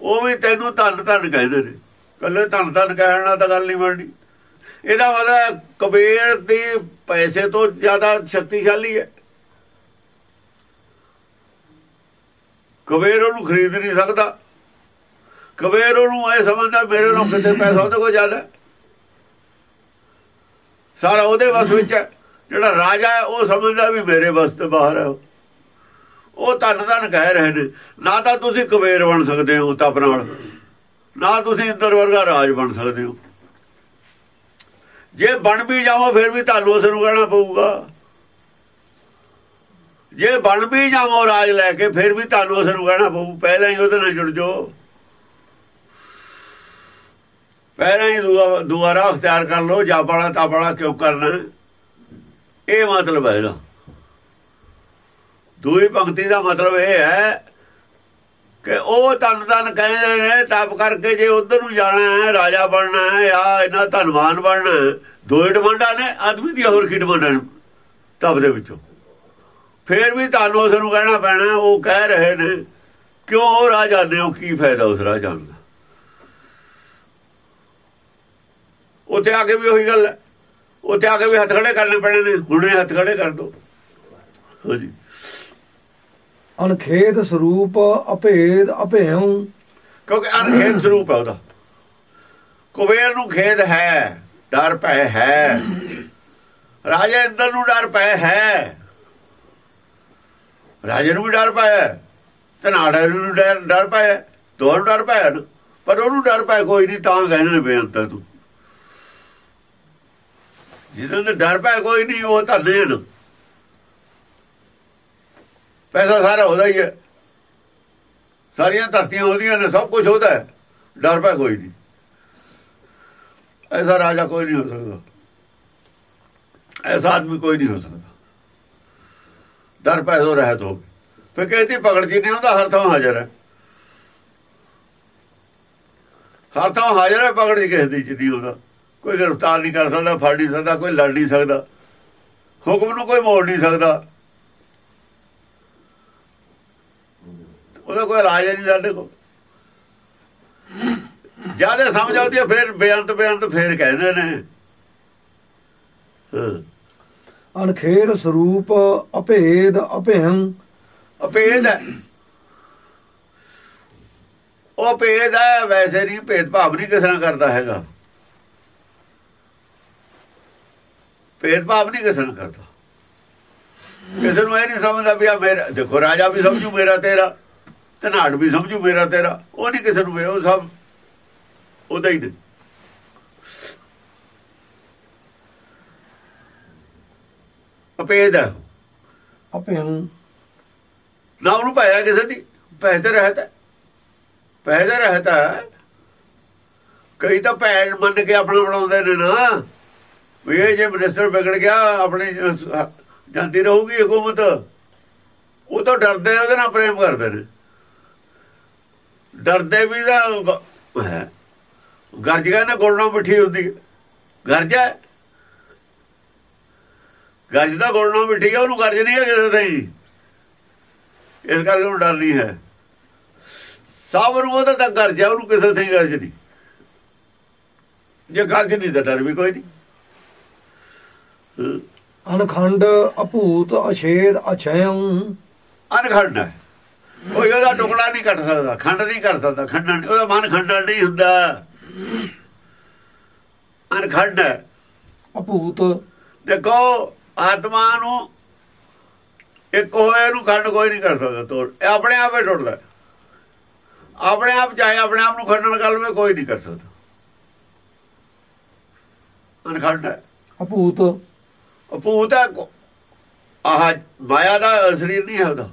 ਉਹ ਵੀ ਤੈਨੂੰ ਧੰਨ ਧੰਨ ਕਹਿੰਦੇ ਨੇ। ਕੱਲੇ ਧੰਨ ਧੰਨ ਕਹਿਣ ਨਾਲ ਤਾਂ ਗੱਲ ਨਹੀਂ ਬਣਨੀ ਇਹਦਾ ਮਤਲਬ ਕਬੀਰ ਦੀ ਪੈਸੇ ਤੋਂ ਜ਼ਿਆਦਾ ਸ਼ਕਤੀਸ਼ਾਲੀ ਹੈ। ਕਬੀਰ ਉਹਨੂੰ ਖਰੀਦ ਨਹੀਂ ਸਕਦਾ। ਕਬੀਰ ਉਹਨੂੰ ਇਹ ਸਮਝਦਾ ਮੇਰੇ ਨਾਲ ਕਿਤੇ ਪੈਸਾ ਉਹਦੇ ਕੋਲ ਜ਼ਿਆਦਾ ਸਾਰਾ ਉਹਦੇ ਵਸ ਵਿੱਚ ਹੈ। ਜਿਹੜਾ ਰਾਜਾ ਹੈ, ਉਹ ਸਮਝਦਾ ਵੀ ਮੇਰੇ ਵਸ ਤੋਂ ਬਾਹਰ ਹੈ ਉਹ। ਉਹ ਧੰਨ ਧੰਨ ਕਹਿ ਰਹੇ ਨੇ, ਨਾ ਤਾਂ ਤੁਸੀਂ ਕਬੀਰ ਬਣ ਸਕਦੇ ਹੋ ਤਪ ਨਾਲ। ਨਾ ਤੁਸੀਂ ਇੰਦਰ ਵਰਗਾ ਰਾਜ ਬਣ ਸਕਦੇ ਹੋ। ਜੇ ਬਣ ਵੀ ਜਾਵੋ, ਫਿਰ ਵੀ ਤੁਹਾਨੂੰ ਉਸ ਨੂੰ ਕਹਿਣਾ ਪਊਗਾ। ਜੇ ਬਣ ਵੀ ਜਾਵੋ ਰਾਜ ਲੈ ਕੇ, ਫਿਰ ਵੀ ਤੁਹਾਨੂੰ ਉਸ ਨੂੰ ਕਹਿਣਾ ਪਊ। ਪਹਿਲਾਂ ਹੀ ਉਹਦੇ ਨਾਲ ਜੁੜ ਜਾਓ। ਪਹਿਲਾਂ ਹੀ ਦੁਆ- ਦੁਆਰਾ ਅਖਤਿਆਰ ਕਰ ਲਓ, ਜਾਂ ਵਾਲਾ ਕਿਉਂ ਕਰਨਾ ਇਹ ਮਤਲਬ ਹੈ ਇਹਦਾ ਦੂਈ ਭਗਤੀ ਦਾ ਮਤਲਬ ਇਹ ਹੈ ਕਿ ਉਹ ਤਨ ਤਨ ਕਹਿੰਦੇ ਨੇ, ਤਪ ਕਰਕੇ ਜੇ ਉਧਰ ਨੂੰ ਜਾਣਾ ਹੈ, ਰਾਜਾ ਬਣਨਾ ਹੈ ਆ ਇਹਨਾਂ ਧਨਵਾਨ ਬਣਨਾ ਹੈ ਦੋਏ ਡਿਮਾਂਡਾਂ ਨੇ, ਆਦਮੀ ਦੀ ਹੋਰ ਕੀ ਡਿਮਾਂਡਾਂ ਨੇ ਤਪ ਦੇ ਵਿੱਚੋਂ। ਫੇਰ ਵੀ ਤੁਹਾਨੂੰ ਉਸ ਨੂੰ ਕਹਿਣਾ ਪੈਣਾ, ਉਹ ਕਹਿ ਰਹੇ ਨੇ, ਕਿਉਂ ਉਹ ਰਾਹ ਜਾਂਦੇ ਹੋ ਕੀ ਫਾਇਦਾ ਉਸ ਰਾਹ ਜਾਣ ਦਾ ਉੱਥੇ ਆ ਕੇ ਵੀ ਉਹੀ ਗੱਲ ਹੈ। ਉੱਥੇ ਆ ਕੇ ਵੀ ਹੱਥ ਖੜੇ ਕਰਨੇ ਪੈਣੇ ਨੇ, ਹੁਣੇ ਹੱਥ ਖੜੇ ਕਰ ਦੋ। ਹਾਂਜੀ। ਅਨਖੇਦ ਸਰੂਪ ਅਭੇਦ ਅਭੇਉ। ਕਿਉਂਕਿ ਅਨਖੇਦ ਸਰੂਪ ਹੈ ਉਹਦਾ। ਕੁਬੇਰ ਨੂੰ ਖੇਦ ਹੈ, ਡਰ ਪੈ ਹੈ। ਰਾਜੇ ਇੰਦਰ ਨੂੰ ਡਰ ਪੈ ਹੈ। ਰਾਜੇ ਨੂੰ ਵੀ ਡਰ ਪਾਇਆ ਤੇ ਨੂੰ ਡਰ ਡਰ ਪਾਇਆ ਦੋਹਾਂ ਨੂੰ ਡਰ ਪਾਇਆ ਪਰ ਉਹਨੂੰ ਡਰ ਪਾਇਆ ਕੋਈ ਨਹੀਂ, ਤਾਂ ਕਹਿੰਦੇ ਨੇ ਬੇਅੰਤ ਤੂੰ। ਜਿਹਨਾਂ ਦਾ ਡਰ ਪਾਇਆ ਕੋਈ ਨਹੀਂ, ਉਹ ਤਾਂ ਲੈਣ ਪੈਸਾ ਸਾਰਾ ਉਹਦਾ ਹੀ ਹੈ। ਸਾਰੀਆਂ ਧਰਤੀਆਂ ਉਹਦੀਆਂ ਨੇ, ਸਭ ਕੁਝ ਉਹਦਾ ਹੈ। ਡਰ ਪਾ ਕੋਈ ਨਹੀਂ। ਐਸਾ ਰਾਜਾ ਕੋਈ ਨਹੀਂ ਹੋ ਸਕਦਾ। ਐਸਾ ਆਦਮੀ ਕੋਈ ਨਹੀਂ ਹੋ ਸਕਦਾ। ਡਰ ਪੈ ਤੋਂ ਰਹਿਤ ਹੋ ਫਿਰ ਕਹਿੰਦੀ ਪਕੜ ਜੀ ਨਹੀਂ ਹੁੰਦਾ ਹਰ ਥਾਂ ਹਾਜ਼ਰ ਹੈ। ਹਰ ਥਾਂ ਹਾਜ਼ਰ ਹੈ ਪਕੜ ਜੀ ਕਿਸੇ ਦੀ ਚ ਨਹੀਂ ਹੁੰਦਾ ਕੋਈ ਗ੍ਰਿਫਤਾਰ ਨਹੀਂ ਕਰ ਸਕਦਾ, ਫੜ ਨਹੀਂ ਸਕਦਾ, ਕੋਈ ਲੜ ਨਹੀਂ ਸਕਦਾ। ਹੁਕਮ ਨੂੰ ਕੋਈ ਮੋੜ ਨਹੀਂ ਸਕਦਾ। ਉਹਦਾ ਕੋਈ ਇਲਾਜ ਨਹੀਂ ਸਾਡੇ ਕੋਲ। ਜ਼ਿਆਦਾ ਸਮਝ ਆਉਂਦੀ ਹੈ ਫਿਰ ਬੇਅੰਤ ਬੇਅੰਤ ਫਿਰ ਕਹਿੰਦੇ ਨੇ। ਅਣਖੇਦ ਸਰੂਪ ਅਭੇਦ ਅਭੇਮ ਅਪੇਦ ਹੈ। ਉਹ ਭੇਦ ਹੈ ਵੈਸੇ ਨਹੀਂ ਭੇਦ ਭਾਵ ਨਹੀਂ ਕਿਸ ਨਾਲ ਕਰਦਾ ਹੈਗਾ। ਭੇਦ ਭਾਵ ਨਹੀਂ ਕਿਸ ਨਾਲ ਕਰਦਾ। ਕਿਸੇ ਨੂੰ ਇਹ ਨਹੀਂ ਸਮਝਦਾ ਵੀ ਆ ਮੇਰਾ ਦੇਖੋ ਰਾਜਾ ਵੀ ਸਮਝੂ ਮੇਰਾ ਤੇਰਾ। ਧਨਾੜ ਵੀ ਸਮਝੂ ਮੇਰਾ ਤੇਰਾ। ਉਹ ਨਹੀਂ ਕਿਸੇ ਨੂੰ ਉਹ ਸਭ ਉਹਦਾ ਹੀ ਨੇ। ਅਪੇਦ ਅਭੇਮ ਨਾ ਉਹਨੂੰ ਪਾਇਆ ਕਿਸੇ ਦੀ। ਤੇ ਰਹਤਾ ਤੇ ਰਹਤਾ ਕਈ ਤਾਂ ਭੈਣ ਮੰਨ ਕੇ ਆਪਣਾ ਬਣਾਉਂਦੇ ਨੇ ਨਾ। ਵੀ ਇਹ ਜੇ ਮਿਨਿਸਟਰ ਵਿਗੜ ਗਿਆ ਆਪਣੇ ਜਾਂਦੀ ਰਹੂਗੀ ਹਕੂਮਤ। ਉਹ ਤਾਂ ਡਰਦੇ ਉਹਦੇ ਨਾਲ ਪ੍ਰੇਮ ਕਰਦੇ ਨੇ। ਡਰਦੇ ਵੀ ਦਾ ਹੈ। ਗਰਜ ਕਹਿੰਦਾ ਗੁਰਨਾ ਮਿੱਠੀ ਹੁੰਦੀ। ਹੈ ਗਰਜ ਹੈ। ਗਰਜ ਦਾ ਗੁਰਨਾ ਮਿੱਠੀ ਹੈ ਉਹਨੂੰ ਗਰਜ ਨਹੀਂ ਹੈ ਕਿਸੇ ਤੇ ਇਸ ਕਰਕੇ ਉਹਨੂੰ ਡਰ ਨਹੀਂ ਹੈ। ਸਭ ਨੂੰ ਉਹਦਾ ਤਾਂ ਗਰਜ ਹੈ ਉਹਨੂੰ ਕਿਸੇ ਤੇ ਗਰਜ ਨਹੀਂ। ਜੇ ਗਰਜ ਨਹੀਂ ਤਾਂ ਡਰ ਵੀ ਕੋਈ ਨਹੀਂ। ਅਨਖੰਡ ਅਭੂਤ ਅਛੇਦ ਅਛਯੰ। ਅਨਖੰਡ ਹੈ। ਕੋਈ ਉਹਦਾ ਟੁਕੜਾ ਨਹੀਂ ਕੱਟ ਸਕਦਾ ਖੰਡ ਨਹੀਂ ਕਰ ਸਕਦਾ ਖੰਡਣ ਉਹਦਾ ਮਨ ਖੰਡਣ ਨਹੀਂ ਹੁੰਦਾ। ਅਨਖੰਡ ਹੈ। ਅਭੂਤ। ਦੇਖੋ ਆਤਮਾ ਨੂੰ ਇੱਕ ਹੋਏ ਨੂੰ ਖੰਡ ਕੋਈ ਨਹੀਂ ਕਰ ਸਕਦਾ ਤੋੜ। ਇਹ ਆਪਣੇ ਆਪ ਹੀ ਟੁੱਟਦਾ। ਆਪਣੇ ਆਪ ਚਾਹੇ ਆਪਣੇ ਆਪ ਨੂੰ ਖੰਡਣ ਕਰ ਲਵੇ ਕੋਈ ਨਹੀਂ ਕਰ ਸਕਦਾ। ਅਨਖੰਡ ਹੈ। ਅਭੂਤ। ਅਪੂਤ ਹੈ। ਆਹ ਮਾਇਆ ਦਾ ਸਰੀਰ ਨਹੀਂ ਹੈ ਉਹਦਾ।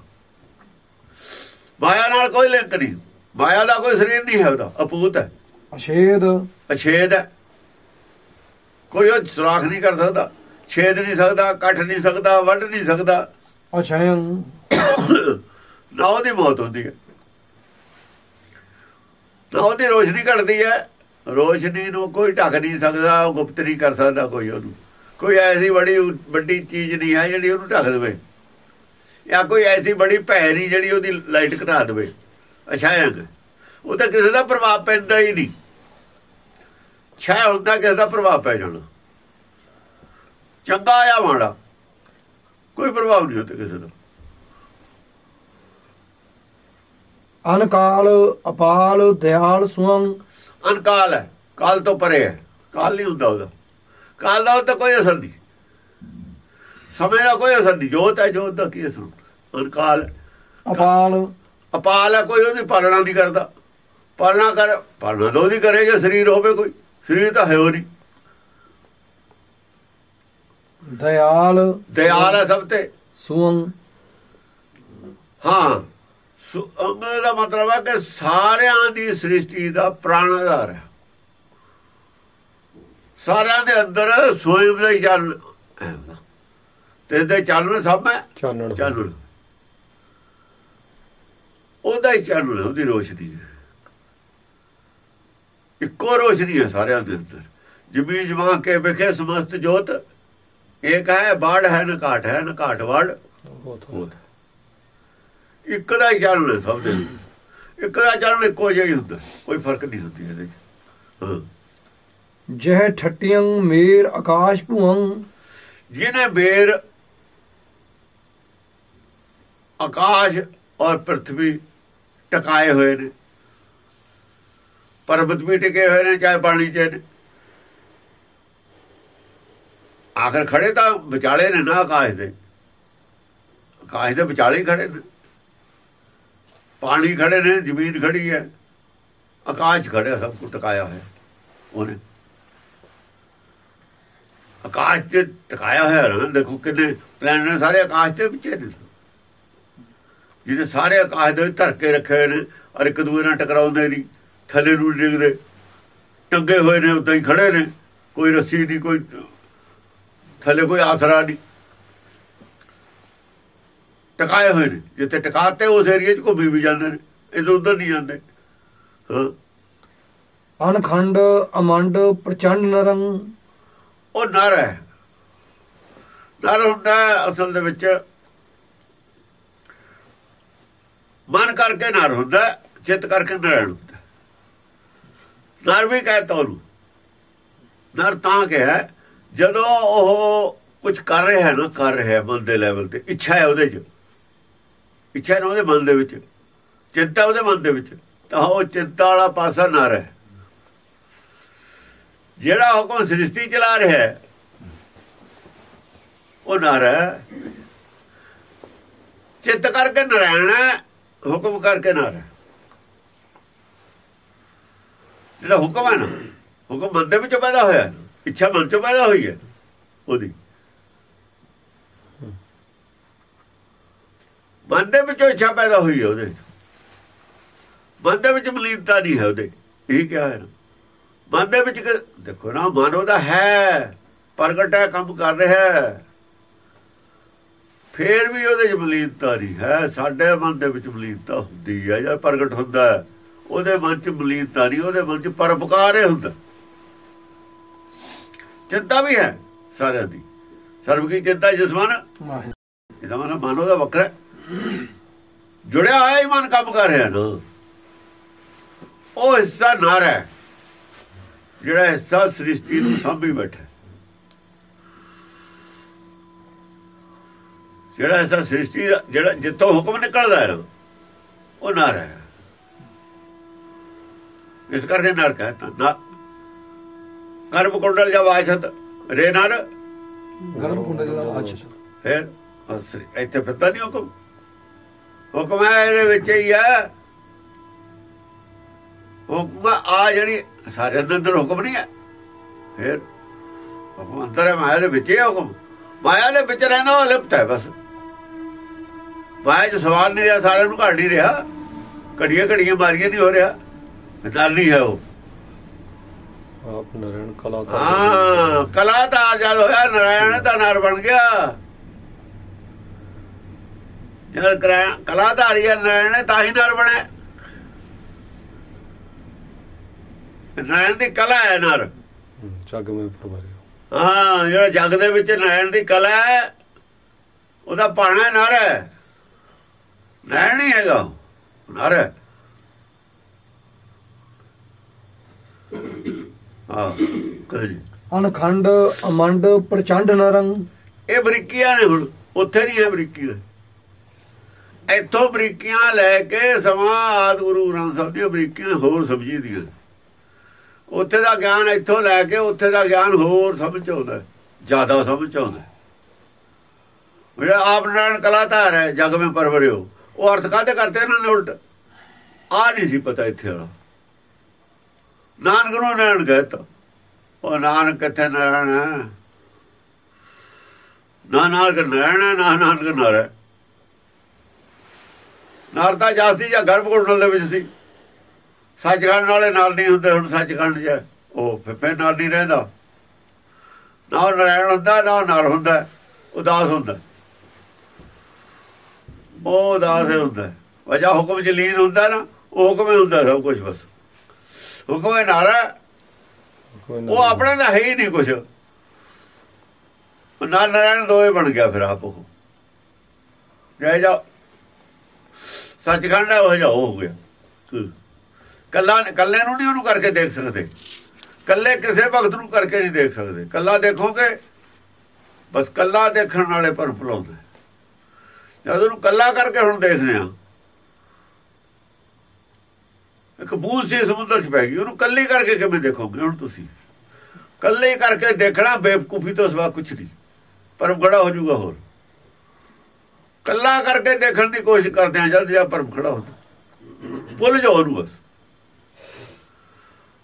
ਮਾਇਆ ਨਾਲ ਕੋਈ ਲਿੰਕ ਨਹੀਂ। ਮਾਇਆ ਦਾ ਕੋਈ ਸਰੀਰ ਨਹੀਂ ਹੈ ਉਹਦਾ ਅਪੂਤ ਹੈ। ਅਛੇਦ। ਅਛੇਦ ਹੈ। ਕੋਈ ਉਹ ਸੁਰਾਖ ਨਹੀਂ ਕਰ ਸਕਦਾ ਛੇਦ ਨਹੀਂ ਸਕਦਾ ਕੱਟ ਨਹੀਂ ਸਕਦਾ ਵੱਢ ਨਹੀਂ ਸਕਦਾ। ਅਛਯੰ ਨਾ ਉਹਦੀ ਮੌਤ ਹੁੰਦੀ ਹੈ। ਨਾ ਉਹਦੀ ਰੋਸ਼ਨੀ ਘਟਦੀ ਹੈ। ਰੋਸ਼ਨੀ ਨੂੰ ਕੋਈ ਢੱਕ ਨਹੀਂ ਸਕਦਾ ਗੁਪਤ ਨਹੀਂ ਕਰ ਸਕਦਾ ਕੋਈ ਉਹਨੂੰ। ਕੋਈ ਐਸੀ ਬੜੀ ਵੱਡੀ ਚੀਜ਼ ਨਹੀਂ ਹੈ ਜਿਹੜੀ ਉਹਨੂੰ ਢੱਕ ਦੇਵੇ। ਜਾਂ ਕੋਈ ਐਸੀ ਬੜੀ ਭੈ ਨਹੀਂ ਜਿਹੜੀ ਉਹਦੀ ਲਾਈਟ ਘਟਾ ਦੇਵੇ ਅਛਾਇਆਂ ਉਹ ਤਾਂ ਕਿਸੇ ਦਾ ਪ੍ਰਭਾਵ ਪੈਂਦਾ ਹੀ ਨਹੀਂ। ਛਾਇਆ ਹੁੰਦਾ ਕਿਸੇ ਦਾ ਪ੍ਰਭਾਵ ਪੈ ਜਾਣਾ। ਚੰਗਾ ਜਾਂ ਮਾੜਾ ਕੋਈ ਪ੍ਰਭਾਵ ਨਹੀਂ ਹੁੰਦਾ ਕਿਸੇ ਦਾ। ਅਨਕਾਲ ਅਪਾਲ ਦਿਆਲ ਸੁਅੰ ਅਨਕਾਲ ਹੈ। ਕਾਲ ਤੋਂ ਪਰੇ ਹੈ। ਕਾਲ ਨਹੀਂ ਹੁੰਦਾ ਉਹਦਾ। ਕਾਲ ਦਾ ਤਾਂ ਕੋਈ ਅਸਰ ਨਹੀਂ। ਸਮੇਂ ਦਾ ਕੋਈ ਅਸਰ ਨਹੀਂ ਜੋਤ ਹੈ ਜੋਤ ਦਾ ਕੀ ਅਸਰ? ਅਨਕਾਲ ਅਪਾਲ ਅਪਾਲ ਹੈ ਕੋਈ ਉਹਦੀ ਪਾਲਣਾ ਨਹੀਂ ਕਰਦਾ। ਪਾਲਣਾ ਕਰ ਪਾਲਣਾ ਤਾਂ ਉਹਦੀ ਕਰੇ ਜੇ ਸਰੀਰ ਹੋਵੇ ਕੋਈ। ਸਰੀਰ ਤਾਂ ਹੈ ਉਹ ਨਹੀਂ ਦਿਆਲ ਦਿਆਲ ਹੈ ਸਭ ਤੇ। ਸੁਅੰ ਹਾਂ। ਸੁ- ਅੰਗ ਦਾ ਮਤਲਬ ਹੈ ਕਿ ਸਾਰਿਆਂ ਦੀ ਸ੍ਰਿਸ਼ਟੀ ਦਾ ਪ੍ਰਾਣ ਆਧਾਰ ਹੈ। ਸਾਰਿਆਂ ਦੇ ਅੰਦਰ ਸਵਯੰ ਦਾ ਹੀ ਚੱਲ ਹੈ ਉਹਦਾ। ਤੇ ਇਹਦੇ ਚੱਲਣ ਸਭ ਹੈ ਚਾਨਣ ਚਾਨਣ। ਉਹਦਾ ਹੀ ਚਾਨਣ ਉਹਦੀ ਰੋਸ਼ਨੀ ਹੈ। ਇੱਕੋ ਰੋਸ਼ਨੀ ਹੈ ਸਾਰਿਆਂ ਦੇ ਅੰਦਰ। ਜਮੀ ਜਮਾ ਕੇ ਵਿਖੇ ਸਮਸਤ ਜੋਤ ਇੱਕ ਹੈ ਬਾੜ ਹੈ ਨਾ ਘਾਟ ਹੈ ਨਾ ਘਾਟ ਵੜ ਇੱਕ ਦਾ ਹੀ। ਚੱਲਣਾ ਸਭ ਦੇ ਵਿੱਚ। ਇੱਕ ਦਾ ਚੱਲਣਾ ਇੱਕੋ ਜਿਹਾ ਹੀ ਹੁੰਦਾ ਕੋਈ ਫ਼ਰਕ ਨਹੀਂ ਹੁੰਦੀ ਇਹਦੇ ਚ। ਹਾਂ। ਜਹ ਠਟਿਯੰ ਮੇਰ ਆਕਾਸ਼ ਭੁਵੰ ਜਿਹਨੇ ਬੇਰ ਆਕਾਸ਼ ਔਰ ਪ੍ਰithvi ਟਕਾਏ ਹੋਏ ਨੇ। ਪਰਬਤ ਵੀ ਟਿਕੇ ਹੋਏ ਨੇ, ਚਾਹੇ ਪਾਣੀ 'ਚ ਨੇ। ਆਖਰ ਖੜੇ ਤਾਂ ਵਿਚਾਲੇ ਨੇ ਨਾ ਆਕਾਸ਼ ਦੇ। ਆਕਾਸ਼ ਦੇ ਵਿਚਾਲੇ ਹੀ ਖੜੇ ਨੇ। ਪਾਣੀ ਖੜੇ ਨੇ, ਜ਼ਮੀਨ ਖੜੀ ਹੈ। ਆਕਾਸ਼ ਖੜਿਆ, ਸਭ ਕੁਝ ਟਕਾਇਆ ਹੋਇਆ ਉਹਨੇ। ਆਕਾਸ਼ 'ਚ ਟਕਾਇਆ ਹੋਇਆ ਨਾ, ਦੇਖੋ ਕਿੰਨੇ ਪਲੈਨਟ ਸਾਰੇ ਆਕਾਸ਼ ਦੇ ਵਿੱਚ ਨੇ। ਜਿਹਨੇ ਸਾਰੇ ਆਕਾਸ਼ ਦੇ ਧਰ ਕੇ ਰੱਖੇ ਹੋਏ ਨੇ ਔਰ ਇੱਕ ਦੂਜੇ ਨਾਲ ਟਕਰਾਉਂਦੇ ਨਹੀਂ ਥੱਲੇ ਨੂੰ ਡਿੱਗਦੇ। ਟੰਗੇ ਹੋਏ ਨੇ ਉਦਾਂ ਹੀ ਖੜੇ ਨੇ ਕੋਈ ਰੱਸੀ ਨਹੀਂ ਕੋਈ ਥੱਲੇ ਕੋਈ ਆਸਰਾ ਨਹੀਂ। ਟਕਾਏ ਹੋਏ ਨੇ ਜਿੱਥੇ ਟਿਕਾਤੇ ਉਸ ਏਰੀਏ 'ਚ ਘੁੰਮੀ ਵੀ ਜਾਂਦੇ ਨੇ ਇਧਰ ਉਧਰ ਨਹੀਂ ਜਾਂਦੇ। ਹਾਂ। ਅਨਖੰਡ ਅਮੰਡ ਪ੍ਰਚੰਡ ਨਰੰ। ਉਹ ਨਰ ਹੈ। ਨਰ ਹੁੰਦਾ ਅਸਲ ਦੇ ਵਿੱਚ ਮਨ ਕਰਕੇ ਨਰ ਹੁੰਦਾ ਚਿੱਤ ਕਰਕੇ ਨਰਣ ਹੁੰਦਾ ਨਰ ਵੀ ਕਹਿੰਦਾ ਉਹਨੂੰ। ਨਰ ਤਾਂ ਕਿਹਾ, ਜਦੋਂ ਉਹ ਕੁਝ ਕਰ ਰਿਹਾ ਹੈ ਨਾ, ਕਰ ਰਿਹਾ ਮਨ ਦੇ ਲੈਵਲ ਤੇ, ਇੱਛਾ ਹੈ ਉਹਦੇ 'ਚ। ਇੱਛਾ ਨਾ ਉਹਦੇ ਮਨ ਦੇ ਵਿੱਚ। ਚਿੰਤਾ ਉਹਦੇ ਮਨ ਦੇ ਵਿੱਚ। ਤਾਂ ਉਹ ਚਿੰਤਾ ਵਾਲਾ ਪਾਸਾ ਨਰ ਹੈ। ਜਿਹੜਾ ਹੁਕਮ ਸ੍ਰਿਸ਼ਟੀ ਚਲਾ ਰਿਹਾ ਹੈ, ਉਹ ਨਰ ਹੈ। ਚਿੱਤ ਕਰਕੇ ਨਰਾਇਣ ਹੈ ਹੁਕਮ ਕਰਕੇ ਨਾ ਹੈ ਜਿਹੜਾ ਹੁਕਮ ਹੈ ਨਾ, ਹੁਕਮ ਮਨ ਦੇ ਵਿੱਚੋਂ ਪੈਦਾ ਹੋਇਆ ਇੱਛਾ ਮਨ ਚੋਂ ਪੈਦਾ ਹੋਈ ਹੈ ਉਹਦੀ। ਮਨ ਦੇ ਵਿੱਚੋਂ ਇੱਛਾ ਪੈਦਾ ਹੋਈ ਹੈ ਉਹਦੇ ਮਨ ਦੇ ਵਿੱਚ ਮਲੀਨਤਾ ਨਹੀਂ ਹੈ ਉਹਦੇ। ਇਹ ਕਿਹਾ ਹੈ ਮਨ ਦੇ ਵਿੱਚ ਦੇਖੋ ਨਾ, ਮਨ ਉਹਦਾ ਹੈ, ਪ੍ਰਗਟ ਹੈ, ਕੰਮ ਕਰ ਰਿਹਾ ਹੈ। ਫੇਰ ਵੀ ਉਹਦੇ ਚ ਮਲੀਨਤਾ ਨਹੀਂ ਹੈ। ਸਾਡੇ ਮਨ ਦੇ ਵਿੱਚ ਮਲੀਨਤਾ ਹੁੰਦੀ ਹੈ ਜਾਂ ਪ੍ਰਗਟ ਹੁੰਦਾ ਹੈ। ਉਹਦੇ ਮਨ ਚ ਮਲੀਨਤਾ ਨਹੀਂ ਉਹਦੇ ਮਨ ਚ ਪਰਪਕਾਰ ਹੀ ਹੁੰਦਾ। ਚਿੰਤਾ ਵੀ ਹੈ ਸਾਰਿਆਂ ਦੀ। ਸਰਬ ਕੀ ਚਿੰਤਾ ਜਿਸਮਨ ਇਹਦਾ ਮਤਲਬ ਮਨ ਉਹਦਾ ਵੱਖਰਾ। ਜੁੜਿਆ ਹੋਇਆ ਹੀ ਮਨ ਕੰਮ ਕਰ ਰਿਹਾ ਨਾ। ਉਹ ਹਿੱਸਾ ਨਾਰ ਹੈ। ਜਿਹੜਾ ਹਿੱਸਾ ਸ੍ਰਿਸ਼ਟੀ ਨੂੰ ਸਾਂਭੀ ਬੈਠਾ ਜਿਹੜਾ ਹਿੱਸਾ ਸ੍ਰਿਸ਼ਟੀ ਦਾ ਜਿਹੜਾ ਜਿੱਥੋਂ ਹੁਕਮ ਨਿਕਲਦਾ ਹੈ ਨਾ ਉਹ ਨਾਰ ਹੈ। ਇਸ ਕਰਕੇ ਨਰ ਕਹਿੰਦਾ ਨਾ ਕਰਮ ਕੁੰਡਲ ਜਾਂ ਵਾਛਤ ਰੇ ਨਰ। ਗਰਮ ਕੁੰਡ ਦਾ ਅੱਛਾ ਫਿਰ ਅਸਰੀ ਇੱਥੇ ਫਿਰਦਾ ਨਹੀਂ ਹੁਕਮ। ਹੁਕਮ ਹੈ ਇਹਦੇ ਵਿੱਚ ਹੀ ਹੈ। ਹੁਕਮ ਆ ਜਿਹੜੀ ਸਾਰੇ ਦੇ ਅੰਦਰ ਹੁਕਮ ਨਹੀਂ ਹੈ। ਫਿਰ ਹੁਕਮ ਅੰਦਰ ਹੈ ਮਾਇਆ ਦੇ ਵਿੱਚ ਹੀ ਹੈ ਹੁਕਮ। ਮਾਇਆ ਦੇ ਵਿੱਚ ਰਹਿੰਦਾ ਉਹ ਲਿਪਤ ਹੈ ਬਸ। ਮਾਇਆ ਚ ਸਵਾਲ ਨਹੀਂ ਰਿਹਾ ਸਾਰਿਆਂ ਨੂੰ ਘੜ ਨਹੀਂ ਰਿਹਾ। ਘੜੀਆਂ ਘੜੀਆਂ ਮਾਰੀਆਂ ਨਹੀਂ ਹੋ ਰਿਹਾ। ਨਾਲ ਨਹੀਂ ਹੈ ਉਹ। ਆਪ ਨਰਣ ਕਲਾਕਾਰ ਹਾਂ ਕਲਾ ਦਾ ਜਦ ਹੋਇਆ ਨਾਰਾਇਣ ਦਾ ਨਰ ਬਣ ਗਿਆ। ਜਦ ਕਰਾ- ਕਲਾਧਾਰੀ ਹੈ ਨਾਰਾਇਣ ਤਾਂ ਹੀ ਨਰ ਬਣਿਆ। ਨਾਰਾਇਣ ਦੀ ਕਲਾ ਹੈ ਨਰ। ਜਗ ਮੇ ਪ੍ਰਭਾਰਿਓ ਹਾਂ। ਜਿਹੜਾ ਜਗ ਦੇ ਵਿੱਚ ਨਾਰਾਇਣ ਦੀ ਕਲਾ ਹੈ ਉਹਦਾ ਪਾਣਾ ਨਰ ਹੈ। ਨਾਰਾਇਣ ਨਹੀਂ ਹੈਗਾ। ਨਰ। ਹੈ ਹਾਂ ਕਹੇ ਅਨਖੰਡ ਅਮੰਡ ਪ੍ਰਚੰਡ ਨਰੰ। ਇਹ ਬਰੀਕੀਆਂ ਨੇ ਹੁਣ। ਉੱਥੇ ਨਹੀਂ ਹੈ ਬਰੀਕੀ ਦੇ। ਇੱਥੋਂ ਬਰੀਕੀਆਂ ਲੈ ਕੇ ਸਮਾਂ ਆਦ ਗੁਰੂ ਗ੍ਰੰਥ ਸਾਹਿਬ ਦੀਆਂ ਬਰੀਕੀਆਂ ਹੋਰ ਸਮਝੀ ਦੀਆਂ। ਉੱਥੇ ਦਾ ਗਿਆਨ ਇੱਥੋਂ ਲੈ ਕੇ ਉੱਥੇ ਦਾ ਗਿਆਨ ਹੋਰ ਸਮਝ ਆਉਂਦਾ ਜ਼ਿਆਦਾ ਸਮਝ ਆਉਂਦਾ ਮੇਰਾ ਆਪ ਨਾਰਾਇਣ ਕਲਾਧਾਰ ਹੈ ਜਗ ਵਿੱਚ ਪਰਵਰਿਓ। ਉਹ ਅਰਥ ਕਾਦੇ ਕਰਤੇ ਇਹਨਾਂ ਨੇ ਉਲਟ? ਆ ਨਹੀਂ ਸੀ ਪਤਾ ਇੱਥੇ ਵਾਲਾ। ਨਾਨਕ ਨੂੰ ਨਾਰਾਇਣ ਕਹਤਾ ਉਹ ਨਾਨਕ ਕਿੱਥੇ ਨਾਰਾਇਣ ਹੈ? ਨਾ ਨਾਨਕ ਨਾਰਾਇਣ ਹੈ, ਨਾ ਨਾਨਕ ਨਾਰਾਇਣ ਨਾਰਦਾ ਜਾਸਤੀ ਜਾਂ ਗਰਭ ਘੁੱਟਣ ਦੇ ਵਿੱਚ ਸੀ। ਸੱਚਖੰਡ ਵਾਲੇ ਨਾਲ ਨਹੀਂ ਹੁੰਦੇ, ਹੁਣ ਸੱਚਖੰਡ 'ਚ ਉਹ ਫਿਰ ਨਾਲ ਨਹੀਂ ਰਹਿੰਦਾ। ਨਾ ਉਹ ਨਾਰਾਇਣ ਹੁੰਦਾ, ਨਾ ਉਹ ਨਾਲ ਹੁੰਦਾ, ਉਦਾਸ ਹੁੰਦਾ। ਉਹ ਉਦਾਸ ਹੁੰਦਾ। ਵਜਾ ਹੁਕਮ ਚ ਲੀਨ ਹੁੰਦਾ ਨਾ ਉਹ ਹੁਕਮ ਹੀ ਹੁੰਦਾ ਸਭ ਕੁਝ ਬਸ। ਹੁਕਮ ਹੈ ਨਾਰਾ। ਨਾ ਉਹ ਆਪਣੇ ਦਾ ਹੈ ਹੀ ਨਹੀਂ ਕੁਝ ਨਾਲ ਨਾਰਾਇਣ ਦੋਏ ਬਣ ਗਿਆ ਫਿਰ ਆਪ ਉਹ। ਜੈ ਜਾ। ਸੱਚਖੰਡ ਹੈ ਉਹ ਜਾ ਹੋ ਗਿਆ। ਕੱਲਾ ਕੱਲੇ ਨੂੰ ਨਹੀਂ ਉਹਨੂੰ ਕਰਕੇ ਦੇਖ ਸਕਦੇ। ਕੱਲੇ ਕਿਸੇ ਭਗਤ ਨੂੰ ਕਰਕੇ ਨਹੀਂ ਦੇਖ ਸਕਦੇ। ਕੱਲਾ ਦੇਖੋਗੇ ਬਸ ਕੱਲਾ ਦੇਖਣ ਵਾਲੇ ਪਰ ਭੁਲਾਉਂਦੇ। ਜਦ ਉਹਨੂੰ ਕੱਲਾ ਕਰਕੇ ਹੁਣ ਦੇਖਦੇ ਆ ਇੱਕ ਬੂਝ ਸੀ ਸਮੁੰਦਰ 'ਚ ਪੈ ਗਈ, ਉਹਨੂੰ ਕੱਲੀ ਕਰਕੇ ਕਿਵੇਂ ਦੇਖੋਗੇ ਹੁਣ ਤੁਸੀਂ? ਕੱਲੇ ਕਰਕੇ ਦੇਖਣਾ ਬੇਵਕੂਫੀ ਤੋਂ ਸਿਵਾ ਕੁਛ ਨਹੀਂ ਪਰਮ ਖੜਾ ਹੋ ਜਾਊਗਾ ਹੋਰ। ਕੱਲਾ ਕਰਕੇ ਦੇਖਣ ਦੀ ਕੋਸ਼ਿਸ਼ ਕਰਦੇ ਆ ਜਦ ਜਾਂ ਪਰਮ ਖੜਾ ਹੁੰਦਾ ਭੁੱਲ ਜਾਓ ਉਹਨੂੰ ਬਸ।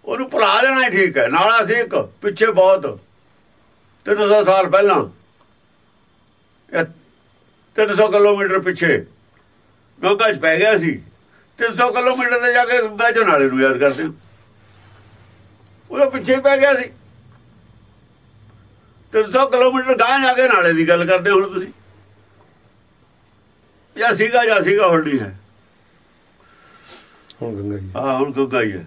ਉਹਨੂੰ ਭੁਲਾ ਦੇਣਾ ਹੀ ਠੀਕ ਹੈ, ਨਾਲਾ ਸੀ ਇੱਕ ਪਿੱਛੇ ਬਹੁਤ 300 ਸਾਲ ਪਹਿਲਾਂ 300 ਕਿਲੋਮੀਟਰ ਪਿੱਛੇ। ਗੰਗਾ 'ਚ ਪੈ ਗਿਆ ਸੀ। 300 ਕਿਲੋਮੀਟਰ ਤੇ ਜਾ ਕੇ ਗੰਗਾ 'ਚ ਨਾਲੇ ਨੂੰ ਯਾਦ ਕਰਦੇ। ਹੋ ਉਹਦੇ ਪਿੱਛੇ ਪੈ ਗਿਆ ਸੀ। 300 ਕਿਲੋਮੀਟਰ ਗਾਂ ਜਾ ਕੇ ਨਾਲੇ ਦੀ ਗੱਲ ਕਰਦੇ ਹੁਣ ਤੁਸੀਂ। ਜਾਂ ਸੀਗਾ ਜਾਂ ਸੀਗਾ ਹੁਣ ਨਹੀਂ ਹੈ। ਹੁਣ ਗੰਗਾ ਜੀ। ਹਾਂ ਹੁਣ ਗੰਗਾ ਹੀ ਹੈ।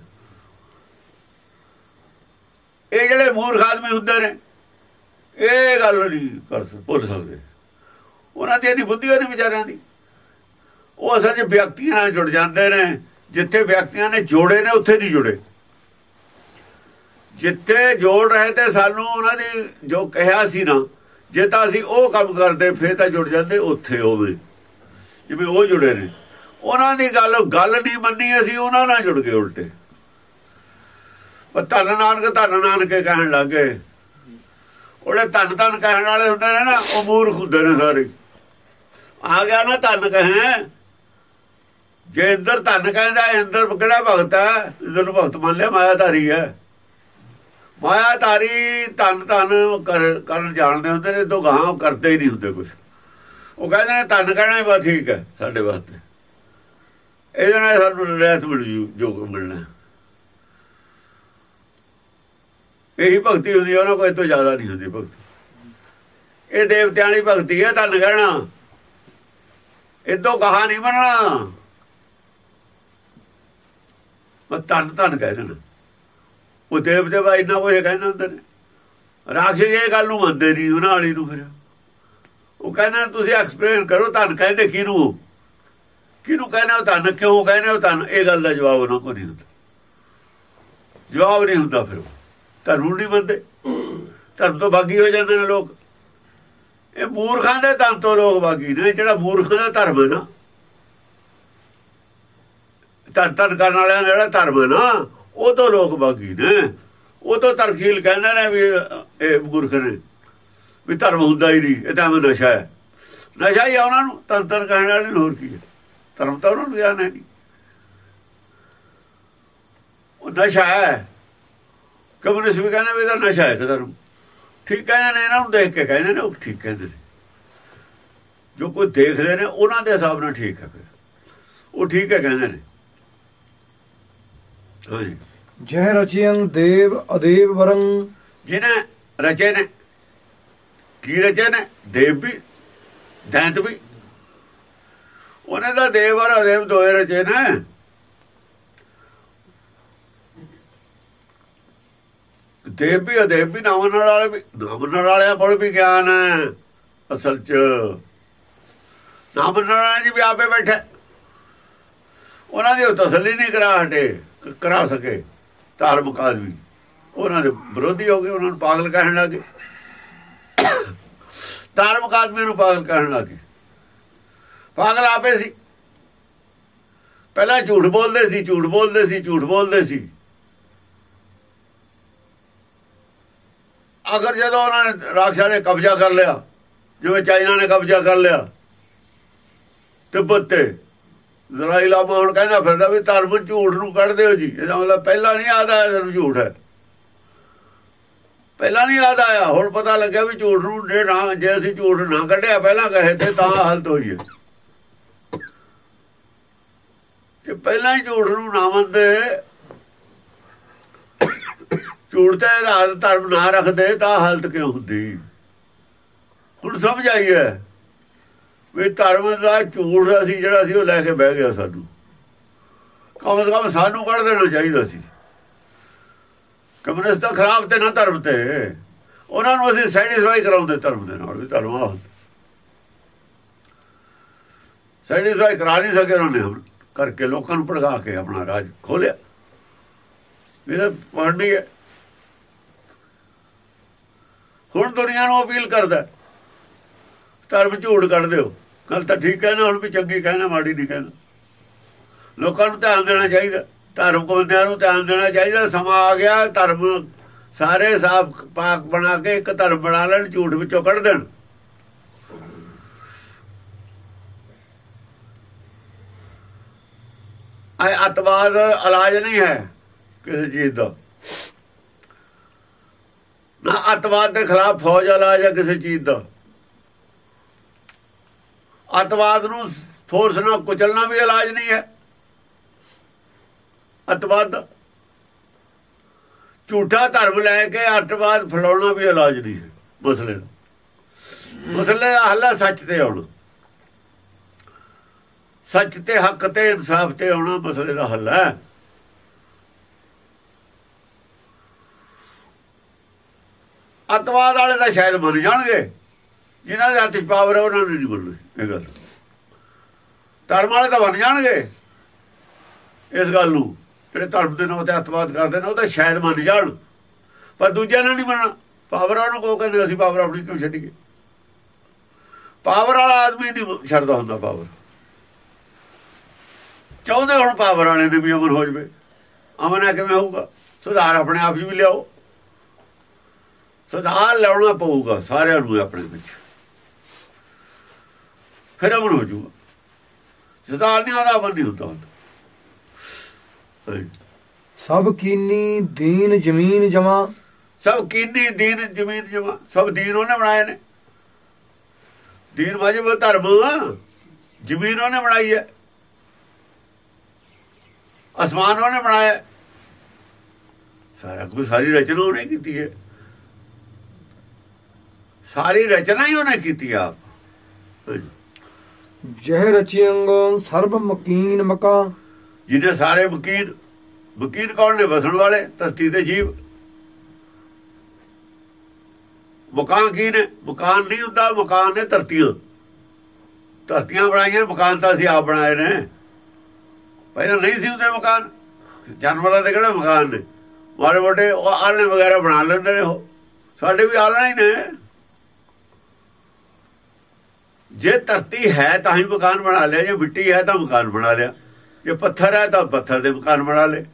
ਇਹ ਜਿਹੜੇ ਮੂਰਖ ਆਦਮੀ ਹੁੰਦੇ ਨੇ ਇਹ ਗੱਲ ਨਹੀਂ ਕਰ ਭੁੱਲ ਸਕਦੇ। ਉਹਨਾਂ ਦੀ ਇਹਦੀ ਬੁੱਧੀ ਨਹੀਂ ਵਿਚਾਰਿਆਂ ਦੀ। ਉਹ ਅਸਲ 'ਚ ਵਿਅਕਤੀਆਂ ਨਾਲ ਜੁੜ ਜਾਂਦੇ ਨੇ। ਜਿੱਥੇ ਵਿਅਕਤੀਆਂ ਨੇ ਜੋੜੇ ਨੇ, ਉੱਥੇ ਨਹੀਂ ਜੁੜੇ। ਜਿੱਥੇ ਜੋੜ ਰਹੇ ਤੇ ਸਾਨੂੰ ਉਹਨਾਂ ਦੀ ਜੋ ਕਿਹਾ ਸੀ ਨਾ, ਜੇ ਤਾਂ ਅਸੀਂ ਉਹ ਕੰਮ ਕਰਦੇ, ਫੇਰ ਤਾਂ ਜੁੜ ਜਾਂਦੇ, ਉੱਥੇ ਹੋਵੇ ਜਿਵੇਂ ਉਹ ਜੁੜੇ ਨੇ। ਉਹਨਾਂ ਦੀ ਗੱਲ ਗੱਲ ਨਹੀਂ ਮੰਨੀ ਅਸੀਂ, ਉਹਨਾਂ ਨਾਲ ਜੁੜ ਗਏ ਉਲਟੇ। ਪਰ ਧੰਨ ਨਾਨਕ, ਧੰਨ ਨਾਨਕੇ ਕਹਿਣ ਲੱਗੇ ਉਹਦੇ ਧੰਨ ਧੰਨ ਕਹਿਣ ਵਾਲੇ ਹੁੰਦੇ ਨੇ ਨਾ, ਉਹ ਮੂਰਖ ਹੁੰਦੇ ਨੇ ਸਾਰੇ। ਆ ਗਿਆ ਨਾ ਧੰਨ ਕਹੇ। ਜੇ ਇੰਦਰ ਧੰਨ ਕਹਿੰਦਾ, ਇੰਦਰ ਕਿਹੜਾ ਭਗਤ ਹੈ? ਇੰਦਰ ਨੂੰ ਭਗਤ ਮੰਨ ਲਿਆ, ਮਾਇਆਧਾਰੀ ਹੈ। ਮਾਇਆਧਾਰੀ ਧੰਨ ਧੰਨ ਕਰ- ਕਰਨ ਜਾਣਦੇ ਹੁੰਦੇ ਨੇ, ਤੋਂ ਗਾਂ ਕਰਦੇ ਹੀ ਨਹੀਂ ਹੁੰਦੇ ਕੁਝ ਉਹ ਕਹਿੰਦੇ ਨੇ, ਧੰਨ ਕਹਿਣਾ ਹੀ ਠੀਕ ਹੈ ਸਾਡੇ ਵਾਸਤੇ। ਇਹਦੇ ਨਾਲ ਸਾਨੂੰ ਰਹਿਤ ਮਿਲ ਜੂ, ਜੋ ਮਿਲਣਾ। ਇਹੀ ਭਗਤੀ ਹੁੰਦੀ ਉਹਨਾਂ ਕੋਈ ਤੋਂ ਜ਼ਿਆਦਾ ਨਹੀਂ ਹੁੰਦੀ ਭਗਤੀ। ਇਹ ਦੇਵਤਿਆਂ ਦੀ ਭਗਤੀ ਹੈ, ਧੰਨ ਕਹਿਣਾ। ਇਦੋਂ ਕਹਾ ਨਹੀਂ ਮੰਨਣਾ ਮੈਂ ਧੰਨ ਧੰਨ ਕਹਿ ਦੇਣਾ। ਉਹ ਦੇਵਤੇ ਵਾ ਇੰਨਾ ਕੁਝ ਕਹਿੰਦੇ ਹੁੰਦੇ ਨੇ। ਰਾਖਸ਼ ਇਹ ਗੱਲ ਨੂੰ ਮੰਨਦੇ ਨਹੀਂ, ਉਹਨਾਂ ਵਾਲੀ ਨੂੰ ਫਿਰ। ਉਹ ਕਹਿੰਦਾ, ਤੁਸੀਂ ਐਕਸਪਲੇਨ ਕਰੋ, ਧੰਨ ਕਹਿੰਦੇ ਕਿਹਨੂੰ? ਕਿਹਨੂੰ ਕਹਿੰਦੇ ਹੋ ਧੰਨ? ਕਿਉਂ ਕਹਿੰਦੇ ਹੋ ਧੰਨ? ਇਹ ਗੱਲ ਦਾ ਜਵਾਬ ਉਹਨਾਂ ਕੋਲ ਨਹੀਂ ਹੁੰਦਾ। ਜਵਾਬ ਨਹੀਂ ਹੁੰਦਾ ਫਿਰ ਧਰਮ ਨਹੀਂ ਮੰਨਦੇ। ਧਰਮ ਤੋਂ ਬਾਗੀ ਹੋ ਜਾਂਦੇ ਨੇ ਲੋਕ। ਇਹ ਮੂਰਖਾਂ ਦੇ ਧਨ ਤੋਂ ਲੋਕ ਬਾਗੀ ਨੇ ਜਿਹੜਾ ਮੂਰਖਾਂ ਦਾ ਧਰਮ ਹੈ ਨਾ। ਧਰ ਧਰ ਕਰਨ ਵਾਲਿਆਂ ਦਾ ਜਿਹੜਾ ਧਰਮ ਹੈ ਨਾ, ਉਹ ਤੋਂ ਲੋਕ ਬਾਗੀ ਨੇ। ਉਹ ਤੋਂ ਤਰਕੀਲ ਕਹਿੰਦੇ ਨੇ ਵੀ ਇਹ ਮੂਰਖ ਨੇ, ਵੀ ਧਰਮ ਹੁੰਦਾ ਹੀ ਨਹੀਂ, ਇਹ ਤਾਂ ਐਵੇਂ ਨਸ਼ਾ ਹੈ। ਨਸ਼ਾ ਹੀ ਆ ਉਹਨਾਂ ਨੂੰ ਤਨ ਤਨ ਕਹਿਣ ਵਾਲੇ ਨੂੰ ਹੋਰ ਕੀ ਹੈ। ਧਰਮ ਤਾਂ ਉਹਨਾਂ ਨੂੰ ਗਿਆਨ ਹੈ ਨਹੀਂ। ਉਹ ਨਸ਼ਾ ਹੈ। ਕਮਿਊਨਿਸਟ ਵੀ ਕਹਿੰਦੇ ਵੀ ਇਹਦਾ ਨਸ਼ਾ ਹੈ ਧਰਮ। ਠੀਕ ਕਹਿੰਦੇ ਨੇ ਇਹਨਾਂ ਨੂੰ ਦੇਖ ਕੇ ਕਹਿੰਦੇ ਨੇ ਉਹ ਠੀਕ ਕਹਿੰਦੇ ਨੇ। ਜੋ ਕੋਈ ਦੇਖਦੇ ਨੇ ਉਹਨਾਂ ਦੇ ਹਿਸਾਬ ਨਾਲ ਠੀਕ ਹੈ ਫਿਰ। ਉਹ ਠੀਕ ਹੈ ਕਹਿੰਦੇ ਨੇ। ਹਾਂਜੀ ਜਹ ਰਚਿਯੰ ਦੇਵ ਅਦੇਵ ਵਰੰ। ਜਿਹਨੇ ਰਚੇ ਨੇ ਕੀ ਰਚੇ ਨੇ? ਦੇਵ ਵੀ ਦੈਂਤ ਵੀ। ਉਹਨੇ ਤਾਂ ਦੇਵ ਔਰ ਅਦੇਵ ਦੋਏ ਰਚੇ ਨੇ। ਦੇਵ ਵੀ ਅਦੇਵ ਵੀ ਨਾਮ ਨਾਲ ਵਾਲੇ ਵੀ ਨਾਮ ਨਾਲ ਵਾਲਿਆਂ ਕੋਲ ਵੀ ਗਿਆਨ ਹੈ, ਅਸਲ ਚ। ਨਾਮ ਨਾਲ ਜੀ ਵੀ ਆਪੇ ਬੈਠੇ। ਉਹਨਾਂ ਦੀ ਤਸੱਲੀ ਨਹੀਂ ਕਰਾ ਹਟੇ ਕਰਾ ਸਕੇ ਧਾਰਮਿਕ ਆਦਮੀ। ਉਹਨਾਂ ਦੇ ਵਿਰੋਧੀ ਹੋ ਗਏ, ਉਹਨਾਂ ਨੂੰ ਪਾਗਲ ਕਹਿਣ ਲੱਗੇ। ਧਾਰਮਿਕ ਆਦਮੀ ਨੂੰ ਪਾਗਲ ਕਹਿਣ ਲੱਗੇ। ਪਾਗਲ ਆਪੇ ਸੀ। ਪਹਿਲਾਂ ਝੂਠ ਬੋਲਦੇ ਸੀ, ਝੂਠ ਬੋਲਦੇ ਸੀ, ਝੂਠ ਬੋਲਦੇ ਸੀ। ਅਗਰ ਜਦੋਂ ਉਹਨਾਂ ਨੇ ਰਾਖਸ਼ਾਂ ਨੇ ਕਬਜ਼ਾ ਕਰ ਲਿਆ, ਜਿਵੇਂ ਚਾਈਨਾ ਨੇ ਕਬਜ਼ਾ ਕਰ ਲਿਆ, ਤਿੱਬਤ ਤੇ, ਜ਼ਰਾਈ ਲਾਮਾ ਹੁਣ ਕਹਿੰਦਾ ਫਿਰਦਾ ਵੀ ਧਰਮ ਝੂਠ ਨੂੰ ਕੱਢਦੇ ਹੋ ਜੀ। ਇਹਦਾ ਮਤਲਬ ਪਹਿਲਾਂ ਨਹੀਂ ਆਦਾ ਇਹਨੂੰ ਝੂਠ ਹੈ। ਪਹਿਲਾਂ ਨਹੀਂ ਆਦਾ ਆਇਆ, ਹੁਣ ਪਤਾ ਲੱਗਿਆ ਵੀ ਝੂਠ ਨੂੰ ਜੇ ਨਾ, ਜੇ ਅਸੀਂ ਝੂਠ ਨਾ ਕੱਢਿਆ, ਪਹਿਲਾਂ ਕਹੇ ਤੇ ਤਾਂ ਹਲਤ ਹੋਈ ਹੈ। ਕਿ ਪਹਿਲਾਂ ਹੀ ਝੂਠ ਨੂੰ ਨਾ ਮੰਨਦੇ ਝੂਠ ਤੇ ਆਧਾਰ ਧਰਮ ਨਾ ਰੱਖਦੇ, ਤਾਂ ਹਾਲਤ ਕਿਉਂ ਹੁੰਦੀ? ਹੁਣ ਸਮਝ ਆਈ ਹੈ ਵੀ ਧਰਮ ਦਾ ਝੂਠ ਅਸੀਂ ਜਿਹੜਾ ਸੀ ਉਹ ਲੈ ਕੇ ਬਹਿ ਗਿਆ ਸਾਨੂੰ। ਕਮ ਸੇ ਕਮ ਸਾਨੂੰ ਕੱਢ ਦੇਣਾ ਚਾਹੀਦਾ ਸੀ। ਕਮਿਊਨਿਸਟ ਤਾਂ ਖਰਾਬ ਤੇ ਨਾ ਧਰਮ ਤੇ। ਉਹਨਾਂ ਨੂੰ ਅਸੀਂ ਸੈਟੀਸਫਾਈ ਕਰਾਉਂਦੇ ਧਰਮ ਦੇ ਨਾਲ ਵੀ ਧਰਮ ਆ। ਸੈਟੀਸਫਾਈ ਕਰਾ ਨਹੀਂ ਸਕੇ ਉਹਨਾਂ ਨੇ ਹੁਣ, ਕਰਕੇ ਲੋਕਾਂ ਨੂੰ ਭੜਕਾ ਕੇ ਆਪਣਾ ਰਾਜ ਖੋਲਿਆ ਇਹਦਾ ਪੜਨੀ ਹੈ। ਹੁਣ ਦੁਨੀਆ ਨੂੰ ਅਪੀਲ ਕਰਦਾ ਧਰਮ ਝੂਠ ਕੱਢ ਦਿਓ ਗੱਲ ਤਾਂ ਠੀਕ ਕਹਿਣਾ, ਹੁਣ ਵੀ ਚੰਗੀ ਕਹਿਣਾ, ਮਾੜੀ ਨਹੀਂ ਕਹਿਣਾ। ਲੋਕਾਂ ਨੂੰ ਧਿਆਨ ਦੇਣਾ ਚਾਹੀਦਾ। ਧਰਮ ਬੰਦਿਆਂ ਨੂੰ ਧਿਆਨ ਦੇਣਾ ਚਾਹੀਦਾ। ਸਮਾਂ ਆ ਗਿਆ, ਧਰਮ ਸਾਰੇ ਸਾਫ਼ ਪਾਕ ਬਣਾ ਕੇ ਇੱਕ ਧਰਮ ਬਣਾ ਲੈਣ, ਝੂਠ ਵਿੱਚੋਂ ਕੱਢ ਦੇਣ। ਆਏ ਅਤਵਾਦ ਇਲਾਜ ਨਹੀਂ ਹੈ ਕਿਸੇ ਚੀਜ਼ ਦਾ। ਨਾ ਅਤਵਾਦ ਦੇ ਖਿਲਾਫ ਫੌਜ ਇਲਾਜ ਹੈ ਕਿਸੇ ਚੀਜ਼ ਦਾ। ਅਤਵਾਦ ਨੂੰ ਫੋਰਸ ਨਾਲ ਕੁਚਲਣਾ ਵੀ ਇਲਾਜ ਨਹੀਂ ਹੈ। ਅਤਵਾਦ ਦਾ ਝੂਠਾ ਧਰਮ ਲੈ ਕੇ ਅਤਵਾਦ ਫਲਾਉਣਾ ਵੀ ਇਲਾਜ ਨਹੀਂ ਹੈ ਮਸਲੇ ਦਾ। ਮਸਲੇ ਦਾ ਹੱਲ ਹੈ ਸੱਚ ਤੇ ਆਉਣਾ। ਸੱਚ ਤੇ ਹੱਕ ਤੇ ਇਨਸਾਫ ਤੇ ਆਉਣਾ ਮਸਲੇ ਦਾ ਹੱਲ ਹੈ। ਅਤਵਾਦ ਵਾਲੇ ਤਾਂ ਸ਼ਾਇਦ ਮੰਨ ਜਾਣਗੇ। ਜਿਨ੍ਹਾਂ ਦੇ ਹੱਥ 'ਚ ਪਾਵਰ ਹੈ ਉਹਨਾਂ ਨੂੰ ਨਹੀਂ ਮੰਨਣੀ ਇਹ ਗੱਲ। ਧਰਮ ਵਾਲੇ ਤਾਂ ਮੰਨ ਜਾਣਗੇ। ਇਸ ਗੱਲ ਨੂੰ, ਜਿਹੜੇ ਧਰਮ ਦੇ ਨਾਮ ਤੇ ਅਤਵਾਦ ਕਰਦੇ ਨੇ, ਉਹ ਤਾਂ ਸ਼ਾਇਦ ਮੰਨ ਜਾਣ। ਪਰ ਦੂਜਿਆਂ ਨਾਲ ਨਹੀਂ ਮੰਨਣਾ ਪਾਵਰ ਵਾਲਾ ਨੂੰ ਕੋ ਕਹਿੰਦੇ ਅਸੀਂ ਪਾਵਰ ਆਪਣੀ ਕਿਉਂ ਛੱਡੀਏ? ਪਾਵਰ ਵਾਲਾ ਆਦਮੀ ਨਹੀਂ ਛੱਡਦਾ ਹੁੰਦਾ ਪਾਵਰ ਚਾਹੁੰਦੇ ਹੁਣ ਪਾਵਰ ਵਾਲੇ ਨੇ ਵੀ ਅਮਨ ਹੋ ਜਵੇ। ਅਮਨ ਆ ਕਿਵੇਂ ਹੋਊਗਾ? ਸੁਧਾਰ ਆਪਣੇ ਆਪ ਹੀ ਵੀ ਲਿਆਓ। ਸੁਧਾਰ ਲਿਆਉਣਾ ਪਊਗਾ ਸਾਰਿਆਂ ਨੂੰ ਆਪਣੇ ਵਿੱਚ। ਫਿਰ ਅਮਨ ਹੋ ਜੂਗਾ ਸੁਧਾਰ ਨਹੀਂ ਆਦਾ ਅਮਨ ਨਹੀਂ ਹੁੰਦਾ ਹੁੰਦਾ ਸਭ ਕੀਨੀ ਦੀਨ ਜ਼ਮੀਨ ਜਮਾ। ਸਭ ਕੀਨੀ ਦੀਨ ਜ਼ਮੀਨ ਜਮਾ। ਸਭ ਦੀਨ ਉਹਨੇ ਬਣਾਏ ਨੇ। ਦੀਨ ਵਾਜਬ ਧਰਮ ਜ਼ਮੀਨ ਉਹਨੇ ਬਣਾਈ ਹੈ। ਅਸਮਾਨ ਉਹਨੇ ਬਣਾਇਆ। ਸਾਰਾ ਕੁਝ ਸਾਰੀ ਰਚਨਾ ਉਹਨੇ ਕੀਤੀ ਹੈ। ਸਾਰੀ ਰਚਨਾ ਹੀ ਉਹਨੇ ਕੀਤੀ ਆਪ ਜਹ ਰਚਿਅੰਗ ਸਰਬ ਮਕੀਨ ਮਕਾ। ਜਿਹਨੇ ਸਾਰੇ ਵਕੀਲ ਵਕੀਲ ਕੌਣ ਨੇ? ਵਸਣ ਵਾਲੇ ਧਰਤੀ ਦੇ ਜੀਵ। ਮਕਾਨ ਕੀ ਨੇ? ਮਕਾਨ ਨਹੀਂ ਹੁੰਦਾ ਮਕਾਨ ਨੇ ਧਰਤੀਆਂ। ਧਰਤੀਆਂ ਬਣਾਈਆਂ ਮਕਾਨ ਤਾਂ ਅਸੀਂ ਆਪ ਬਣਾਏ ਨੇ। ਪਹਿਲਾਂ ਨਹੀਂ ਸੀ ਹੁੰਦੇ ਮਕਾਨ। ਜਾਨਵਰਾਂ ਦੇ ਕਿਹੜੇ ਮਕਾਨ ਨੇ? ਮਾਰੇ ਮੋਟੇ ਆਲਣੇ ਵਗੈਰਾ ਬਣਾ ਲੈਂਦੇ ਨੇ ਉਹ। ਸਾਡੇ ਵੀ ਆਲਣਾ ਹੀ ਨੇ। ਜੇ ਧਰਤੀ ਹੈ ਤਾਂ ਹੀ ਮਕਾਨ ਬਣਾ ਲਿਆ ਜੇ ਮਿੱਟੀ ਹੈ ਤਾਂ ਮਕਾਨ ਬਣਾ ਲਿਆ। ਜੇ ਪੱਥਰ ਹੈ ਤਾਂ ਪੱਥਰ ਦੇ ਮਕਾਨ ਬਣਾ ਲੇ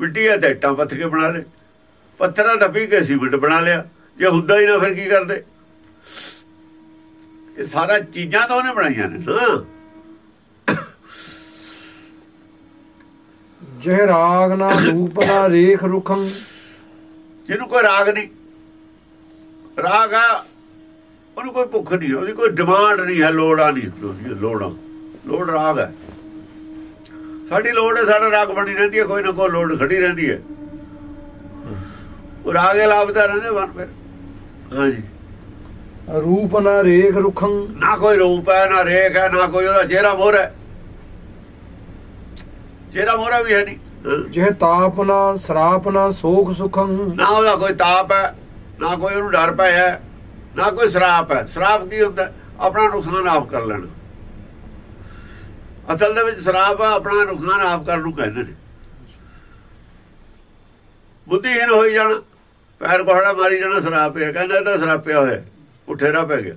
ਮਿੱਟੀ ਹੈ ਤਾਂ ਇੱਟਾਂ ਪੱਥ ਕੇ ਬਣਾ ਲੇ ਪੱਥਰਾਂ ਦਾ ਪੀ ਕੇ ਸੀਮਿੰਟ ਬਣਾ ਲਿਆ। ਜੇ ਹੁੰਦਾ ਹੀ ਨਾ ਫਿਰ ਕੀ ਕਰਦੇ? ਇਹ ਸਾਰਾ ਚੀਜ਼ਾਂ ਤਾਂ ਉਹਨੇ ਬਣਾਈਆਂ ਨੇ ਨਾ। ਜਹ ਰਾਗ ਨਾ ਰੂਪ ਨਾ ਰੇਖ ਰੁਖੰ। ਜਿਹਨੂੰ ਕੋਈ ਰਾਗ ਨਹੀਂ। ਰਾਗ ਆ ਉਹਨੂੰ ਕੋਈ ਭੁੱਖ ਨਹੀਂ ਉਹਦੀ ਕੋਈ ਡਿਮਾਂਡ ਨਹੀਂ ਹੈ ਲੋੜਾਂ ਨਹੀਂ ਲੋੜਾਂ। ਲੋੜ ਰਾਗ ਹੈ। ਸਾਡੀ ਲੋੜ ਹੈ ਸਾਡਾ ਰਾਗ ਬਣੀ ਰਹਿੰਦੀ ਹੈ ਕੋਈ ਨਾ ਕੋਈ ਲੋੜ ਖੜੀ ਰਹਿੰਦੀ ਹੈ। ਉਹ ਰਾਗੇ ਲਾਭਦਾ ਰਹਿੰਦੇ ਬਨ ਫਿਰ। ਹਾਂਜੀ। ਰੂਪ ਨਾ ਰੇਖ ਰੁਖੰ। ਨਾ ਕੋਈ ਰੂਪ ਹੈ ਨਾ ਰੇਖ ਹੈ ਨਾ ਕੋਈ ਉਹਦਾ ਚਿਹਰਾ ਮੋਹਰ ਹੈ। ਚਿਹਰਾ ਮੋਹਰਾ ਵੀ ਹੈ ਨਹੀਂ। ਜਹ ਤਾਪ ਨਾ ਸਰਾਪ ਨਾ ਸੋਖ ਸੁਖੰ। ਨਾ ਉਹਦਾ ਕੋਈ ਤਾਪ ਹੈ ਨਾ ਕੋਈ ਉਹਨੂੰ ਡਰ ਪਿਆ ਹੈ। ਨਾ ਕੋਈ ਸ਼ਰਾਪ ਹੈ। ਸ਼ਰਾਪ ਕੀ ਹੁੰਦਾ? ਆਪਣਾ ਨੁਕਸਾਨ ਆਪ ਕਰ ਲੈਣਾ। ਅਸਲ ਦੇ ਵਿੱਚ ਸ਼ਰਾਪ ਆ ਆਪਣਾ ਨੁਕਸਾਨ ਆਪ ਕਰਨ ਨੂੰ ਕਹਿੰਦੇ ਨੇ। ਬੁੱਧੀਹੀਨ ਹੋਈ ਜਾਣਾ ਪੈਰ ਕੋਹੜਾ ਮਾਰੀ ਜਾਣਾ ਸ਼ਰਾਪ ਹੈ। ਕਹਿੰਦਾ ਤਾਂ ਸ਼ਰਾਪਿਆ ਹੋਇਆ। ਉਠੇਰਾ ਪੈ ਗਿਆ।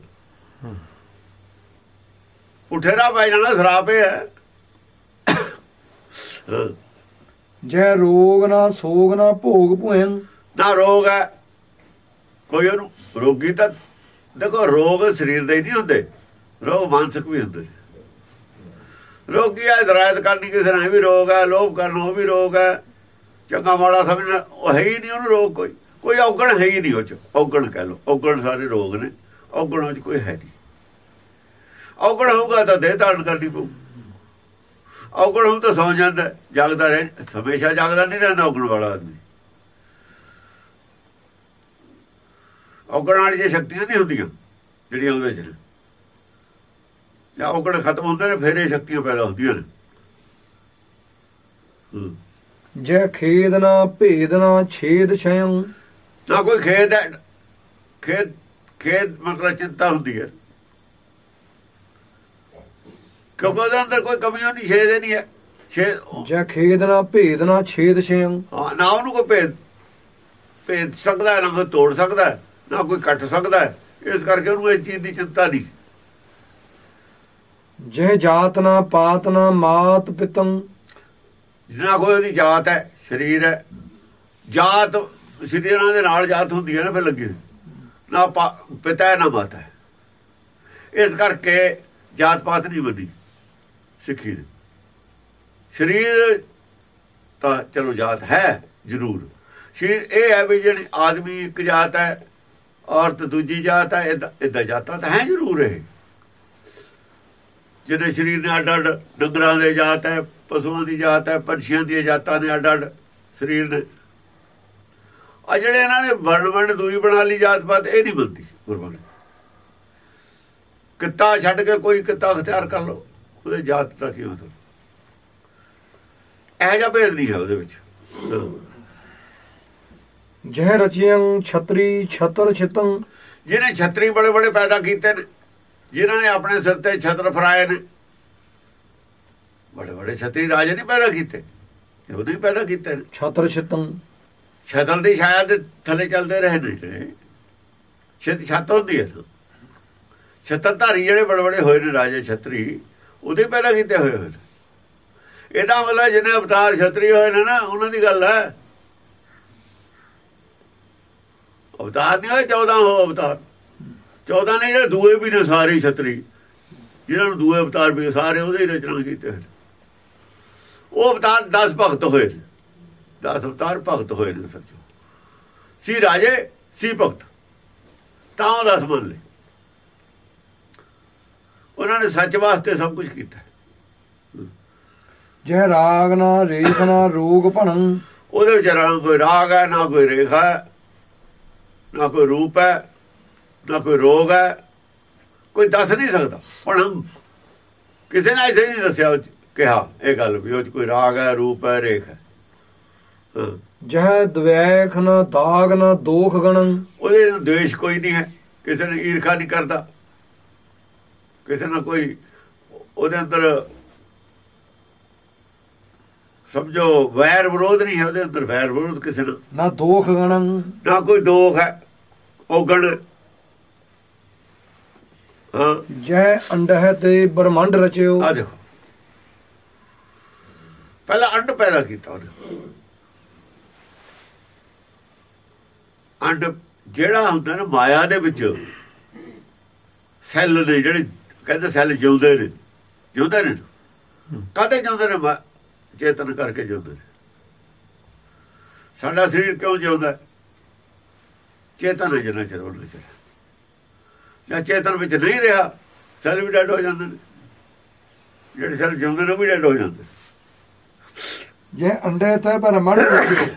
ਉਠੇਰਾ ਪੈ ਜਾਣਾ ਸ਼ਰਾਪ ਹੈ। ਜੈ ਰੋਗ ਨਾ ਸੋਗ ਨਾ ਭੋਗ ਭੁਇੰ। ਨਾ ਰੋਗ ਹੈ। ਕੋਈ ਉਹਨੂੰ ਰੋਗੀ ਤਾਂ ਦੇਖੋ ਰੋਗ ਸਰੀਰ ਦੇ ਹੀ ਨਹੀਂ ਹੁੰਦੇ ਰੋਗ ਮਾਨਸਿਕ ਵੀ ਹੁੰਦੇ। ਰੋਗੀ ਆ ਇਤਰਾਇਤ ਕਰਨੀ ਕਿਸੇ ਨਾਲ ਇਹ ਵੀ ਰੋਗ ਹੈ ਲੋਭ ਕਰਨਾ ਉਹ ਵੀ ਰੋਗ ਹੈ ਚੰਗਾ ਮਾੜਾ ਸਮਝਣਾ ਉਹ ਹੈ ਹੀ ਨਹੀਂ ਉਹਨੂੰ ਰੋਗ ਕੋਈ। ਕੋਈ ਔਗਣ ਹੈ ਹੀ ਨਹੀਂ ਉਹ ਚ ਔਗਣ ਕਹਿ ਲੋ ਔਗਣ ਸਾਰੇ ਰੋਗ ਨੇ ਔਗਣਾਂ ਚ ਕੋਈ ਹੈ ਨਹੀਂ। ਔਗਣ ਹੋਊਗਾ ਤਾਂ ਦੇਹ ਧਾਰਨ ਕਰਨੀ ਪਊ। ਔਗਣ ਹੋਊ ਤਾਂ ਸੌ ਜਾਂਦਾ ਹੈ, ਜਾਗਦਾ ਰਹਿ ਹਮੇਸ਼ਾ ਜਾਗਦਾ ਨਹੀਂ ਰਹਿੰਦਾ ਔਗਣ ਵਾਲਾ ਆਦਮੀ। ਔਗਣ ਵਾਲੀਆਂ ਸ਼ਕਤੀਆਂ ਨਹੀਂ ਹੁੰਦੀਆਂ ਜਿਹੜੀਆਂ ਉਹਦੇ ਚ ਨੇ। ਜਾਂ ਔਗਣ ਖਤਮ ਹੁੰਦੇ ਨੇ ਫਿਰ ਇਹ ਸ਼ਕਤੀਆਂ ਪੈਦਾ ਹੁੰਦੀਆਂ ਨੇ। ਜੈ ਖੇਦ ਨਾ ਭੇਦ ਨਾ ਛੇਦ ਛਯੰ ਨਾ ਕੋਈ ਖੇਦ ਹੈ ਖੇਦ ਖੇਦ ਮਤਲਬ ਚਿੰਤਾ ਹੁੰਦੀ ਹੈ। ਕਿਉਂਕਿ ਉਹਦੇ ਅੰਦਰ ਕੋਈ ਕਮੀ ਨਹੀਂ ਛੇਦ ਨਹੀਂ ਹੈ। ਛੇਦ ਜੈ ਖੇਦ ਨਾ ਭੇਦ ਨਾ ਛੇਦ ਹਾਂ, ਨਾ ਉਹਨੂੰ ਕੋਈ ਭੇਦ ਭੇਦ ਸਕਦਾ ਨਾ ਤੋੜ ਸਕਦਾ। ਹੈ, ਨਾ ਕੋਈ ਕੱਟ ਸਕਦਾ ਹੈ। ਇਸ ਕਰਕੇ ਉਹਨੂੰ ਇਹ ਚੀਜ਼ ਦੀ ਚਿੰਤਾ ਨਹੀਂ। ਜੈ ਜਾਤ ਨਾ ਪਾਤ ਨਾ ਮਾਤ ਪਿਤੰ ਜਿਨਾ ਕੋਈ ਉਹਦੀ ਜਾਤ ਹੈ ਸਰੀਰ ਹੈ ਜਾਤ ਸਰੀਰਾਂ ਦੇ ਨਾਲ ਜਾਤ ਹੁੰਦੀ ਹੈ ਨਾ ਫਿਰ ਲੱਗੀ। ਨਾ ਪਿਤਾ ਹੈ ਨਾ ਮਾਤਾ ਹੈ। ਇਸ ਕਰਕੇ ਜਾਤ ਪਾਤ ਨਹੀਂ ਬੰਦੀ ਸਿੱਖੀ ਨੇ। ਸਰੀਰ ਤਾਂ ਚਲੋ ਜਾਤ ਹੈ ਜ਼ਰੂਰ। ਸਰੀਰ ਇਹ ਹੈ ਵੀ ਜਿਹੜੀ ਆਦਮੀ ਇੱਕ ਜਾਤ ਹੈ ਔਰਤ ਦੂਜੀ ਜਾਤ ਹੈ ਇਦਾਂ ਜਾਤਾਂ ਤਾਂ ਹੈ ਜ਼ਰੂਰ ਇਹ। ਜਿਹਦੇ ਸਰੀਰ ਨੇ ਅੱਡ ਅੱਡ ਡੰਗਰਾਂ ਦੇ ਜਾਤ ਹੈ, ਪਸ਼ੂਆਂ ਦੀ ਜਾਤ ਹੈ, ਪੰਛੀਆਂ ਦੀਆਂ ਜਾਤਾਂ ਨੇ ਅੱਡ ਅੱਡ ਸਰੀਰ ਨੇ। ਆ ਜਿਹੜੇ ਇਹਨਾਂ ਨੇ ਵਰਣ ਵਰਣ ਦੂਈ ਬਣਾ ਲਈ ਜਾਤ ਪਾਤ, ਇਹ ਨਹੀਂ ਬੰਦੀ ਗੁਰਬਾਣੀ। ਕਿੱਤਾ ਛੱਡ ਕੇ ਕੋਈ ਕਿੱਤਾ ਅਖਤਿਆਰ ਕਰ ਲਓ, ਉਹਦੇ ਜਾਤ ਦਾ ਕੀ ਮਤਲਬ? ਇਹ ਜਿਹਾ ਭੇਦ ਨਹੀਂ ਹੈ ਉਹਦੇ ਵਿੱਚ। ਹਾਂ। ਜੈ ਰਚਿਯੰ ਛਤਰੀ ਛਤਰ ਛਿਤੰ। ਜਿਹਨੇ ਛਤਰੀ ਬੜੇ ਬੜੇ ਪੈਦਾ ਕੀਤੇ ਨੇ ਜਿਨ੍ਹਾਂ ਨੇ ਆਪਣੇ ਸਿਰ ਤੇ ਛਤਰ ਫਰਾਏ ਨੇ। ਬੜੇ ਬੜੇ ਛਤਰੀ ਰਾਜੇ ਨਹੀਂ ਪੈਦਾ ਕੀਤੇ ਇਹ ਉਹਨੇ ਹੀ ਪੈਦਾ ਕੀਤੇ ਨੇ। ਛਤਰ ਛਿਤੰ। ਛਤਰ ਦੀ ਛਾਇਆ ਦੇ ਥੱਲੇ ਚੱਲਦੇ ਰਹੇ ਨੇ। ਛਤ ਛੱਤ ਹੁੰਦੀ ਹੈ। ਛਤਰਧਾਰੀ ਜਿਹੜੇ ਬੜੇ ਬੜੇ ਹੋਏ ਨੇ ਰਾਜੇ ਛਤਰੀ ਉਹਦੇ ਪੈਦਾ ਕੀਤੇ ਹੋਏ ਹੋਏ ਨੇ। ਇਹਦਾ ਮਤਲਬ ਜਿਹਨੇ ਅਵਤਾਰ ਛਤਰੀ ਹੋਏ ਨੇ ਨਾ ਉਹਨਾਂ ਦੀ ਗੱਲ ਹੈ। ਅਵਤਾਰ ਨਹੀਂ ਹੋਏ 14 ਹੋ ਅਵਤਾਰ। 14 ਨੇ ਜਿਹੜੇ ਦੂਏ ਵੀ ਨੇ ਸਾਰੇ ਛਤਰੀ। ਜਿਹਨਾਂ ਨੂੰ ਦੂਏ ਅਵਤਾਰ ਵੀ ਸਾਰੇ ਉਹਦੇ ਹੀ ਰਚਨਾ ਕੀਤੇ ਹੋਏ ਨੇ। ਉਹ ਅਵਤਾਰ 10 ਭਗਤ ਹੋਏ ਨੇ। 10 ਅਵਤਾਰ ਭਗਤ ਹੋਏ ਨੇ ਸੱਚੋ। ਸੀ ਰਾਜੇ ਸੀ ਭਗਤ। ਤਾਂ ਉਹ ਦਸ ਮੰਨ ਲਏ ਉਹਨਾਂ ਨੇ ਸੱਚ ਵਾਸਤੇ ਸਭ ਕੁਝ ਕੀਤਾ। ਜੈ ਰਾਗ ਨਾ ਰੇਖ ਨਾ ਰੋਗ ਭਣੰ। ਉਹਦੇ ਵਿੱਚ ਨਾ ਕੋਈ ਰਾਗ ਹੈ ਨਾ ਕੋਈ ਰੇਖਾ ਹੈ। ਨਾ ਕੋਈ ਰੂਪ ਹੈ ਨਾ ਕੋਈ ਰੋਗ ਹੈ ਕੋਈ ਦੱਸ ਨਹੀਂ ਸਕਦਾ। ਹੁਣ ਕਿਸੇ ਨੇ ਐਸੇ ਨਹੀਂ ਦੱਸਿਆ ਕਿਹਾ ਇਹ ਗੱਲ ਵੀ ਉਹ 'ਚ ਕੋਈ ਰਾਗ ਹੈ ਰੂਪ ਹੈ ਰੇਖ ਹੈ। ਹਾਂ। ਜੈ ਦਵੈਖ ਨਾ ਦਾਗ ਨਾ ਦੋਖ ਗਣੰ। ਉਹਦੇ ਨਾਲ ਦੇਸ਼ ਕੋਈ ਨਹੀਂ ਹੈ ਕਿਸੇ ਨੇ ਈਰਖਾ ਨਹੀਂ ਕਰਦਾ। ਕਿਸੇ ਨਾਲ ਕੋਈ ਉਹਦੇ ਅੰਦਰ ਸਮਝੋ ਵੈਰ ਵਿਰੋਧ ਨਹੀਂ ਹੈ ਉਹਦੇ ਅੰਦਰ ਵੈਰ ਵਿਰੋਧ ਕਿਸੇ ਨਾਲ ਨਾ ਦੋਖ ਗਣੰ ਨਾ ਕੋਈ ਦੋਖ ਹੈ ਔਗਣ। ਹਾਂ। ਜੈ ਅੰਡਹ ਤੇ ਬ੍ਰਹਮੰਡ ਰਚਿਓ। ਆ ਦੇਖੋ ਪਹਿਲਾਂ ਅੰਡ ਪੈਦਾ ਕੀਤਾ ਉਹਨੇ। ਅੰਡ ਜਿਹੜਾ ਹੁੰਦਾ ਨਾ ਮਾਇਆ ਦੇ ਵਿੱਚ ਸੈੱਲ ਨੇ ਜਿਹੜੇ ਕਹਿੰਦੇ ਸੈੱਲ ਜਿਉਂਦੇ ਨੇ। ਜਿਉਂਦੇ ਨੇ। ਕਦੇ ਜਿਉਂਦੇ ਨੇ? ਚੇਤਨ ਕਰਕੇ ਜਿਉਂਦੇ ਨੇ ਸਾਡਾ ਸਰੀਰ ਕਿਉਂ ਜਿਉਂਦਾ? ਚੇਤਨ ਹੈ ਜਿੰਨਾ ਚਿਰ ਉਹਨਾਂ ਚਿਰ ਜਾਂ ਚੇਤਨ ਵਿੱਚ ਨਹੀਂ ਰਿਹਾ ਸੈੱਲ ਵੀ ਡੈਡ ਹੋ ਜਾਂਦੇ ਨੇ ਜਿਹੜੇ ਸੈੱਲ ਜਿਉਂਦੇ ਨੇ ਉਹ ਵੀ ਡੈਡ ਹੋ ਜਾਂਦੇ। ਜੈ ਅੰਡਹ ਤੇ ਬ੍ਰਹਮੰਡ ਰਚਿਓ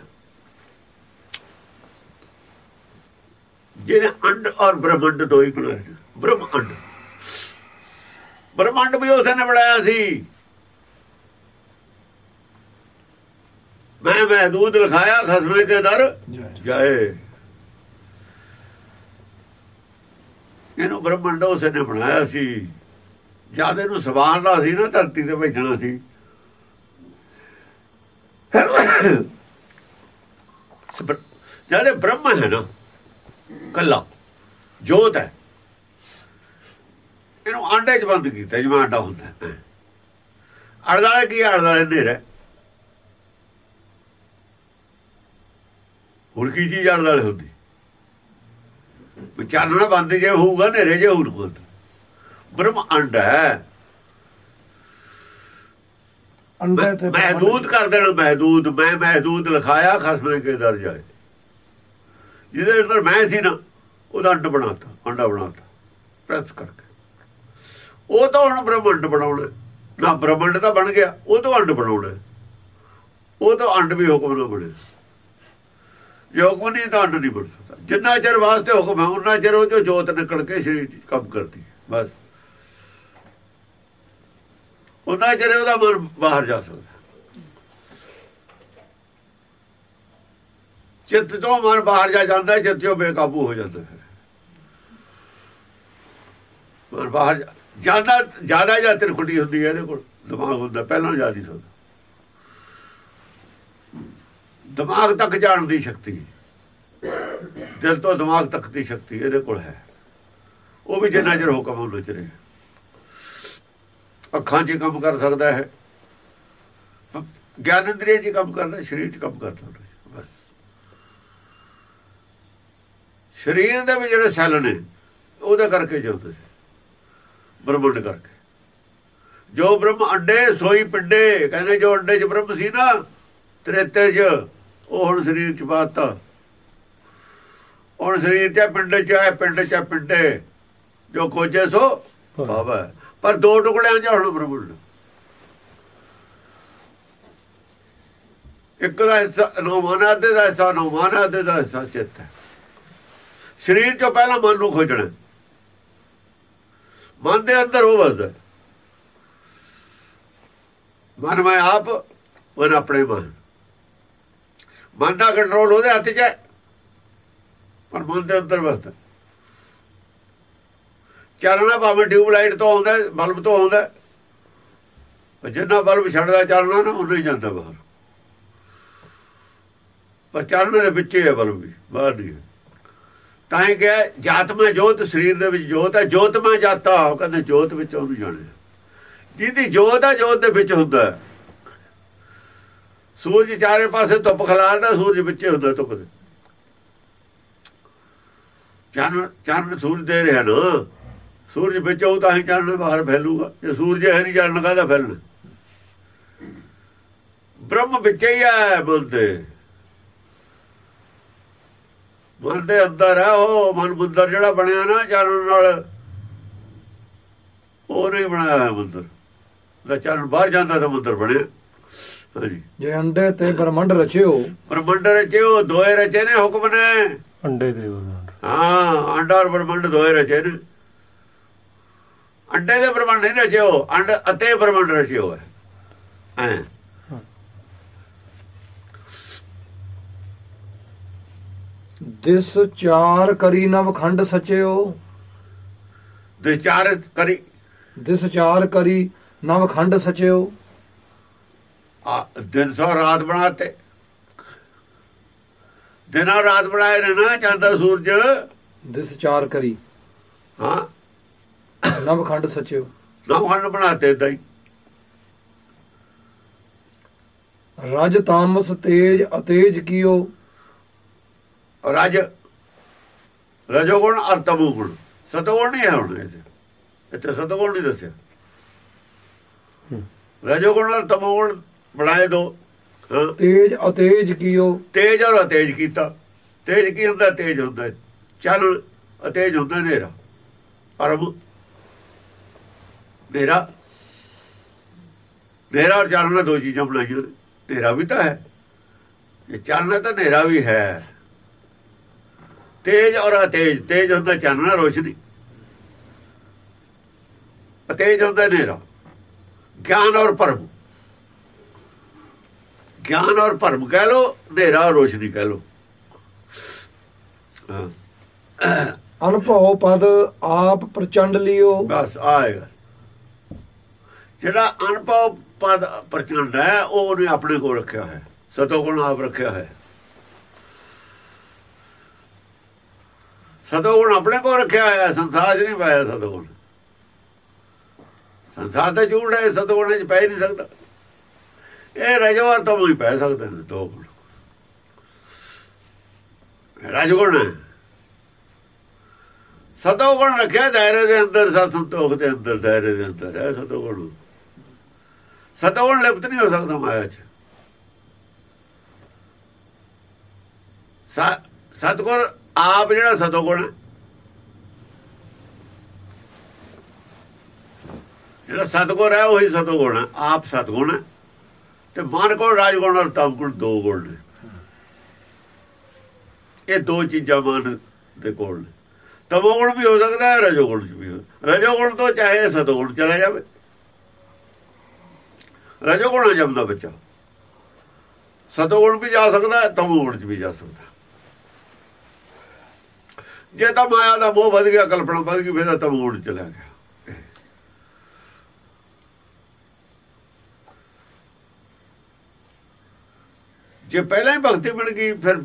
ਜਿਹਨੇ ਅੰਡ ਔਰ ਬ੍ਰਹਮੰਡ ਤੋਂ ਹੀ ਨੇ। ਬ੍ਰਹਮੰਡ ਬ੍ਰਹਮੰਡ ਵੀ ਉਸੇ ਨੇ ਬਣਾਇਆ ਸੀ ਮੈਂ ਮੈਂ ਦੂਧ ਲਖਾਇਆ ਖਸਮੇ ਕੇ ਦਰ ਜਾਏ। ਇਹਨੂੰ ਬ੍ਰਹਮੰਡ ਉਸੇ ਨੇ ਬਣਾਇਆ ਸੀ। ਜਦ ਇਹਨੂੰ ਸਵਾਰਨਾ ਸੀ ਨਾ ਧਰਤੀ ਤੇ ਭੇਜਣਾ ਸੀ। ਜਦ ਇਹ ਬ੍ਰਹਮ ਹੈ ਨਾ ਕੱਲਾ ਜੋਤ ਹੈ। ਇਹਨੂੰ ਆਂਡੇ 'ਚ ਬੰਦ ਕੀਤਾ ਜਿਵੇਂ ਆਂਡਾ ਹੁੰਦਾ ਹੈ। ਅੜਦਾਲੇ ਕੀ ਅੜਦਾਲੇ ਹਨੇਰਾ ਹੁਣ ਕੀ ਚੀਜ਼ ਜਾਣਦਾ ਵਾਲੇ ਹੁੰਦੀ? ਵਿਚਾਰਨਾ ਬੰਦ ਜੇ ਹੋਊਗਾ ਨੇਰੇ ਜੇ ਹੋਊਗਾ ਬ੍ਰਹਮ ਅੰਡ ਹੈ। ਮਹਿਦੂਦ ਕਰ ਦੇਣਾ ਮਹਿਦੂਦ ਮੈਂ ਮਹਿਦੂਦ ਲਿਖਾਇਆ ਖਸਮੇ ਕੇ ਦਰ ਜਾਏ। ਜਿਹਦੇ ਅੰਦਰ ਮੈਂ ਸੀ ਨਾ ਉਹਦਾ ਅੰਡ ਬਣਾਤਾ ਅੰਡਾ ਬਣਾਤਾ ਪ੍ਰੈਸ ਕਰਕੇ। ਉਹ ਤਾਂ ਹੁਣ ਬ੍ਰਹਮੰਡ ਬਣਾਉਣਾ। ਨਾ ਬ੍ਰਹਮੰਡ ਤਾਂ ਬਣ ਗਿਆ ਉਹ ਤੋਂ ਅੰਡ ਬਣਾਉਣਾ। ਉਹ ਤਾਂ ਅੰਡ ਵੀ ਹੁਕਮ ਨਾਲ ਬਣੇ ਜੇ ਹੁਕਮ ਨਹੀਂ ਤਾਂ ਅੰਡ ਬਣ ਸਕਦਾ। ਜਿੰਨਾ ਚਿਰ ਵਾਸਤੇ ਹੁਕਮ ਹੈ ਉਹਨਾਂ ਚਿਰ ਉਹ ਚੋਂ ਜੋਤ ਨਿਕਲ ਕੇ ਸਰੀਰ 'ਚ ਕੰਮ ਕਰਦੀ ਬਸ। ਉਹਨਾਂ ਚਿਰ ਉਹਦਾ ਮਨ ਬਾਹਰ ਜਾ ਸਕਦਾ। ਚਿੱਤ ਤੋਂ ਮਨ ਬਾਹਰ ਜਾ ਜਾਂਦਾ ਚਿੱਤ ਚੋਂ ਬੇਕਾਬੂ ਹੋ ਜਾਂਦਾ ਹੈ। ਮਨ ਬਾਹਰ ਜਾ- ਜਾਂਦਾ ਜ਼ਿਆਦਾ ਜਾਂ ਤਿਰਕੁਟੀ ਹੁੰਦੀ ਹੈ, ਇਹਦੇ ਕੋਲ ਦਿਮਾਗ ਹੁੰਦਾ, ਪਹਿਲਾਂ ਜਾ ਨਹੀਂ ਸਕਦਾ। ਦਿਮਾਗ ਤੱਕ ਜਾਣ ਦੀ ਸ਼ਕਤੀ। ਦਿਲ ਤੋਂ ਦਿਮਾਗ ਤੱਕ ਦੀ ਸ਼ਕਤੀ ਇਹਦੇ ਕੋਲ ਹੈ। ਉਹ ਵੀ ਜਿੰਨਾ ਚਿਰ ਹੁਕਮ ਉਹਨਾਂ ਚ ਰਹੇ। ਅੱਖਾਂ 'ਚ ਹੀ ਕੰਮ ਕਰ ਸਕਦਾ ਹੈ ਗਿਆਨ ਇੰਦਰੀ 'ਚ ਕੰਮ ਕਰਦਾ, ਸਰੀਰ 'ਚ ਕੰਮ ਕਰਦਾ ਬਸ। ਸਰੀਰ ਦੇ ਵੀ ਜਿਹੜੇ ਸੈੱਲ ਨੇ, ਉਹਦੇ ਕਰਕੇ ਜਿਉਂਦੇ ਸੀ ਬ੍ਰਹਮੰਡ ਕਰਕੇ। ਜੋ ਬ੍ਰਹਮ ਅੰਡੇ ਸੋਈ ਪਿੰਡੇ, ਕਹਿੰਦੇ ਜੋ ਅੰਡੇ 'ਚ ਬ੍ਰਹਮ ਸੀ ਨਾ, ਤ੍ਰੇਤੇ 'ਚ ਉਹ ਹੁਣ ਸਰੀਰ 'ਚ ਪਾਤਾ ਹੁਣ ਸਰੀਰ ਹੈ, ਪਿੰਡ 'ਚ ਹੈ ਪਿੰਡ 'ਚ ਪਿੰਡੇ। ਜੋ ਖੋਜੇ ਸੋ ਬਾਬਾ ਪਰ ਦੋ ਟੁਕੜਿਆਂ 'ਚ ਹੁਣ ਬ੍ਰਹਮੰਡ ਇੱਕ ਦਾ ਹਿੱਸਾ ਨੌਮਾਨਾ ਦੇ ਦਾ ਹਿੱਸਾ ਨੌਮਾਨਾ ਦੇ ਦਾ ਹਿੱਸਾ ਚਿੱਤ ਹੈ। ਸਰੀਰ 'ਚੋਂ ਪਹਿਲਾਂ ਮਨ ਨੂੰ ਖੋਜਣਾ। ਮਨ ਦੇ ਅੰਦਰ ਉਹ ਵਸਦਾ। ਮਨ ਮੈਂ ਆਪ ਮਨ ਆਪਣੇ ਮਨ। ਮਨ ਦਾ ਕੰਟਰੋਲ ਉਹਦੇ ਹੱਥ 'ਚ ਹੈ। ਪਰ ਮਨ ਦੇ ਅੰਦਰ ਵਸਦਾ। ਚੱਲਣਾ ਭਾਵੇਂ ਟਿਊਬਲਾਈਟ ਤੋਂ ਆਉਂਦਾ, ਬਲਬ ਤੋਂ ਆਉਂਦਾ। ਜਿੰਨਾ ਬਲਬ ਛੱਡਦਾ ਚੱਲਣਾ ਨਾ ਉਨਾ ਹੀ ਜਾਂਦਾ ਬਾਹਰ। ਪਰ ਚੱਲਣੇ ਦੇ ਵਿੱਚ ਹੀ ਹੈ ਬਲਬ ਵੀ, ਬਾਹਰ ਨਹੀਂ ਹੈ। ਤਾਂ ਹੀ ਕਿਹਾ, ਜਾਤ ਮੈਂ ਜੋਤ, ਸਰੀਰ ਦੇ ਵਿੱਚ ਜੋਤ ਹੈ। ਜੋਤ ਮੈਂ ਜਾਤਾ, ਉਹ ਕਹਿੰਦੇ ਜੋਤ ਵਿੱਚ ਉਹਨੂੰ ਜਾਣਿਆ। ਜਿਹਦੀ ਜੋਤ ਹੈ, ਜੋਤ ਦੇ ਵਿੱਚ ਹੁੰਦਾ ਸੂਰਜ ਚਾਰੇ ਪਾਸੇ ਧੁੱਪ ਖਿਲਾਰਦਾ, ਸੂਰਜ ਵਿੱਚੇ ਹੁੰਦਾ ਧੁੱਪ ਦੇ। ਚੰਨ ਚੰਨ ਸੂਰਜ ਦੇ ਰਿਹਾ ਨਾ ਸੂਰਜ ਵਿੱਚ ਉਹ ਤਾਂ ਹੀ ਚੰਨ ਬਾਹਰ ਫੈਲੂਗਾ। ਜੇ ਸੂਰਜ ਹੈ ਨਹੀਂ, ਚੰਨ ਕਾਹਦਾ ਫੈਲਣਾ? ਬ੍ਰਹਮ ਵਿੱਚ ਹੀ ਹੈ ਬੋਲਦੇ ਮਨ ਦੇ ਅੰਦਰ ਹੈ ਉਹ, ਮਨ ਮੰਦਰ ਜਿਹੜਾ ਬਣਿਆ ਨਾ ਚਰਨ ਨਾਲ, ਉਹ ਨਹੀਂ ਬਣਾਇਆ ਹੋਇਆ ਮੰਦਰ ਦਾ ਚੰਨ ਬਾਹਰ ਜਾਂਦਾ ਤਾਂ ਮੰਦਰ ਬਣਿਆ। ਜੇ ਅੰਡੇ ਤੇ ਬ੍ਰਹਮੰਡ ਰਚਿਓ। ਬ੍ਰਹਮੰਡ ਰਚੇ ਉਹ ਦੋਏ ਰਚੇ ਨੇ ਹੁਕਮ ਨੇ। ਅੰਡੇ ਦੇ ਹਾਂ ਅੰਡਾ ਔਰ ਬ੍ਰਹਮੰਡ ਦੋਏ ਰਚੇ ਨੇ। ਅੰਡੇ ਦੇ ਬ੍ਰਹਮੰਡ ਨਹੀਂ ਰਚੇ ਹੋ ਅੰਡ ਅਤੇ ਬ੍ਰਹਮੰਡ ਰਚੇ ਹੋਏ ਐ ਦਿਸ ਚਾਰ ਕਰੀ ਨਵ ਖੰਡ ਸਚਿਓ ਦੇ ਚਾਰ ਕਰੀ ਦਿਸ ਚਾਰ ਕਰੀ ਨਵ ਖੰਡ ਸਚਿਓ ਦਿਨ ਸੋ ਰਾਤ ਬਣਾਤੇ। ਦਿਨਾਂ ਰਾਤ ਬਣਾਏ ਨੇ ਨਾ ਚੰਦਾ ਸੂਰਜ। ਦਿਸ ਚਾਰ ਕਰੀ। ਹਾਂ। ਨਵ ਖੰਡ ਸਚਿਓ। ਨੌ ਖੰਡ ਬਣਾਤੇ ਏਦਾਂ ਹੀ। ਰਜ ਤਾਮਸ ਤੇਜ ਅਤੇਜ ਕੀਓ। ਰਜ। ਰਜੋਗੁਣ ਅਰ ਤਮੋਗੁਣ। ਸਤੋਗੁਣ ਨਹੀਂ ਹੈ ਹੁਣ ਇੱਥੇ। ਇੱਥੇ ਸਤੋਗੁਣ ਨਹੀਂ ਦੱਸਿਆ। ਰਜੋਗੁਣ ਔਰ ਤਮੋਗੁਣ ਬਣਾਏ ਦੋ ਹਾਂ। ਤੇਜ ਅਤੇਜ ਕੀਓ? ਤੇਜ ਔਰ ਅਤੇਜ ਕੀਤਾ। ਤੇਜ ਕੀ ਹੁੰਦਾ? ਤੇਜ ਹੁੰਦਾ। ਚੱਲ ਅਤੇਜ ਹੁੰਦਾ ਨੇਰਾ ਪਰਮ ਨੇਰਾ ਨੇਰਾ ਔਰ ਚਾਨਣਾ ਦੋ ਚੀਜ਼ਾਂ ਬਣਾਈਆਂ। ਨੇਰਾ ਵੀ ਤਾਂ ਹੈ। ਇਹ ਚਾਨਣਾ ਤਾਂ ਨੇਰਾ ਵੀ ਹੈ। ਤੇਜ ਔਰ ਅਤੇਜ। ਤੇਜ ਹੁੰਦਾ ਚਾਨਣਾ ਰੋਸ਼ਨੀ। ਅਤੇਜ ਹੁੰਦਾ ਨੇਰਾ ਗਿਆਨ ਔਰ ਪਰਮ। ਗਿਆਨ ਔਰ ਭਰਮ ਕਹਿ ਲੋ ਹਨੇਰਾ ਔਰ ਰੋਸ਼ਨੀ ਕਹਿ ਲੋ ਅਨਭਉ ਪਦ ਆਪ ਪ੍ਰਚੰਡ ਲਿਓ। ਬਸ ਆਏਗਾ ਜਿਹੜਾ ਅਨਪਉ ਪਦ ਪ੍ਰਚੰਡ ਹੈ ਉਹ ਉਹਨੇ ਆਪਣੇ ਕੋਲ ਰੱਖਿਆ ਹੈ। ਸਤੋ ਗੁਣ ਆਪ ਰੱਖਿਆ ਹੈ। ਸਤੋ ਗੁਣ ਆਪਣੇ ਕੋਲ ਰੱਖਿਆ ਹੈ ਸੰਸਾਰ 'ਚ ਨਹੀਂ ਪਾਇਆ ਸਤੋ ਗੁਣ ਸੰਸਾਰ ਦਾ ਝੂਠ ਹੈ ਸਤੋ ਗੁਣ 'ਚ ਪੈ ਨਹੀਂ ਸਕਦਾ। ਇਹ ਰਜਵਾਰ ਤਾਂ ਹੀ ਪੈ ਸਕਦੇ ਨੇ, ਦੋ ਗੁਣ ਰਜਗੁਣ ਹੈ ਸਤੋਗੁਣ ਰੱਖਿਆ ਦਾਇਰੇ ਦੇ ਅੰਦਰ ਸਤ ਸੰਤੋਖ ਦੇ ਅੰਦਰ, ਦਾਇਰੇ ਦੇ ਅੰਦਰ ਹੈ ਸਤੋਗੁਣ। ਸਤੋਗੁਣ ਲਿਪਤ ਨਹੀਂ ਹੋ ਸਕਦਾ ਮਾਇਆ 'ਚ। ਸ- ਸਤਗੁਰ ਆਪ ਜਿਹੜਾ ਸਤੋਗੁਣ ਹੈ, ਜਿਹੜਾ ਸਤਗੁਰ ਹੈ, ਉਹੀ ਸਤੋਗੁਣ ਹੈ, ਆਪ ਸਤਗੁਣ ਹੈ। ਤੇ ਮਨ ਕੋਲ ਰਾਜਗੁਣ ਔਰ ਤਮਗੁਣ ਦੋ ਗੁਣ ਨੇ। ਇਹ ਦੋ ਚੀਜ਼ਾਂ ਮਨ ਦੇ ਕੋਲ ਨੇ। ਤਮੋਗੁਣ ਵੀ ਹੋ ਸਕਦਾ ਹੈ ਰਜੋਗੁਣ ਵੀ ਹੋ ਰਜੋਗੁਣ ਤੋਂ ਚਾਹੇ ਸਤੋਗੁਣ ਚਲਾ ਜਾਵੇ। ਰਜੋਗੁਣ ਹੈ ਜਮਦਾ ਬੱਚਾ। ਸਤੋਗੁਣ ਵੀ ਜਾ ਸਕਦਾ ਹੈ ਤਮੋਗੁਣ ਚ ਵੀ ਜਾ ਸਕਦਾ ਜੇ ਤਾਂ ਮਾਇਆ ਦਾ ਮੋਹ ਵੱਧ ਗਿਆ, ਕਲਪਨਾ ਵੱਧ ਗਈ, ਫਿਰ ਤਾਂ ਤਮੋਗੁਣ ਚਲਾ ਗਿਆ। ਜੇ ਪਹਿਲਾਂ ਹੀ ਭਗਤੀ ਬਣ ਗਈ ਫਿਰ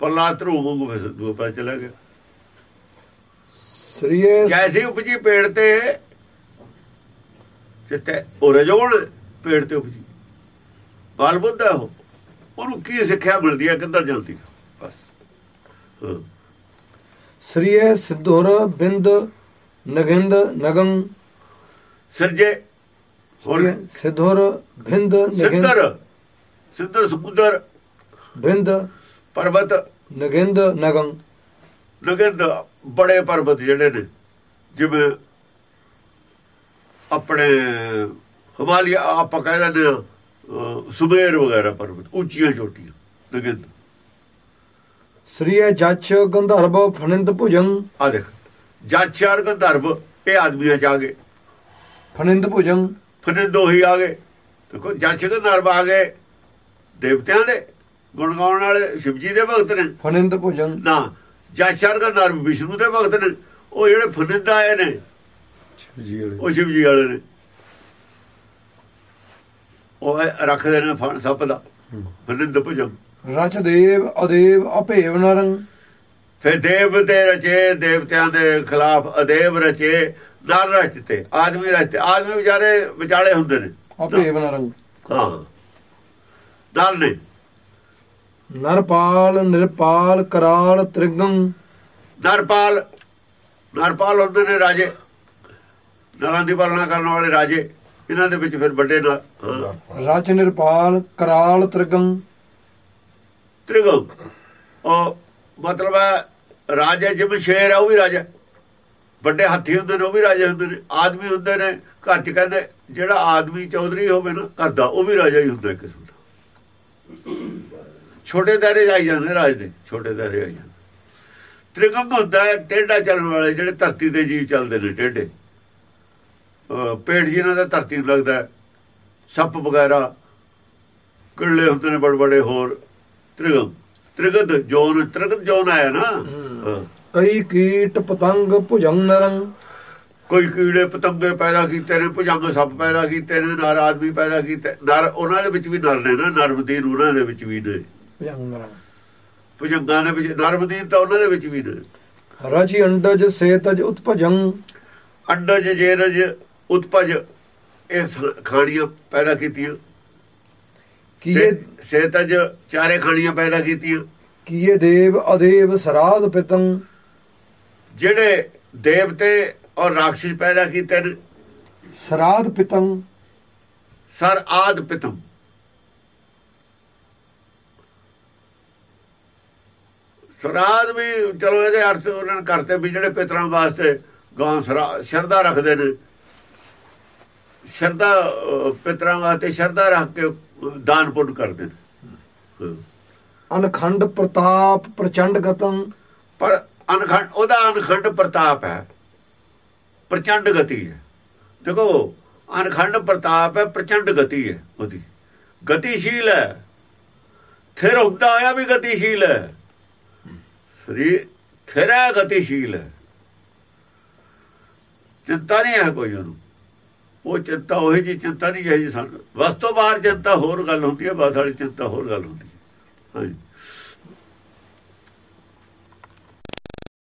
ਪਰਲਾਤ ਰੂ ਵਾਂਗੂ ਦੂਪਾ ਚਲਾ ਗਿਆ। ਸ੍ਰੀਏ ਜੈਸੀ ਉਪਜੀ ਪੇੜ ਤੇ ਜਿੱਤੇ ਉਹ ਰਜੋਣ ਪੇੜ ਤੇ ਉਪਜੀ। ਬਾਲ ਬੁੱਧ ਹੈ ਉਹ ਉਹਨੂੰ ਕੀ ਸਿੱਖਿਆ ਮਿਲਦੀ ਹੈ ਕਿੱਧਰ ਹੈ? ਬਸ। ਸ੍ਰੀਏ ਸਿੱਧੁਰ ਬਿੰਦ ਨਗਿੰਦ ਨਗੰ। ਸਿਰਜੇ ਸਿੱਧੁਰ ਬਿੰਦ ਨਗਿੰਦ। ਸਿੰਦਰ ਸਿੰਦਰ ਸਮੁੰਦਰ ਬਿੰਦ ਪਰਬਤ। ਨਗਿੰਦ ਨਗੰ। ਨਗਿੰਦ ਬੜੇ ਪਰਬਤ ਜਿਹੜੇ ਨੇ ਜਿਵੇਂ ਆਪਣੇ ਹਿਮਾਲਿਆ ਆਪਾਂ ਕਹਿ ਦਿੰਦੇ ਆ ਸੁਮੇਰ ਵਗੈਰਾ ਪਰਬਤ ਉੱਚੀਆਂ ਚੋਟੀਆਂ ਨਗਿੰਦ। ਸ੍ਰੀਏ ਜਛ ਗੰਧਰਵ ਫਣਿੰਦ ਭੁਜੰ। ਆ ਦੇਖ ਜਾਚਾਰ ਗੰਧਰਵ ਇਹ ਆਦਮੀਆਂ ਚ ਆ ਗਏ। ਫਣਿੰਦ ਭੁਜੰ। ਫਨਿੰਦੋ ਹੀ ਆ ਗਏ। ਦੇਖੋ ਜਾਚ ਗੰਧਰਵ ਆ ਗਏ। ਦੇਵਤਿਆਂ ਦੇ ਗੁਣ ਗਾਉਣ ਵਾਲੇ ਸ਼ਿਵ ਜੀ ਦੇ ਭਗਤ ਨੇ। ਫਣਿੰਦ ਭੁਜੰ ਨਾ ਜਾਚਾਰ ਗੰਧਰਵ ਵਿਸ਼ਨੂੰ ਦੇ ਭਗਤ ਨੇ। ਉਹ ਜਿਹੜੇ ਫਨਿੰਦ ਆਏ ਨੇ ਜੀ ਵਾਲੇ। ਉਹ ਵਾਲੇ ਨੇ। ਉਹ ਰੱਖਦੇ ਨੇ ਫਣ ਸੱਪ ਦਾ। ਫਨਿੰਦ ਭੁਜਮ ਰਚ ਦੇਵ ਅਦੇਵ ਅਭੇਵ ਨਰੰ। ਫਿਰ ਦੇਵ ਤੇ ਰਚੇ ਦੇਵਤਿਆਂ ਦੇ ਖਿਲਾਫ ਅਦੇਵ ਰਚੇ ਨਰ ਰਚਤੇ ਆਦਮੀ ਰਚਤੇ। ਆਦਮੀ ਵਿਚਾਰੇ ਵਿਚਾਲੇ ਹੁੰਦੇ ਨੇ। ਅਭੇਵ ਨਰੰ। ਹਾਂ। ਨਰ ਨੇ। ਨਰਪਾਲ ਨਿਰਪਾਲ ਕਰਾਲ ਤ੍ਰਿਗੰ ਨਰਪਾਲ ਨਰਪਾਲ ਹੁੰਦੇ ਨੇ ਰਾਜੇ। ਨਰਾਂ ਦੀ ਪਾਲਣਾ ਕਰਨ ਵਾਲੇ ਰਾਜੇ। ਇਹਨਾਂ ਦੇ ਵਿੱਚ ਫਿਰ ਵੱਡੇ ਰਚ ਨਿਰਪਾਲ ਕਰਾਲ ਤ੍ਰਿਗੰ ਤ੍ਰਿਗਮ। ਉਹ ਮਤਲਬ ਹੈ ਰਾਜਾ ਜਿਵੇਂ ਸ਼ੇਰ ਹੈ ਉਹ ਵੀ ਰਾਜਾ। ਵੱਡੇ ਹਾਥੀ ਹੁੰਦੇ ਨੇ ਉਹ ਵੀ ਰਾਜੇ ਹੁੰਦੇ ਨੇ। ਆਦਮੀ ਹੁੰਦੇ ਨੇ ਘਰ ਚ ਕਹਿੰਦੇ ਜਿਹੜਾ ਆਦਮੀ ਚੌਧਰੀ ਹੋਵੇ ਨਾ ਘਰ ਦਾ ਉਹ ਵੀ ਰਾਜਾ ਹੀ ਹੁੰਦਾ ਦਾ ਛੋਟੇ ਦਾਇਰੇ ਆਈ ਜਾਂਦੇ ਰਾਜ ਦੇ ਛੋਟੇ ਦਾਇਰੇ ਆਈ ਜਾਂਦੇ। ਤ੍ਰਿਗਮ ਹੁੰਦਾ ਹੈ ਟੇਢਾ ਚੱਲਣ ਵਾਲੇ ਜਿਹੜੇ ਧਰਤੀ ਦੇ ਜੀਵ ਚੱਲਦੇ ਨੇ ਅਹ ਪੇਟ ਜਿਹਨਾਂ ਦਾ ਧਰਤੀ ਨੂੰ ਲੱਗਦਾ ਸੱਪ ਵਗੈਰਾ ਕਿੱਲੇ ਹੁੰਦੇ ਨੇ ਬੜੇ ਬੜੇ ਹੋਰ ਤ੍ਰਿਗਮ ਤ੍ਰਿਗਦ ਜੋਨ ਤ੍ਰਿਗਦ ਜੋਨ ਆਇਆ ਨਾ। ਕਈ ਕੀਟ ਪਤੰਗ ਭੁਜੰ ਨਰੰ ਕੋਈ ਕੀੜੇ ਪਤੰਗੇ ਪੈਦਾ ਕੀਤੇ ਨੇ ਭੁਜੰਗ ਸੱਪ ਪੈਦਾ ਕੀਤੇ ਨੇ ਨਰ ਆਦਮੀ ਪੈਦਾ ਕੀਤੇ ਨਰ ਉਹਨਾਂ ਦੇ ਵਿੱਚ ਵੀ ਨਰ ਨੇ ਨਾ ਨਰਮਦੀਨ ਉਹਨਾਂ ਦੇ ਵਿੱਚ ਵੀ ਨੇ। ਭੁਜੰਗਾਂ ਦੇ ਵਿੱਚ ਨਰਮਦੀਨ ਤਾਂ ਉਹਨਾਂ ਦੇ ਵਿੱਚ ਵੀ ਨੇ। ਰਚੀ ਅੰਡਜ ਸੇਤਜ ਉਤਪਜੰ। ਅੰਡਜ ਜੇਰਜ ਉਤਪਜ ਇਹ ਸ- ਖਾਣੀਆਂ ਪੈਦਾ ਕੀਤੀਆਂ। ਕੀਏ ਸੇ- ਸੇਤਜ ਚਾਰੇ ਖਾਣੀਆਂ ਪੈਦਾ ਕੀਤੀਆਂ। ਕੀਏ ਦੇਵ ਅਦੇਵ ਸਰਾਧ ਪਿਤੰ? ਜਿਹੜੇ ਦੇਵਤੇ ਔਰ ਰਾਖਸ਼ ਪੈਦਾ ਕੀਤੇ ਸਰਾਧ ਪਿਤੰ। ਸਰ ਆਦ ਪਿਤਮ ਸਰਾਦ ਵੀ ਚਲੋ ਇਹਦੇ ਅਰਥ ਉਹਨਾਂ ਨੇ ਕਰਤੇ ਵੀ ਜਿਹੜੇ ਪਿਤਰਾਂ ਵਾਸਤੇ ਗਾਂ ਸ਼ਰਦਾ ਰੱਖਦੇ ਨੇ। ਸ਼ਰਦਾ ਅਹ, ਪਿਤਰਾਂ ਵਾਸਤੇ ਸ਼ਰਦਾ ਰੱਖ ਕੇ ਦਾਨ ਪੁੰਨ ਕਰਦੇ ਨੇ। ਅਨਖੰਡ ਪ੍ਰਤਾਪ ਪ੍ਰਚੰਡ ਗਤੰ। ਪਰ ਅਨਖੰਡ ਉਹਦਾ ਅਨਖੰਡ ਪ੍ਰਤਾਪ ਹੈ। ਪ੍ਰਚੰਡ ਗਤੀ ਹੈ। ਦੇਖੋ ਅਨਖੰਡ ਪ੍ਰਤਾਪ ਹੈ ਪ੍ਰਚੰਡ ਗਤੀ ਹੈ ਉਹਦੀ। ਗਤੀਸ਼ੀਲ ਹੈ। ਥਿਰ ਹੁੰਦਾ ਹੋਇਆ ਵੀ ਗਤੀਸ਼ੀਲ ਹੈ। ਸਰੀਰ ਥਿਰਾ ਗਤੀਸ਼ੀਲ ਹੈ। ਚਿੰਤਾ ਨਹੀਂ ਹੈ ਕੋਈ ਉਹਨੂੰ। ਉਹ ਚਿੰਤਾ ਉਹ ਜੀ ਚਿੰਤਾ ਨਹੀਂ ਹੈ ਸਾਨੂੰ। ਵਸ ਤੋਂ ਬਾਹਰ ਚਿੰਤਾ ਹੋਰ ਗੱਲ ਹੁੰਦੀ ਹੈ ਬਸ ਵਾਲੀ ਚਿੰਤਾ ਹੋਰ ਗੱਲ ਹੁੰਦੀ ਹੈ। ਹਾਂਜੀ।